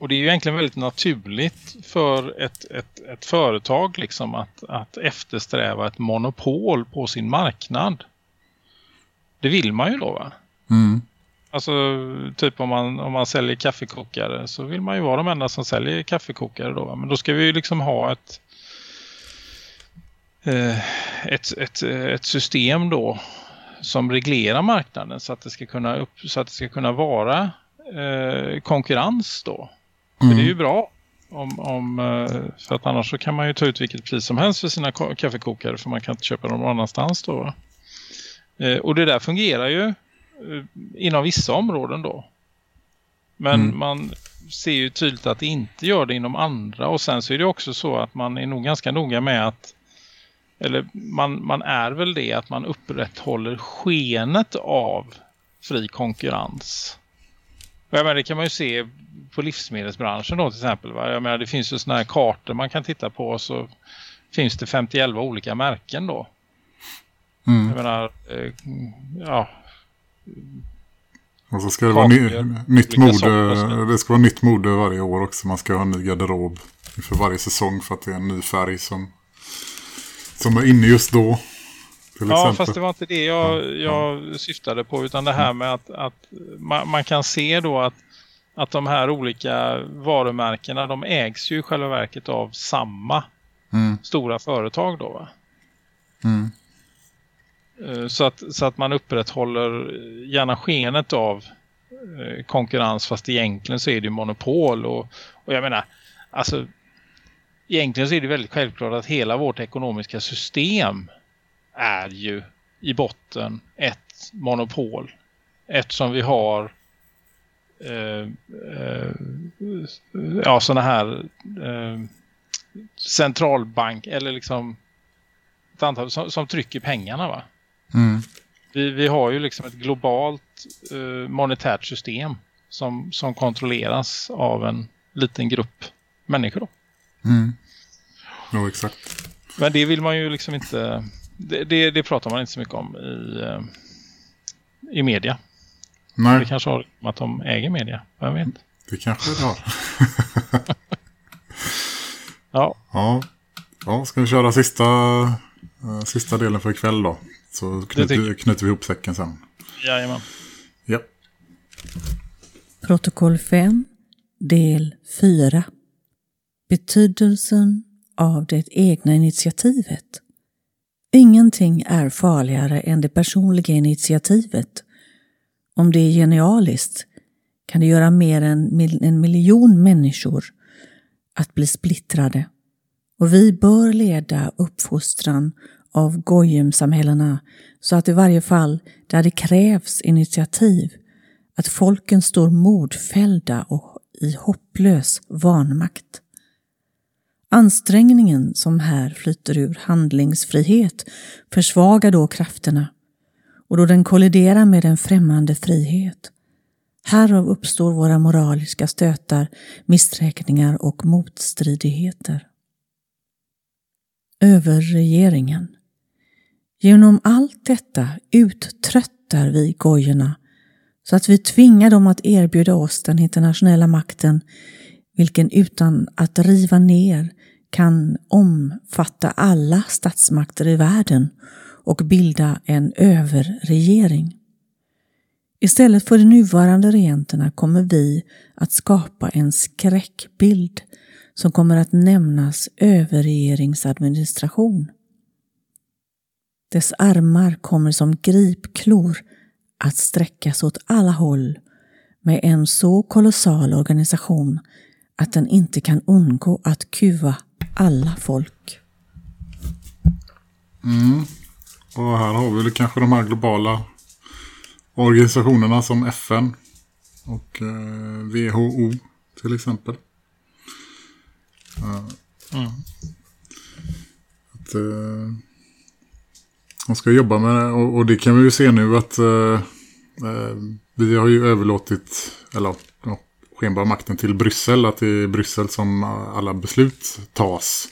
och det är ju egentligen väldigt naturligt för ett, ett, ett företag liksom att, att eftersträva ett monopol på sin marknad. Det vill man ju då va? Mm. Alltså typ om man, om man säljer kaffekokare så vill man ju vara de enda som säljer kaffekokare då. va? Men då ska vi ju liksom ha ett, eh, ett, ett, ett system då som reglerar marknaden så att det ska kunna, upp, så att det ska kunna vara eh, konkurrens då. För det är ju bra. Om, om, eh, för att annars så kan man ju ta ut vilket pris som helst för sina ko- kaffekokare för man kan inte köpa dem någon annanstans då. Eh, och det där fungerar ju eh, inom vissa områden då. Men Mm. man ser ju tydligt att det inte gör det inom andra och sen så är det också så att man är nog ganska noga med att eller man, man är väl det att man upprätthåller skenet av fri konkurrens. Och Jag menar, det kan man ju se på livsmedelsbranschen då till exempel. Va? Jag menar, det finns ju sådana här kartor man kan titta på så finns det 51 olika märken då. Mm. Jag menar, eh, ja, Och så ska det vara ny, nytt mode. Det ska vara nytt mode varje år också. Man ska ha en ny garderob inför varje säsong för att det är en ny färg som, som är inne just då. Till Ja, exempel. fast det var inte det jag, jag syftade på utan det här med att, att man, man kan se då att, att de här olika varumärkena de ägs ju i själva verket av samma Mm, stora företag då va? mm, Eh, så att, så att man upprätthåller eh, gärna skenet av eh, konkurrens fast egentligen så är det ju monopol och, och jag menar alltså egentligen så är det väldigt självklart att hela vårt ekonomiska system är ju i botten ett monopol. Eftersom vi har eh, eh, ja sådana här eh, centralbank eller liksom ett antal som, som trycker pengarna va? Mm, vi, vi har ju liksom ett globalt eh, monetärt system som, som kontrolleras av en liten grupp människor. Då. mm. Jo, exakt. Men det vill man ju liksom inte, det, det, det pratar man inte så mycket om i, eh, i media. Det Nej, kanske har att de äger media, jag vet det kanske det har. Ja, Ja, ja ska vi köra sista, eh, sista delen för ikväll då? Så knyter, knyter vi ihop säcken sen. jajamän. Ja. Protokoll 5, del 4. Betydelsen av det egna initiativet. Ingenting är farligare än det personliga initiativet. Om det är genialiskt kan det göra mer än en miljon människor att bli splittrade. Och vi bör leda uppfostran av Gojumsamhällena så att i varje fall där det krävs initiativ att folken står modfällda och i hopplös vanmakt. Ansträngningen som här flyter ur handlingsfrihet försvagar då krafterna och då den kolliderar med en främmande frihet. Härav uppstår våra moraliska stötar, missräkningar och motstridigheter. Överregeringen. Genom allt detta uttröttar vi gojorna så att vi tvingar dem att erbjuda oss den internationella makten vilken utan att riva ner kan omfatta alla statsmakter i världen och bilda en överregering. Istället för de nuvarande regenterna kommer vi att skapa en skräckbild som kommer att nämnas överregeringsadministration. Dess armar kommer som gripklor att sträckas åt alla håll med en så kolossal organisation att den inte kan undgå att kuva alla folk. Mm. Och här har vi väl kanske de här globala organisationerna som FN och eh, WHO till exempel. Mm. att, eh, man ska jobba med det och, och det kan vi ju se nu att eh, eh vi har ju överlåtit eller ja, skenbar makten till Bryssel. Att det är Bryssel som alla beslut tas.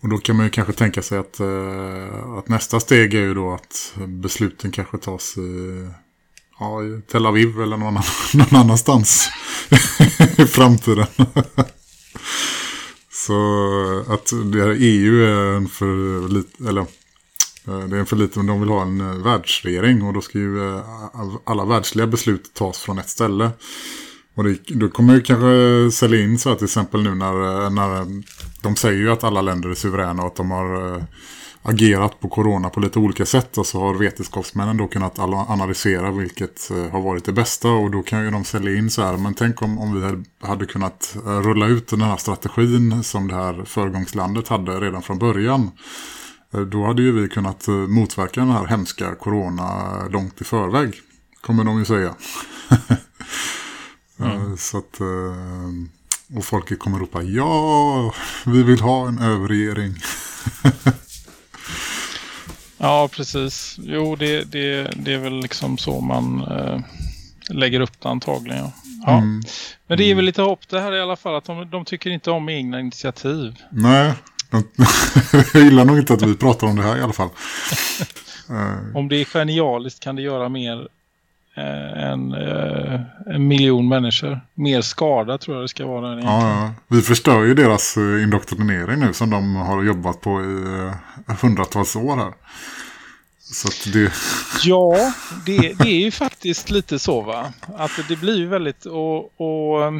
Och då kan man ju kanske tänka sig att, eh, att nästa steg är ju då att besluten kanske tas i, ja, i Tel Aviv eller någon, annan, någon annanstans i framtiden. Så att det här EU är en för lite, eller Eh, det är en för men de vill ha en eh, världsregering och då ska ju eh, alla världsliga beslut tas från ett ställe. Och det, då kommer ju kanske sälja in så att till exempel nu när, när de säger ju att alla länder är suveräna och att de har agerat på corona på lite olika sätt och så har vetenskapsmännen då kunnat analysera vilket har varit det bästa och då kan ju de sälja in så här men tänk om, om vi hade, kunnat rulla ut den här strategin som det här föregångslandet hade redan från början då hade ju vi kunnat motverka den här hemska corona långt i förväg kommer de ju säga Mm. Så att, och folket kommer ropa ja, vi vill ha en överregering. ja, precis. Jo, det, det, det är väl liksom så man äh, lägger upp det antagligen. Ja. ja. Mm. Men det är väl lite hopp det här i alla fall att de, de tycker inte om egna initiativ. Nej, jag gillar nog inte att vi pratar om det här i alla fall. om det är genialiskt kan det göra mer en, en miljon människor. Mer skada tror jag det ska vara. Ja, ja, vi förstör ju deras indoktrinering nu som de har jobbat på i hundratals år här. Det... Ja, det, det är ju faktiskt lite så va. Att det blir ju väldigt och, och,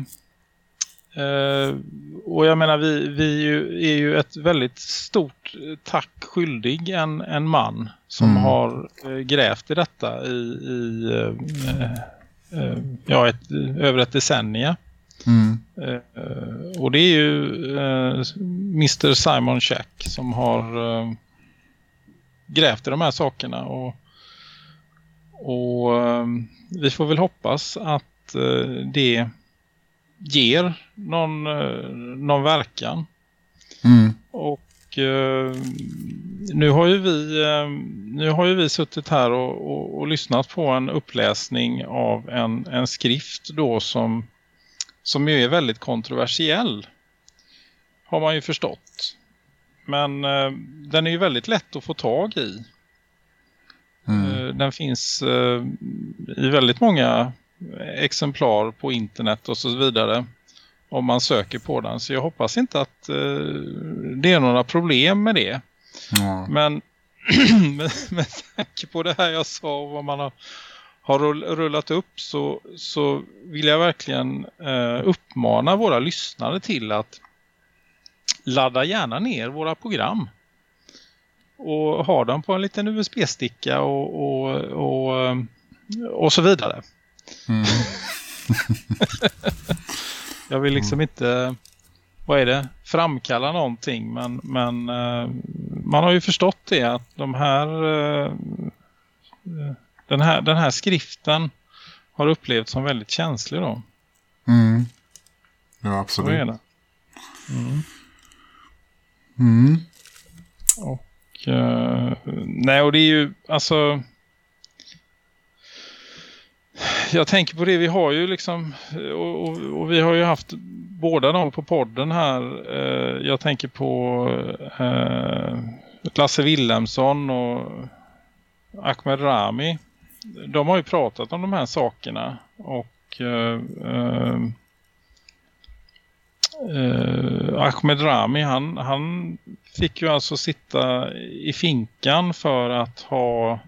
eh, och jag menar vi, vi är ju, är ju ett väldigt stort tack skyldig en, en man som Mm. har eh, grävt i detta i, i eh, eh, ja, ett, över ett decennium. Mm. Eh, och det är ju eh, Mr. Simon Shack som har eh, grävt i de här sakerna och, och eh, vi får väl hoppas att eh, det ger någon, eh, någon verkan. Mm. Och eh, nu har ju vi eh, nu har ju vi suttit här och, och, och lyssnat på en uppläsning av en, en skrift då som som ju är väldigt kontroversiell har man ju förstått. Men eh, den är ju väldigt lätt att få tag i. Mm. Eh, den finns i väldigt många exemplar på internet och så vidare om man söker på den. Så jag hoppas inte att eh, det är några problem med det. Ja. Men med, med tanke på det här jag sa och vad man har, har rull, rullat upp så, så vill jag verkligen eh, uppmana våra lyssnare till att ladda gärna ner våra program och ha dem på en liten USB-sticka och, och, och, och så vidare. Mm. Jag vill liksom inte, vad är det, framkalla någonting men, men eh, man har ju förstått det att de här, eh, den här den här skriften har upplevts som väldigt känslig då. Mm. Ja, Så är absolut. det. Mm. Mm. Och, eh, nej och det är ju alltså jag tänker på det, vi har ju liksom eh, och, och, och vi har ju haft båda dem på podden här. Eh, jag tänker på eh, Lasse Willemsson och Ahmed Rami. De har ju pratat om de här sakerna och eh, eh, eh, Ahmed Rami han, han fick ju alltså sitta i finkan för att ha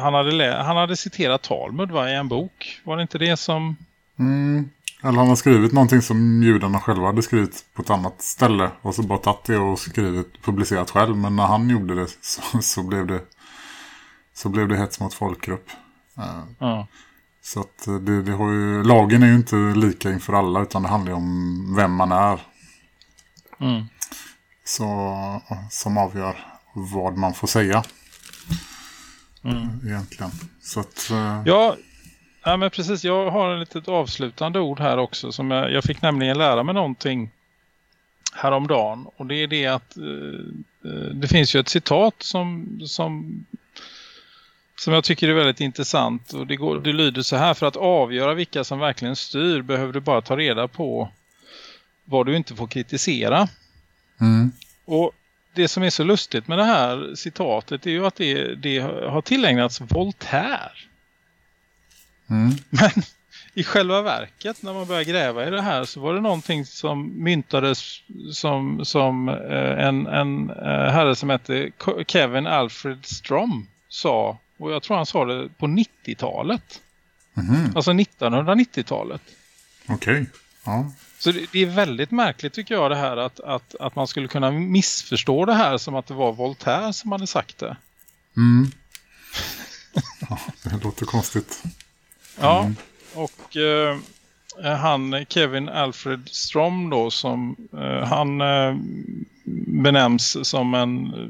han hade, han hade citerat Talmud va, i en bok. Var det inte det som... Mm. Eller han har skrivit någonting som judarna själva hade skrivit på ett annat ställe. Och så bara tagit det och skrivit, publicerat själv. Men när han gjorde det så, så blev det så blev det hets mot folkgrupp. Eh, Ja, Så att eh, det, det har ju, lagen är ju inte lika inför alla utan det handlar ju om vem man är. mm, Så, som avgör vad man får säga mm. egentligen. Så att, eh, Ja, ja, men precis. Jag har ett litet avslutande ord här också. Som jag, jag fick nämligen lära mig någonting häromdagen. Och det är det att eh, det finns ju ett citat som, som, som jag tycker är väldigt intressant. Och det, går, det lyder så här. För att avgöra vilka som verkligen styr behöver du bara ta reda på vad du inte får kritisera. mm, Och det som är så lustigt med det här citatet är ju att det, det har tillägnats Voltaire. mm, Men i själva verket när man börjar gräva i det här så var det någonting som myntades som, som eh, en, en eh, herre som hette Kevin Alfred Strom sa. Och jag tror han sa det på 90-talet. mhm, Alltså 1990-talet. okej. Ja. Så det, det är väldigt märkligt tycker jag det här att, att, att man skulle kunna missförstå det här som att det var Voltaire som hade sagt det. Mm. ja, det låter konstigt. Ja, och eh, han Kevin Alfred Strom då som eh, han eh, benämns som en eh,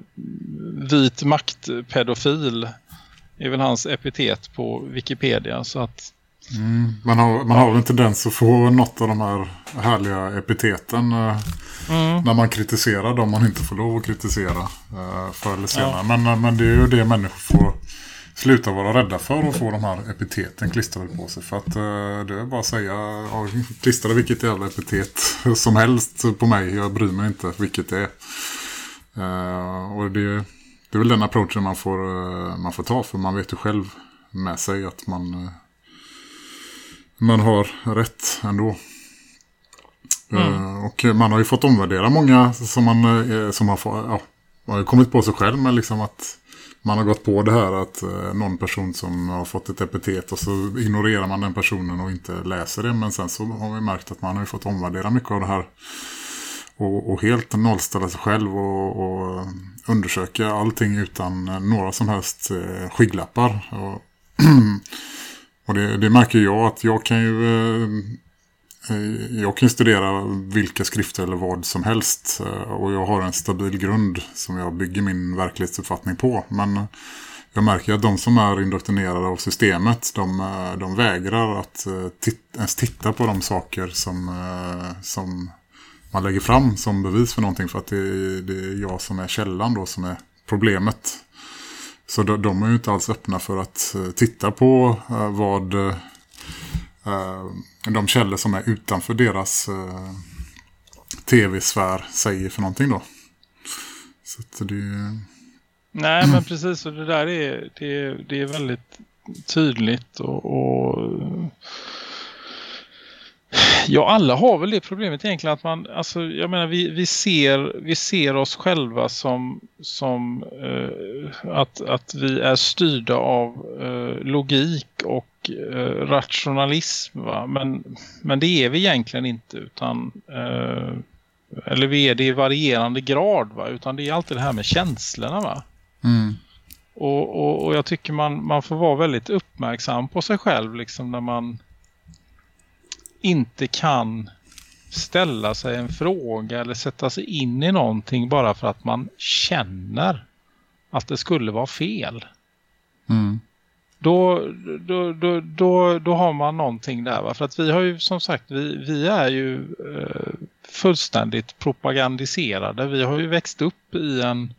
vit maktpedofil är väl hans epitet på Wikipedia så att Mm. Man, har, man har väl en tendens att få något av de här härliga epiteten eh, mm, när man kritiserar dem man inte får lov att kritisera eh, förr eller senare. Men, eh, men det är ju det människor får sluta vara rädda för att få de här epiteten klistrade på sig. För att eh, det är bara att säga, ja, klistra vilket jävla epitet som helst på mig. Jag bryr mig inte vilket det är. Eh, och det, det är väl den approachen man får, eh, man får ta. För man vet ju själv med sig att man, eh, man har rätt ändå. Eh, och man har ju fått omvärdera många som man eh, som har, få, ja, man har kommit på sig själv med liksom att man har gått på det här att eh, någon person som har fått ett epitet och så ignorerar man den personen och inte läser det. Men sen så har vi märkt att man har ju fått omvärdera mycket av det här och, och helt nollställa sig själv och, och undersöka allting utan några som helst skygglappar. Och, och det, det märker jag att jag kan ju eh, jag kan studera vilka skrifter eller vad som helst eh, och jag har en stabil grund som jag bygger min verklighetsuppfattning på. Men jag märker att de som är indoktrinerade av systemet, de, eh, de vägrar att eh, titta, ens titta på de saker som, som man lägger fram som bevis för någonting för att det, det är jag som är källan då som är problemet. Så de, de är ju inte alls öppna för att eh, titta på eh, vad eh, de källor som är utanför deras eh, tv-sfär säger för någonting då. Så att det Nej, men precis. Och det där är, det, det är väldigt tydligt. Och, och Ja, alla har väl det problemet egentligen att man, alltså jag menar vi, vi, ser, vi ser oss själva som, som eh, att, att vi är styrda av eh, logik och eh, rationalism va? Men, men det är vi egentligen inte utan eh, eller vi är det i varierande grad va? utan det är alltid det här med känslorna va. Mm. Och, och, och jag tycker man, man får vara väldigt uppmärksam på sig själv liksom när man inte kan ställa sig en fråga eller sätta sig in i någonting bara för att man känner att det skulle vara fel. Mm. Då, då, då, då, då har man någonting där. Va? För att vi har ju som sagt, vi, vi är ju eh, fullständigt propagandiserade. Vi har ju växt upp i en,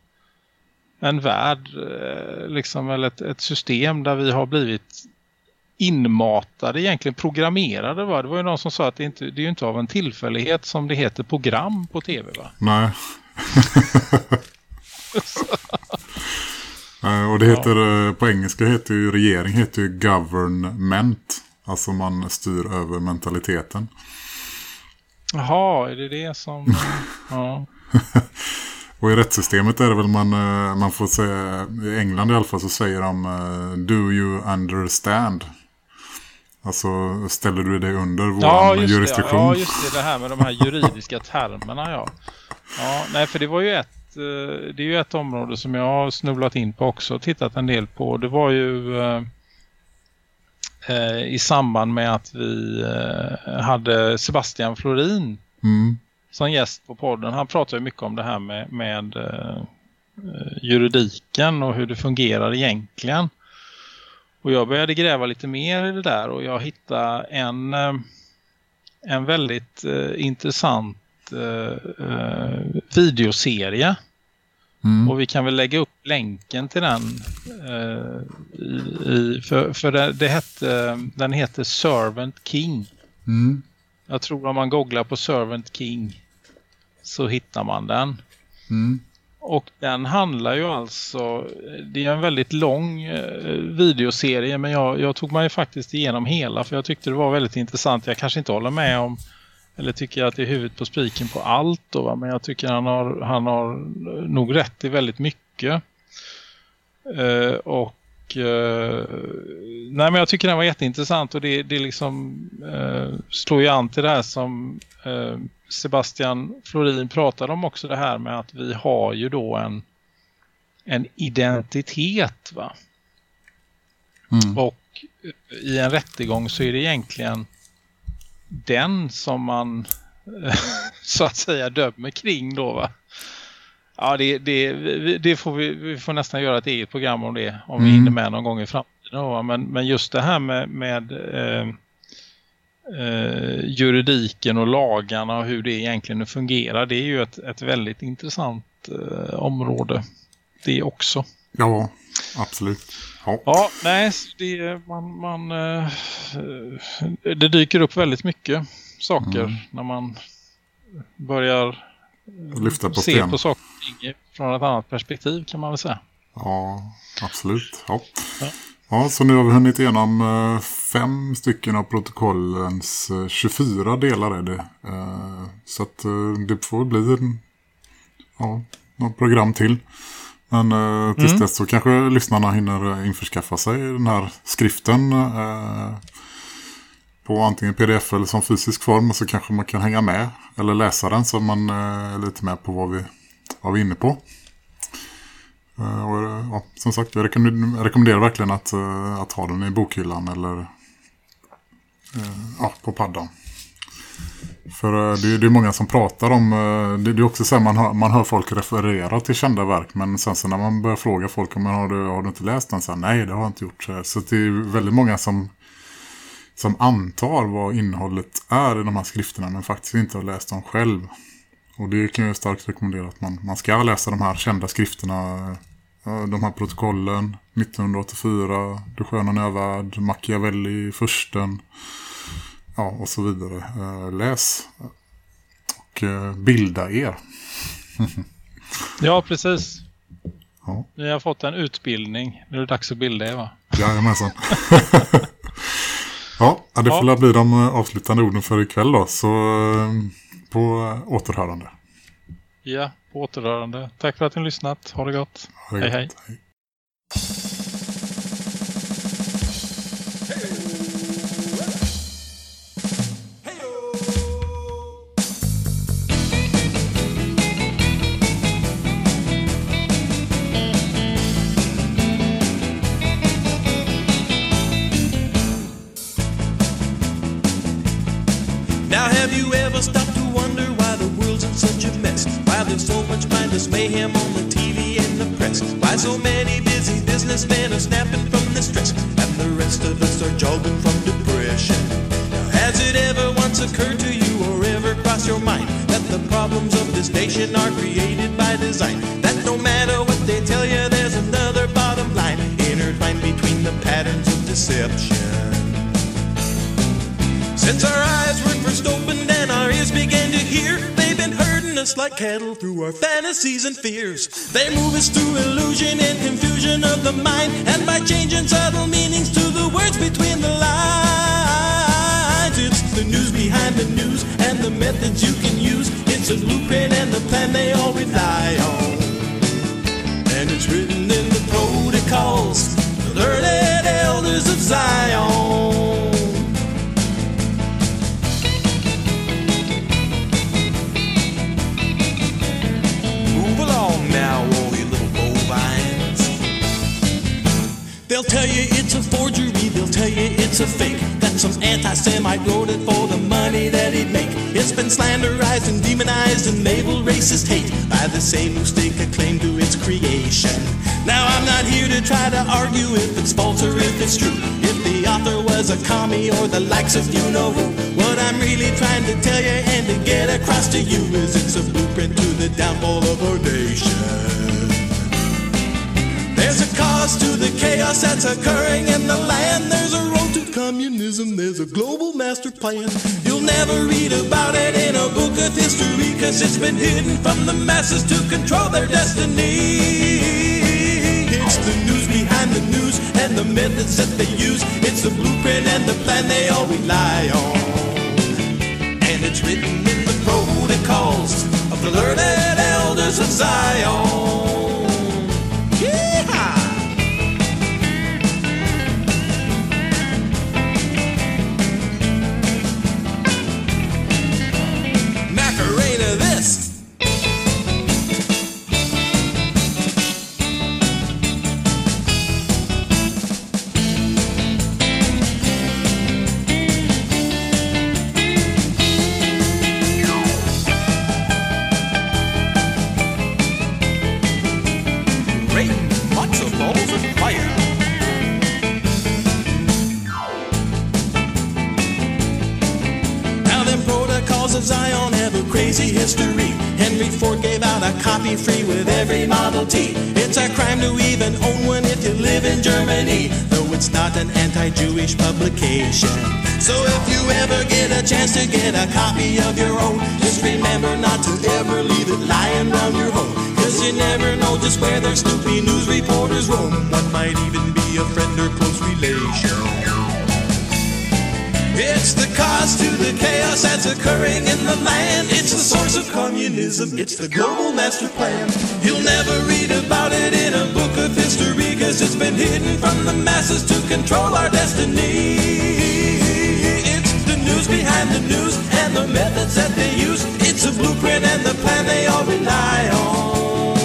en värld, eh, liksom, eller ett, ett system där vi har blivit inmatade, egentligen programmerade. Va? Det var ju någon som sa att det, inte, det är ju inte av en tillfällighet som det heter program på tv va? Nej. Och det heter, eh, på engelska heter ju regering heter ju government. Alltså man styr över mentaliteten. Jaha, är det det som... ja. Och i rättssystemet är det väl man, eh, man får säga, i England i alla fall så säger de eh, Do you understand? Alltså ställer du dig under vår Ja, jurisdiktion? Ja, just det. Det här med de här juridiska termerna, ja. Ja, nej, för det var ju ett eh, det är ju ett område som jag har snubblat in på också och tittat en del på. Det var ju eh, eh, i samband med att vi eh, hade Sebastian Florin Mm. som gäst på podden. Han pratar ju mycket om det här med, med eh, juridiken och hur det fungerar egentligen. Och jag började gräva lite mer i det där och jag hittade en, eh, en väldigt eh, intressant eh, eh, videoserie. Mm. Och vi kan väl lägga upp länken till den. eh, i, i, för för det, det hette, den heter Servant King. Mm. Jag tror om man googlar på Servant King så hittar man den. Mm. Och den handlar ju alltså, det är en väldigt lång eh, videoserie men jag, jag tog mig faktiskt igenom hela för jag tyckte det var väldigt intressant. Jag kanske inte håller med om eller tycker att det är huvudet på spiken på allt då, va? men jag tycker han har, han har eh, nog rätt i väldigt mycket. Eh, och eh, nej men jag tycker den var jätteintressant och det, det liksom eh, slår ju an till det här som eh, Sebastian Florin pratade om också det här med att vi har ju då en en identitet va. Mm. Och i en rättegång så är det egentligen den som man så att säga dömer kring då va. Ja, det, det, det får vi, vi får nästan göra ett eget program om det om vi Mm. hinner med någon gång i framtiden. Va? men, men just det här med, med eh, eh, juridiken och lagarna och hur det egentligen fungerar det är ju ett, ett väldigt intressant eh, område det också. Ja, absolut. Ja. Ja, nej, det, man, man, eh, eh, det dyker upp väldigt mycket saker Mm. när man börjar Lyfta på se sten. på saker från ett annat perspektiv kan man väl säga. Ja, absolut. Ja. Ja. Ja, så nu har vi hunnit igenom eh, fem stycken av protokollens eh, 24 delar är det. Eh, Så att eh, det får bli ja, något program till. Men eh, tills dess så kanske lyssnarna hinner eh, införskaffa sig den här skriften eh, på antingen pdf eller som fysisk form. Och så kanske man kan hänga med eller läsa den så man eh, är lite med på vad vi, vad vi är inne på. Eh, och, ja, som sagt, jag rekommenderar, verkligen att, eh, att ha den i bokhyllan eller eh, ja, på paddan. För det, är- det är många som pratar om, det, det är också så här man hör, man hör folk referera till kända verk. Men sen så när man börjar fråga folk om har du, har du inte läst den? Så här, Nej, det har jag inte gjort. Så, så det är väldigt många som, som antar vad innehållet är i de här skrifterna men faktiskt inte har läst dem själv. Och det kan jag starkt rekommendera att man, man ska läsa de här kända skrifterna. eh, De här protokollen, 1984, Du sköna növärld, Machiavelli, Fursten. Ja, och så vidare. Eh, Läs och eh, bilda er. Ja, precis. Ja. Ni har fått en utbildning. Nu är det dags att bilda er va? Jajamensan. ja, det får Ja. bli de avslutande orden för ikväll då. Så på återhörande. Ja, på återhörande. Tack för att ni har lyssnat. Ha det gott. Ha det Hej, gott. hej. Much mayhem on the TV and the press? Why so many busy businessmen are snapping from the stress? And the rest of us are jogging from depression. Now, has it ever once occurred to you or ever crossed your mind that the problems of this nation are created by design? That no matter what they tell you, there's another bottom line intertwined between the patterns of deception. Since our eyes were first opened and our ears began to hear, us like cattle through our fantasies and fears. They move us through illusion and confusion of the mind, and by changing subtle meanings to the words between the lines. It's the news behind the news and the methods you can use. It's a blueprint and the plan they all rely on. Racist hate by the same who stake a claim to its creation. Now I'm not here to try to argue if it's false or if it's true. If the author was a commie or the likes of you know who. What I'm really trying to tell you and to get across to you is it's a blueprint to the downfall of our nation. There's a cause to the chaos that's occurring in the land. There's a communism. There's a global master plan. You'll never read about it in a book of history because it's been hidden from the masses to control their destiny. It's the news behind the news and the methods that they use. It's the blueprint and the plan they all rely on. And it's written in the protocols of the learned elders of Zion. To even own one if you live in Germany, though it's not an anti-Jewish publication. So if you ever get a chance to get a copy of your own, just remember not to ever leave it lying around your home. Cause you never know just where their snoopy news reporters roam. One might even be a friend or close relation. It's the cause to the chaos that's occurring in the land. It's the source of communism. It's the global master plan. You'll never about it in a book of history, cause it's been hidden from the masses to control our destiny. It's the news behind the news and the methods that they use. It's a blueprint and the plan they all rely on.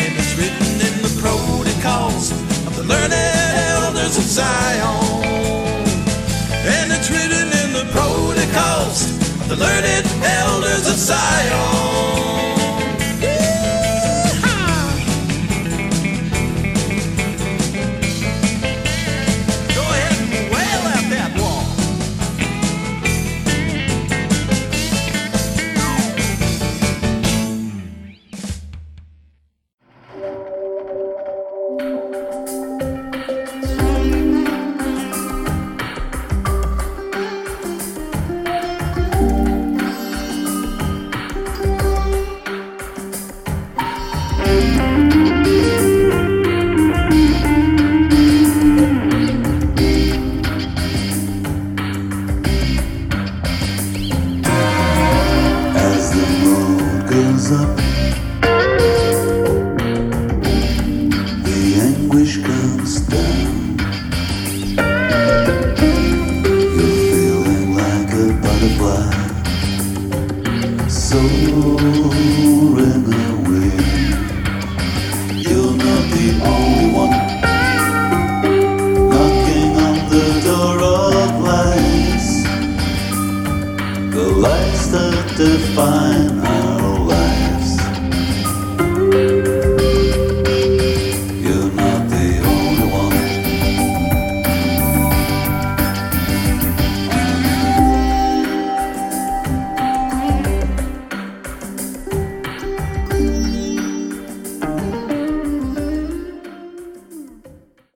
And it's written in the protocols of the learned elders of Zion. And it's written in the protocols of the learned elders of Zion.